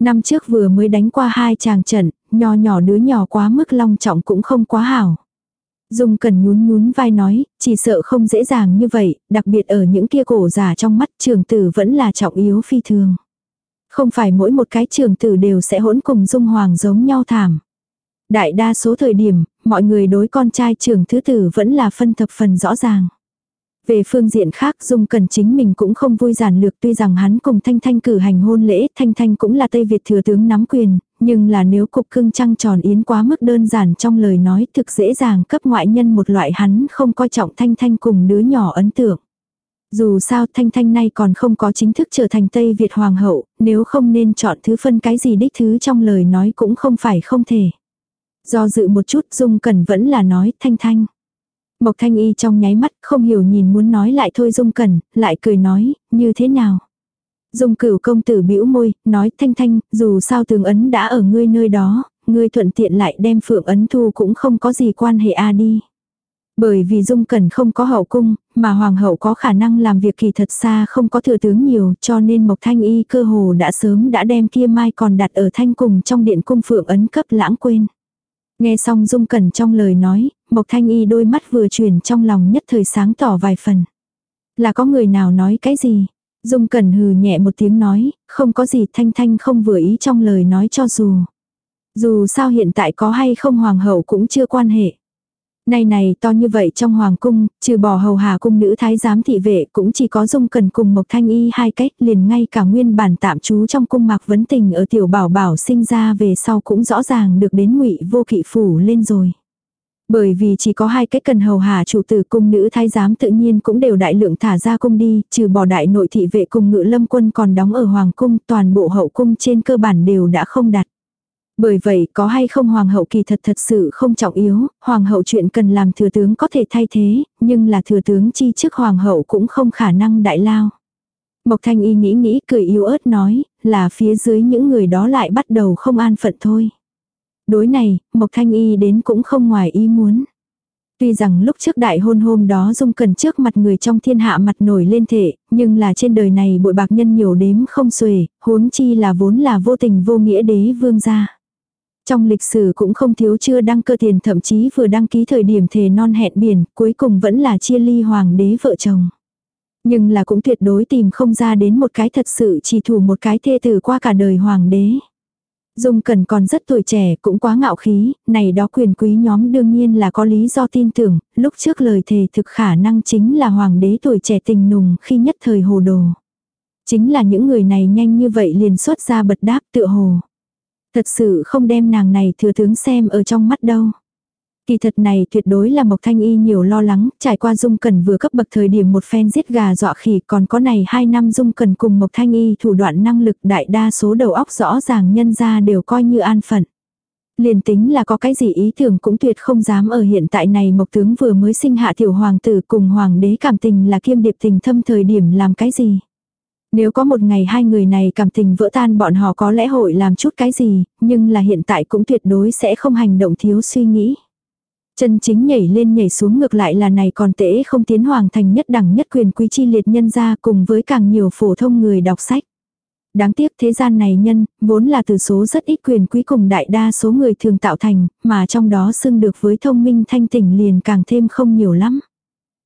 Năm trước vừa mới đánh qua hai chàng trận, nhỏ nhỏ đứa nhỏ quá mức long trọng cũng không quá hảo. Dung cần nhún nhún vai nói, chỉ sợ không dễ dàng như vậy, đặc biệt ở những kia cổ giả trong mắt trường tử vẫn là trọng yếu phi thường. Không phải mỗi một cái trường tử đều sẽ hỗn cùng dung hoàng giống nhau thảm. Đại đa số thời điểm, mọi người đối con trai trường thứ tử vẫn là phân thập phần rõ ràng. Về phương diện khác Dung Cần chính mình cũng không vui giản lược tuy rằng hắn cùng Thanh Thanh cử hành hôn lễ, Thanh Thanh cũng là Tây Việt thừa tướng nắm quyền, nhưng là nếu cục cưng trăng tròn yến quá mức đơn giản trong lời nói thực dễ dàng cấp ngoại nhân một loại hắn không coi trọng Thanh Thanh cùng đứa nhỏ ấn tượng. Dù sao Thanh Thanh nay còn không có chính thức trở thành Tây Việt Hoàng hậu, nếu không nên chọn thứ phân cái gì đích thứ trong lời nói cũng không phải không thể. Do dự một chút Dung Cẩn vẫn là nói Thanh Thanh. Mộc Thanh Y trong nháy mắt không hiểu nhìn muốn nói lại thôi Dung Cẩn, lại cười nói, như thế nào. Dung cửu công tử bĩu môi, nói thanh thanh, dù sao tường ấn đã ở ngươi nơi đó, ngươi thuận tiện lại đem phượng ấn thu cũng không có gì quan hệ a đi. Bởi vì Dung Cẩn không có hậu cung, mà Hoàng hậu có khả năng làm việc kỳ thật xa không có thừa tướng nhiều cho nên Mộc Thanh Y cơ hồ đã sớm đã đem kia mai còn đặt ở thanh cùng trong điện cung phượng ấn cấp lãng quên. Nghe xong Dung Cẩn trong lời nói, Mộc Thanh Y đôi mắt vừa chuyển trong lòng nhất thời sáng tỏ vài phần. Là có người nào nói cái gì? Dung Cẩn hừ nhẹ một tiếng nói, không có gì Thanh Thanh không vừa ý trong lời nói cho dù. Dù sao hiện tại có hay không hoàng hậu cũng chưa quan hệ. Này này to như vậy trong hoàng cung, trừ bỏ hầu hà cung nữ thái giám thị vệ cũng chỉ có dung cần cùng Mộc Thanh Y hai cách liền ngay cả nguyên bản tạm trú trong cung mạc vấn tình ở tiểu bảo bảo sinh ra về sau cũng rõ ràng được đến ngụy vô kỵ phủ lên rồi. Bởi vì chỉ có hai cái cần hầu hà chủ tử cung nữ thái giám tự nhiên cũng đều đại lượng thả ra cung đi, trừ bỏ đại nội thị vệ cùng ngự lâm quân còn đóng ở hoàng cung, toàn bộ hậu cung trên cơ bản đều đã không đặt. Bởi vậy có hay không hoàng hậu kỳ thật thật sự không trọng yếu, hoàng hậu chuyện cần làm thừa tướng có thể thay thế, nhưng là thừa tướng chi chức hoàng hậu cũng không khả năng đại lao. Mộc thanh y nghĩ nghĩ cười yếu ớt nói, là phía dưới những người đó lại bắt đầu không an phận thôi. Đối này, Mộc thanh y đến cũng không ngoài ý muốn. Tuy rằng lúc trước đại hôn hôm đó dung cần trước mặt người trong thiên hạ mặt nổi lên thể, nhưng là trên đời này bội bạc nhân nhiều đếm không xuể, huống chi là vốn là vô tình vô nghĩa đế vương gia. Trong lịch sử cũng không thiếu chưa đăng cơ tiền thậm chí vừa đăng ký thời điểm thề non hẹn biển, cuối cùng vẫn là chia ly hoàng đế vợ chồng. Nhưng là cũng tuyệt đối tìm không ra đến một cái thật sự chỉ thủ một cái thê tử qua cả đời hoàng đế. Dung Cẩn còn rất tuổi trẻ, cũng quá ngạo khí, này đó quyền quý nhóm đương nhiên là có lý do tin tưởng, lúc trước lời thề thực khả năng chính là hoàng đế tuổi trẻ tình nùng khi nhất thời hồ đồ. Chính là những người này nhanh như vậy liền xuất ra bật đáp tựa hồ. Thật sự không đem nàng này thừa tướng xem ở trong mắt đâu. Kỳ thật này tuyệt đối là Mộc Thanh Y nhiều lo lắng, trải qua Dung Cần vừa cấp bậc thời điểm một phen giết gà dọa khỉ còn có này hai năm Dung Cần cùng Mộc Thanh Y thủ đoạn năng lực đại đa số đầu óc rõ ràng nhân ra đều coi như an phận. Liền tính là có cái gì ý tưởng cũng tuyệt không dám ở hiện tại này Mộc Tướng vừa mới sinh hạ tiểu hoàng tử cùng hoàng đế cảm tình là kiêm điệp tình thâm thời điểm làm cái gì. Nếu có một ngày hai người này cảm tình vỡ tan bọn họ có lẽ hội làm chút cái gì, nhưng là hiện tại cũng tuyệt đối sẽ không hành động thiếu suy nghĩ. Chân chính nhảy lên nhảy xuống ngược lại là này còn tễ không tiến hoàng thành nhất đẳng nhất quyền quý chi liệt nhân ra cùng với càng nhiều phổ thông người đọc sách. Đáng tiếc thế gian này nhân, vốn là từ số rất ít quyền quý cùng đại đa số người thường tạo thành, mà trong đó xưng được với thông minh thanh tỉnh liền càng thêm không nhiều lắm.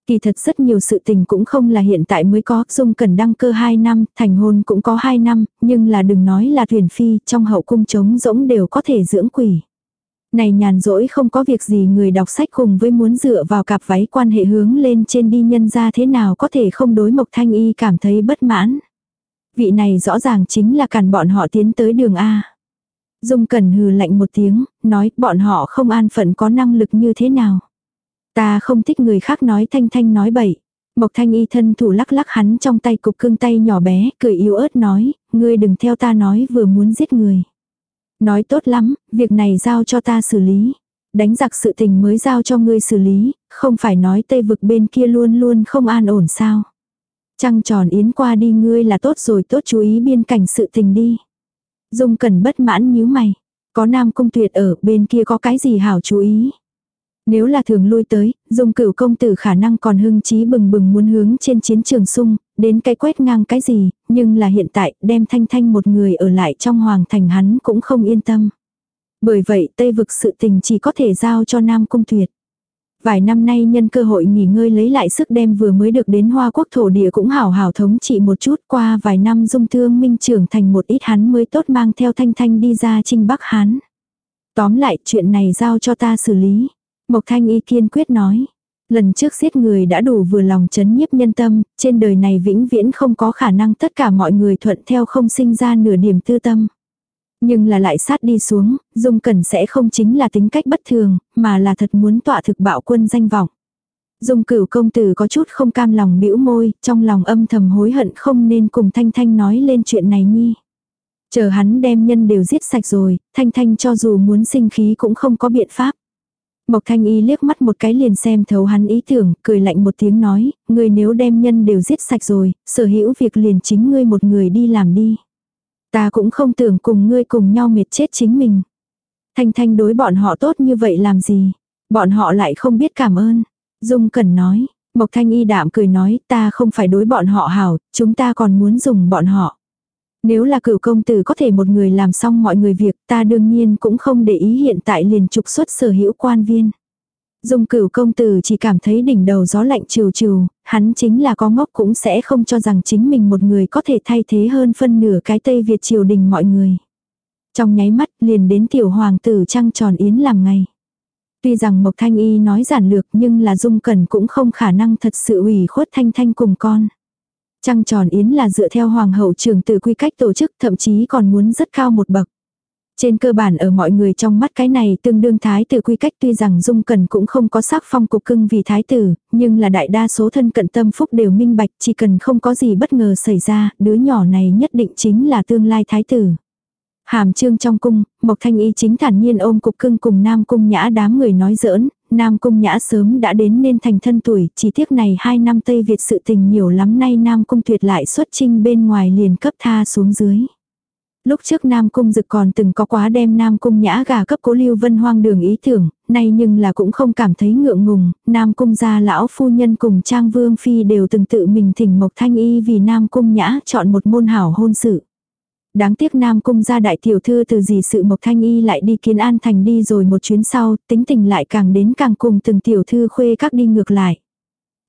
Kỳ thật rất nhiều sự tình cũng không là hiện tại mới có, Dung cần đăng cơ 2 năm, thành hôn cũng có 2 năm, nhưng là đừng nói là thuyền phi, trong hậu cung trống rỗng đều có thể dưỡng quỷ. Này nhàn rỗi không có việc gì người đọc sách cùng với muốn dựa vào cặp váy quan hệ hướng lên trên đi nhân ra thế nào có thể không đối Mộc Thanh Y cảm thấy bất mãn. Vị này rõ ràng chính là cản bọn họ tiến tới đường A. Dung Cẩn hừ lạnh một tiếng, nói bọn họ không an phận có năng lực như thế nào. Ta không thích người khác nói thanh thanh nói bậy. Mộc thanh y thân thủ lắc lắc hắn trong tay cục cương tay nhỏ bé, cười yếu ớt nói, ngươi đừng theo ta nói vừa muốn giết người. Nói tốt lắm, việc này giao cho ta xử lý. Đánh giặc sự tình mới giao cho ngươi xử lý, không phải nói tây vực bên kia luôn luôn không an ổn sao. Trăng tròn yến qua đi ngươi là tốt rồi tốt chú ý biên cảnh sự tình đi. Dung cần bất mãn nhíu mày. Có nam công tuyệt ở bên kia có cái gì hảo chú ý. Nếu là thường lui tới, dung cửu công tử khả năng còn hưng trí bừng bừng muốn hướng trên chiến trường sung, đến cái quét ngang cái gì, nhưng là hiện tại đem thanh thanh một người ở lại trong hoàng thành hắn cũng không yên tâm. Bởi vậy Tây vực sự tình chỉ có thể giao cho Nam Cung Tuyệt. Vài năm nay nhân cơ hội nghỉ ngơi lấy lại sức đem vừa mới được đến Hoa Quốc thổ địa cũng hảo hảo thống trị một chút qua vài năm dung thương minh trưởng thành một ít hắn mới tốt mang theo thanh thanh đi ra trinh Bắc Hán. Tóm lại chuyện này giao cho ta xử lý. Mộc Thanh Y kiên quyết nói. Lần trước giết người đã đủ vừa lòng chấn nhiếp nhân tâm, trên đời này vĩnh viễn không có khả năng tất cả mọi người thuận theo không sinh ra nửa điểm tư tâm. Nhưng là lại sát đi xuống, Dung Cẩn sẽ không chính là tính cách bất thường, mà là thật muốn tọa thực bạo quân danh vọng. Dung cửu công tử có chút không cam lòng bĩu môi, trong lòng âm thầm hối hận không nên cùng Thanh Thanh nói lên chuyện này nhi. Chờ hắn đem nhân đều giết sạch rồi, Thanh Thanh cho dù muốn sinh khí cũng không có biện pháp. Mộc Thanh Y liếc mắt một cái liền xem thấu hắn ý tưởng, cười lạnh một tiếng nói, ngươi nếu đem nhân đều giết sạch rồi, sở hữu việc liền chính ngươi một người đi làm đi. Ta cũng không tưởng cùng ngươi cùng nhau mệt chết chính mình. Thanh Thanh đối bọn họ tốt như vậy làm gì? Bọn họ lại không biết cảm ơn. Dung Cẩn nói, Mộc Thanh Y đạm cười nói, ta không phải đối bọn họ hảo, chúng ta còn muốn dùng bọn họ. Nếu là cửu công tử có thể một người làm xong mọi người việc ta đương nhiên cũng không để ý hiện tại liền trục xuất sở hữu quan viên. Dung cửu công tử chỉ cảm thấy đỉnh đầu gió lạnh trừ trừ, hắn chính là có ngốc cũng sẽ không cho rằng chính mình một người có thể thay thế hơn phân nửa cái Tây Việt triều đình mọi người. Trong nháy mắt liền đến tiểu hoàng tử trăng tròn yến làm ngày. Tuy rằng Mộc Thanh Y nói giản lược nhưng là Dung Cẩn cũng không khả năng thật sự ủy khuất Thanh Thanh cùng con. Trăng tròn yến là dựa theo hoàng hậu trưởng tử quy cách tổ chức thậm chí còn muốn rất cao một bậc. Trên cơ bản ở mọi người trong mắt cái này tương đương thái tử quy cách tuy rằng Dung Cần cũng không có sắc phong cục cưng vì thái tử, nhưng là đại đa số thân cận tâm phúc đều minh bạch chỉ cần không có gì bất ngờ xảy ra, đứa nhỏ này nhất định chính là tương lai thái tử. Hàm trương trong cung, Mộc Thanh Y chính thản nhiên ôm cục cưng cùng Nam Cung Nhã đám người nói giỡn, Nam Cung Nhã sớm đã đến nên thành thân tuổi, chỉ tiếc này hai năm Tây Việt sự tình nhiều lắm nay Nam Cung tuyệt lại xuất trinh bên ngoài liền cấp tha xuống dưới. Lúc trước Nam Cung Dực còn từng có quá đem Nam Cung Nhã gà cấp cố lưu vân hoang đường ý tưởng, nay nhưng là cũng không cảm thấy ngượng ngùng, Nam Cung gia lão phu nhân cùng Trang Vương Phi đều từng tự mình thỉnh Mộc Thanh Y vì Nam Cung Nhã chọn một môn hảo hôn sự. Đáng tiếc Nam Cung gia đại tiểu thư từ gì sự Mộc Thanh Y lại đi kiến an thành đi rồi một chuyến sau, tính tình lại càng đến càng cùng từng tiểu thư khuê các đi ngược lại.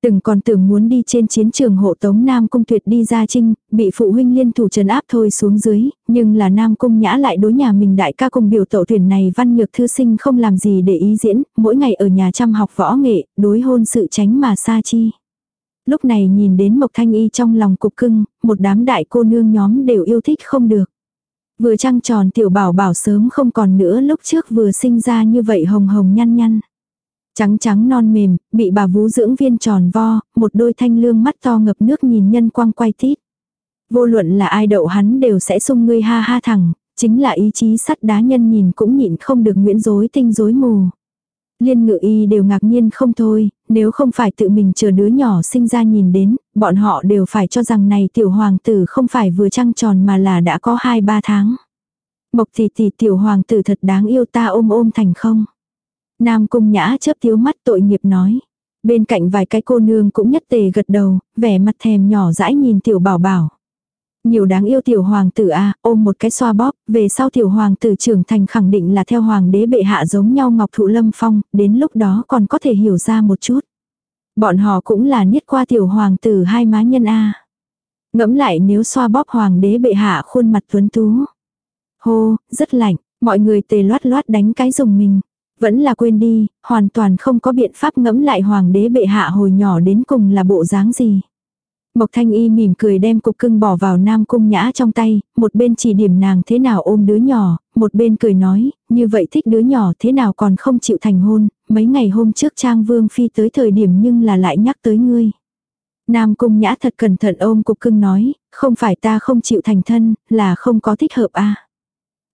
Từng còn tưởng muốn đi trên chiến trường hộ tống Nam Cung Tuyệt đi ra trinh, bị phụ huynh liên thủ trấn áp thôi xuống dưới, nhưng là Nam Cung Nhã lại đối nhà mình đại ca cùng biểu tổ tuyển này văn nhược thư sinh không làm gì để ý diễn, mỗi ngày ở nhà chăm học võ nghệ, đối hôn sự tránh mà xa chi. Lúc này nhìn đến Mộc Thanh Y trong lòng cục cưng, một đám đại cô nương nhóm đều yêu thích không được. Vừa trăng tròn tiểu bảo bảo sớm không còn nữa lúc trước vừa sinh ra như vậy hồng hồng nhăn nhăn. Trắng trắng non mềm, bị bà vú dưỡng viên tròn vo, một đôi thanh lương mắt to ngập nước nhìn nhân quang quay tít. Vô luận là ai đậu hắn đều sẽ sung ngươi ha ha thẳng, chính là ý chí sắt đá nhân nhìn cũng nhịn không được nguyễn rối tinh rối mù. Liên ngự y đều ngạc nhiên không thôi, nếu không phải tự mình chờ đứa nhỏ sinh ra nhìn đến, bọn họ đều phải cho rằng này tiểu hoàng tử không phải vừa trăng tròn mà là đã có 2-3 tháng. Mộc tỷ tỷ tiểu hoàng tử thật đáng yêu ta ôm ôm thành không. Nam cung nhã chớp thiếu mắt tội nghiệp nói. Bên cạnh vài cái cô nương cũng nhất tề gật đầu, vẻ mặt thèm nhỏ dãi nhìn tiểu bảo bảo. Nhiều đáng yêu tiểu hoàng tử a ôm một cái xoa bóp, về sau tiểu hoàng tử trưởng thành khẳng định là theo hoàng đế bệ hạ giống nhau ngọc thụ lâm phong, đến lúc đó còn có thể hiểu ra một chút. Bọn họ cũng là niết qua tiểu hoàng tử hai má nhân a Ngẫm lại nếu xoa bóp hoàng đế bệ hạ khuôn mặt tuấn tú. Hô, rất lạnh, mọi người tề loát loát đánh cái dùng mình. Vẫn là quên đi, hoàn toàn không có biện pháp ngẫm lại hoàng đế bệ hạ hồi nhỏ đến cùng là bộ dáng gì. Mộc thanh y mỉm cười đem cục cưng bỏ vào nam cung nhã trong tay, một bên chỉ điểm nàng thế nào ôm đứa nhỏ, một bên cười nói, như vậy thích đứa nhỏ thế nào còn không chịu thành hôn, mấy ngày hôm trước trang vương phi tới thời điểm nhưng là lại nhắc tới ngươi. Nam cung nhã thật cẩn thận ôm cục cưng nói, không phải ta không chịu thành thân, là không có thích hợp a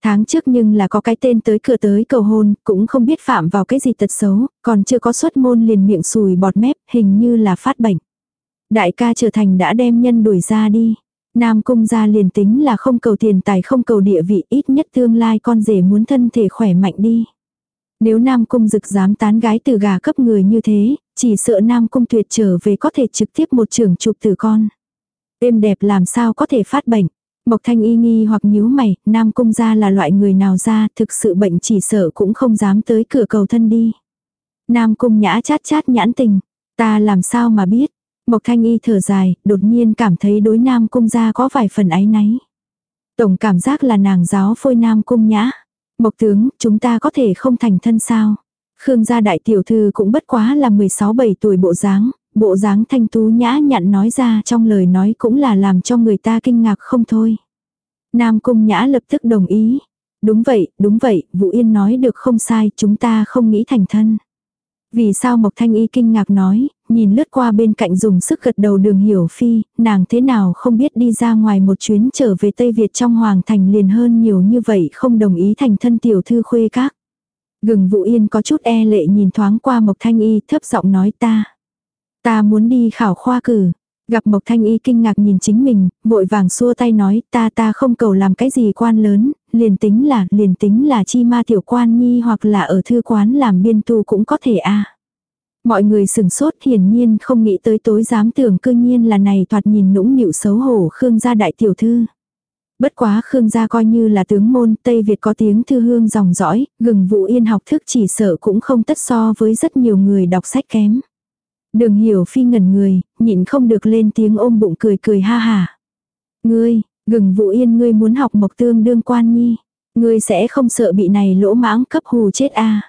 Tháng trước nhưng là có cái tên tới cửa tới cầu hôn, cũng không biết phạm vào cái gì tật xấu, còn chưa có xuất môn liền miệng sùi bọt mép, hình như là phát bệnh. Đại ca trở thành đã đem nhân đuổi ra đi. Nam cung gia liền tính là không cầu tiền tài không cầu địa vị ít nhất tương lai con rể muốn thân thể khỏe mạnh đi. Nếu Nam cung dực dám tán gái từ gà cấp người như thế, chỉ sợ Nam cung tuyệt trở về có thể trực tiếp một trường chụp từ con. Êm đẹp làm sao có thể phát bệnh. Mộc thanh y nghi hoặc nhíu mày, Nam cung gia là loại người nào ra thực sự bệnh chỉ sợ cũng không dám tới cửa cầu thân đi. Nam cung nhã chát chát nhãn tình, ta làm sao mà biết. Mộc thanh y thở dài, đột nhiên cảm thấy đối Nam cung gia có vài phần áy náy. Tổng cảm giác là nàng giáo phôi Nam cung nhã. Mộc tướng, chúng ta có thể không thành thân sao. Khương gia đại tiểu thư cũng bất quá là 16-17 tuổi bộ dáng, bộ dáng thanh tú nhã nhặn nói ra trong lời nói cũng là làm cho người ta kinh ngạc không thôi. Nam cung nhã lập tức đồng ý. Đúng vậy, đúng vậy, Vũ Yên nói được không sai, chúng ta không nghĩ thành thân. Vì sao Mộc Thanh Y kinh ngạc nói, nhìn lướt qua bên cạnh dùng sức gật đầu đường hiểu phi, nàng thế nào không biết đi ra ngoài một chuyến trở về Tây Việt trong Hoàng Thành liền hơn nhiều như vậy không đồng ý thành thân tiểu thư khuê các. Gừng Vũ Yên có chút e lệ nhìn thoáng qua Mộc Thanh Y thấp giọng nói ta. Ta muốn đi khảo khoa cử. Gặp Mộc Thanh Y kinh ngạc nhìn chính mình, vội vàng xua tay nói ta ta không cầu làm cái gì quan lớn, liền tính là, liền tính là chi ma tiểu quan nhi hoặc là ở thư quán làm biên tu cũng có thể a Mọi người sừng sốt hiển nhiên không nghĩ tới tối dám tưởng cư nhiên là này thoạt nhìn nũng nịu xấu hổ Khương gia đại tiểu thư. Bất quá Khương gia coi như là tướng môn, Tây Việt có tiếng thư hương dòng dõi, gừng vụ yên học thức chỉ sợ cũng không tất so với rất nhiều người đọc sách kém. Đường hiểu phi ngẩn người, nhịn không được lên tiếng ôm bụng cười cười ha hà. Ngươi, gừng vụ yên ngươi muốn học mộc tương đương quan nhi. Ngươi sẽ không sợ bị này lỗ mãng cấp hù chết à.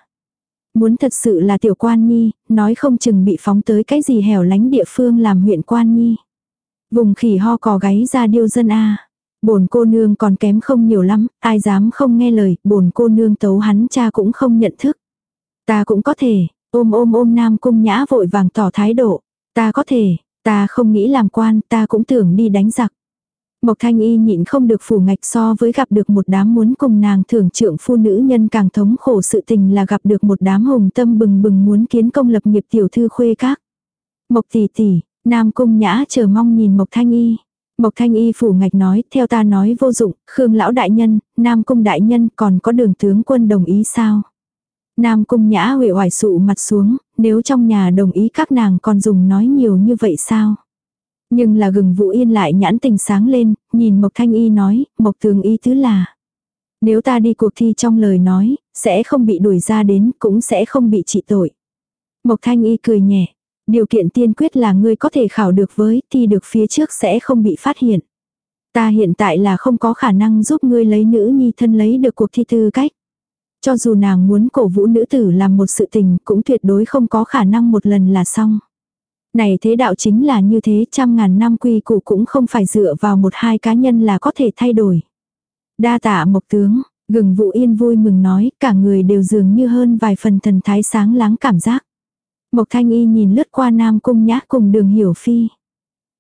Muốn thật sự là tiểu quan nhi, nói không chừng bị phóng tới cái gì hẻo lánh địa phương làm huyện quan nhi. Vùng khỉ ho cò gáy ra điêu dân a Bồn cô nương còn kém không nhiều lắm, ai dám không nghe lời, bồn cô nương tấu hắn cha cũng không nhận thức. Ta cũng có thể, ôm ôm ôm nam cung nhã vội vàng tỏ thái độ. Ta có thể, ta không nghĩ làm quan, ta cũng tưởng đi đánh giặc. Mộc thanh y nhịn không được phủ ngạch so với gặp được một đám muốn cùng nàng thưởng trưởng phu nữ nhân càng thống khổ sự tình là gặp được một đám hùng tâm bừng bừng muốn kiến công lập nghiệp tiểu thư khuê các. Mộc tỷ tỷ, nam cung nhã chờ mong nhìn mộc thanh y. Mộc Thanh Y phủ ngạch nói, theo ta nói vô dụng, Khương lão đại nhân, Nam cung đại nhân còn có đường tướng quân đồng ý sao? Nam cung nhã huệ hoài sụ mặt xuống, nếu trong nhà đồng ý các nàng còn dùng nói nhiều như vậy sao? Nhưng là gừng vũ yên lại nhãn tình sáng lên, nhìn Mộc Thanh Y nói, Mộc Thường Y tứ là. Nếu ta đi cuộc thi trong lời nói, sẽ không bị đuổi ra đến, cũng sẽ không bị trị tội. Mộc Thanh Y cười nhẹ, Điều kiện tiên quyết là ngươi có thể khảo được với thi được phía trước sẽ không bị phát hiện. Ta hiện tại là không có khả năng giúp ngươi lấy nữ nhi thân lấy được cuộc thi tư cách. Cho dù nàng muốn cổ vũ nữ tử làm một sự tình cũng tuyệt đối không có khả năng một lần là xong. Này thế đạo chính là như thế trăm ngàn năm quy củ cũng không phải dựa vào một hai cá nhân là có thể thay đổi. Đa tạ mộc tướng, gừng vụ yên vui mừng nói cả người đều dường như hơn vài phần thần thái sáng láng cảm giác. Mộc Thanh Y nhìn lướt qua Nam Cung Nhã cùng đường hiểu phi.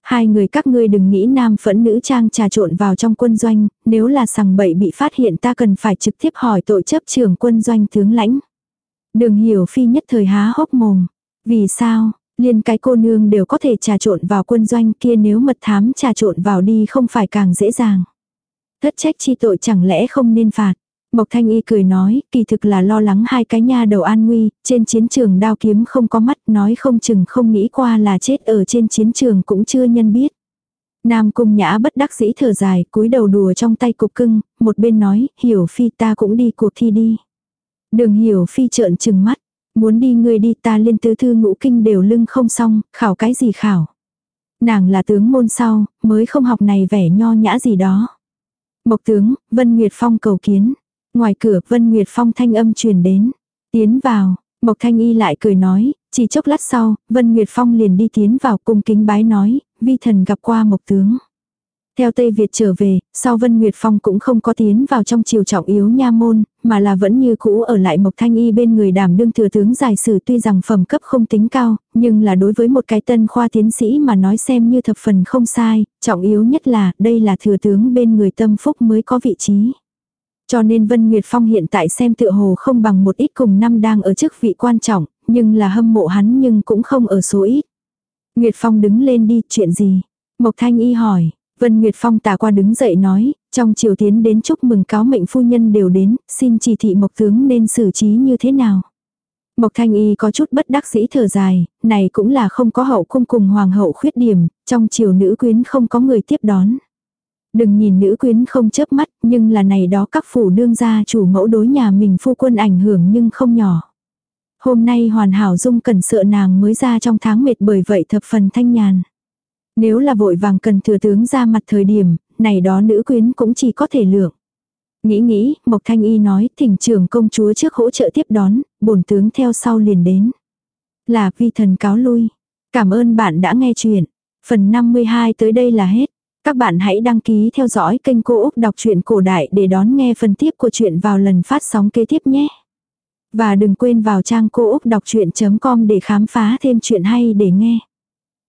Hai người các ngươi đừng nghĩ nam phẫn nữ trang trà trộn vào trong quân doanh, nếu là sằng bậy bị phát hiện ta cần phải trực tiếp hỏi tội chấp trưởng quân doanh tướng lãnh. Đường hiểu phi nhất thời há hốc mồm. Vì sao, liên cái cô nương đều có thể trà trộn vào quân doanh kia nếu mật thám trà trộn vào đi không phải càng dễ dàng. Thất trách chi tội chẳng lẽ không nên phạt. Mộc Thanh Y cười nói, kỳ thực là lo lắng hai cái nha đầu an nguy, trên chiến trường đao kiếm không có mắt, nói không chừng không nghĩ qua là chết ở trên chiến trường cũng chưa nhân biết. Nam cung nhã bất đắc dĩ thở dài, cúi đầu đùa trong tay cục cưng, một bên nói, hiểu phi ta cũng đi cuộc thi đi. Đừng hiểu phi trợn trừng mắt, muốn đi người đi ta liên tứ thư ngũ kinh đều lưng không xong, khảo cái gì khảo. Nàng là tướng môn sau, mới không học này vẻ nho nhã gì đó. Mộc tướng, Vân Nguyệt Phong cầu kiến. Ngoài cửa Vân Nguyệt Phong thanh âm truyền đến. Tiến vào, Mộc Thanh Y lại cười nói, chỉ chốc lát sau, Vân Nguyệt Phong liền đi tiến vào cung kính bái nói, vi thần gặp qua Mộc Tướng. Theo Tây Việt trở về, sau Vân Nguyệt Phong cũng không có tiến vào trong triều trọng yếu nha môn, mà là vẫn như cũ ở lại Mộc Thanh Y bên người đảm đương thừa tướng giải sử tuy rằng phẩm cấp không tính cao, nhưng là đối với một cái tân khoa tiến sĩ mà nói xem như thập phần không sai, trọng yếu nhất là đây là thừa tướng bên người tâm phúc mới có vị trí. Cho nên Vân Nguyệt Phong hiện tại xem tựa hồ không bằng một ít cùng năm đang ở chức vị quan trọng, nhưng là hâm mộ hắn nhưng cũng không ở số ít. Nguyệt Phong đứng lên đi, chuyện gì? Mộc Thanh Y hỏi, Vân Nguyệt Phong tả qua đứng dậy nói, trong triều tiến đến chúc mừng cáo mệnh phu nhân đều đến, xin chỉ thị Mộc Tướng nên xử trí như thế nào. Mộc Thanh Y có chút bất đắc dĩ thở dài, này cũng là không có hậu cung cùng hoàng hậu khuyết điểm, trong triều nữ quyến không có người tiếp đón. Đừng nhìn nữ quyến không chớp mắt, nhưng là này đó các phủ đương gia chủ mẫu đối nhà mình phu quân ảnh hưởng nhưng không nhỏ. Hôm nay hoàn hảo dung cần sợ nàng mới ra trong tháng mệt bởi vậy thập phần thanh nhàn. Nếu là vội vàng cần thừa tướng ra mặt thời điểm, này đó nữ quyến cũng chỉ có thể lượng. Nghĩ nghĩ, Mộc Thanh Y nói thỉnh trưởng công chúa trước hỗ trợ tiếp đón, bổn tướng theo sau liền đến. Là vi thần cáo lui. Cảm ơn bạn đã nghe chuyện. Phần 52 tới đây là hết. Các bạn hãy đăng ký theo dõi kênh Cô Úc Đọc truyện Cổ Đại để đón nghe phần tiếp của chuyện vào lần phát sóng kế tiếp nhé. Và đừng quên vào trang cô úc đọc chuyện.com để khám phá thêm chuyện hay để nghe.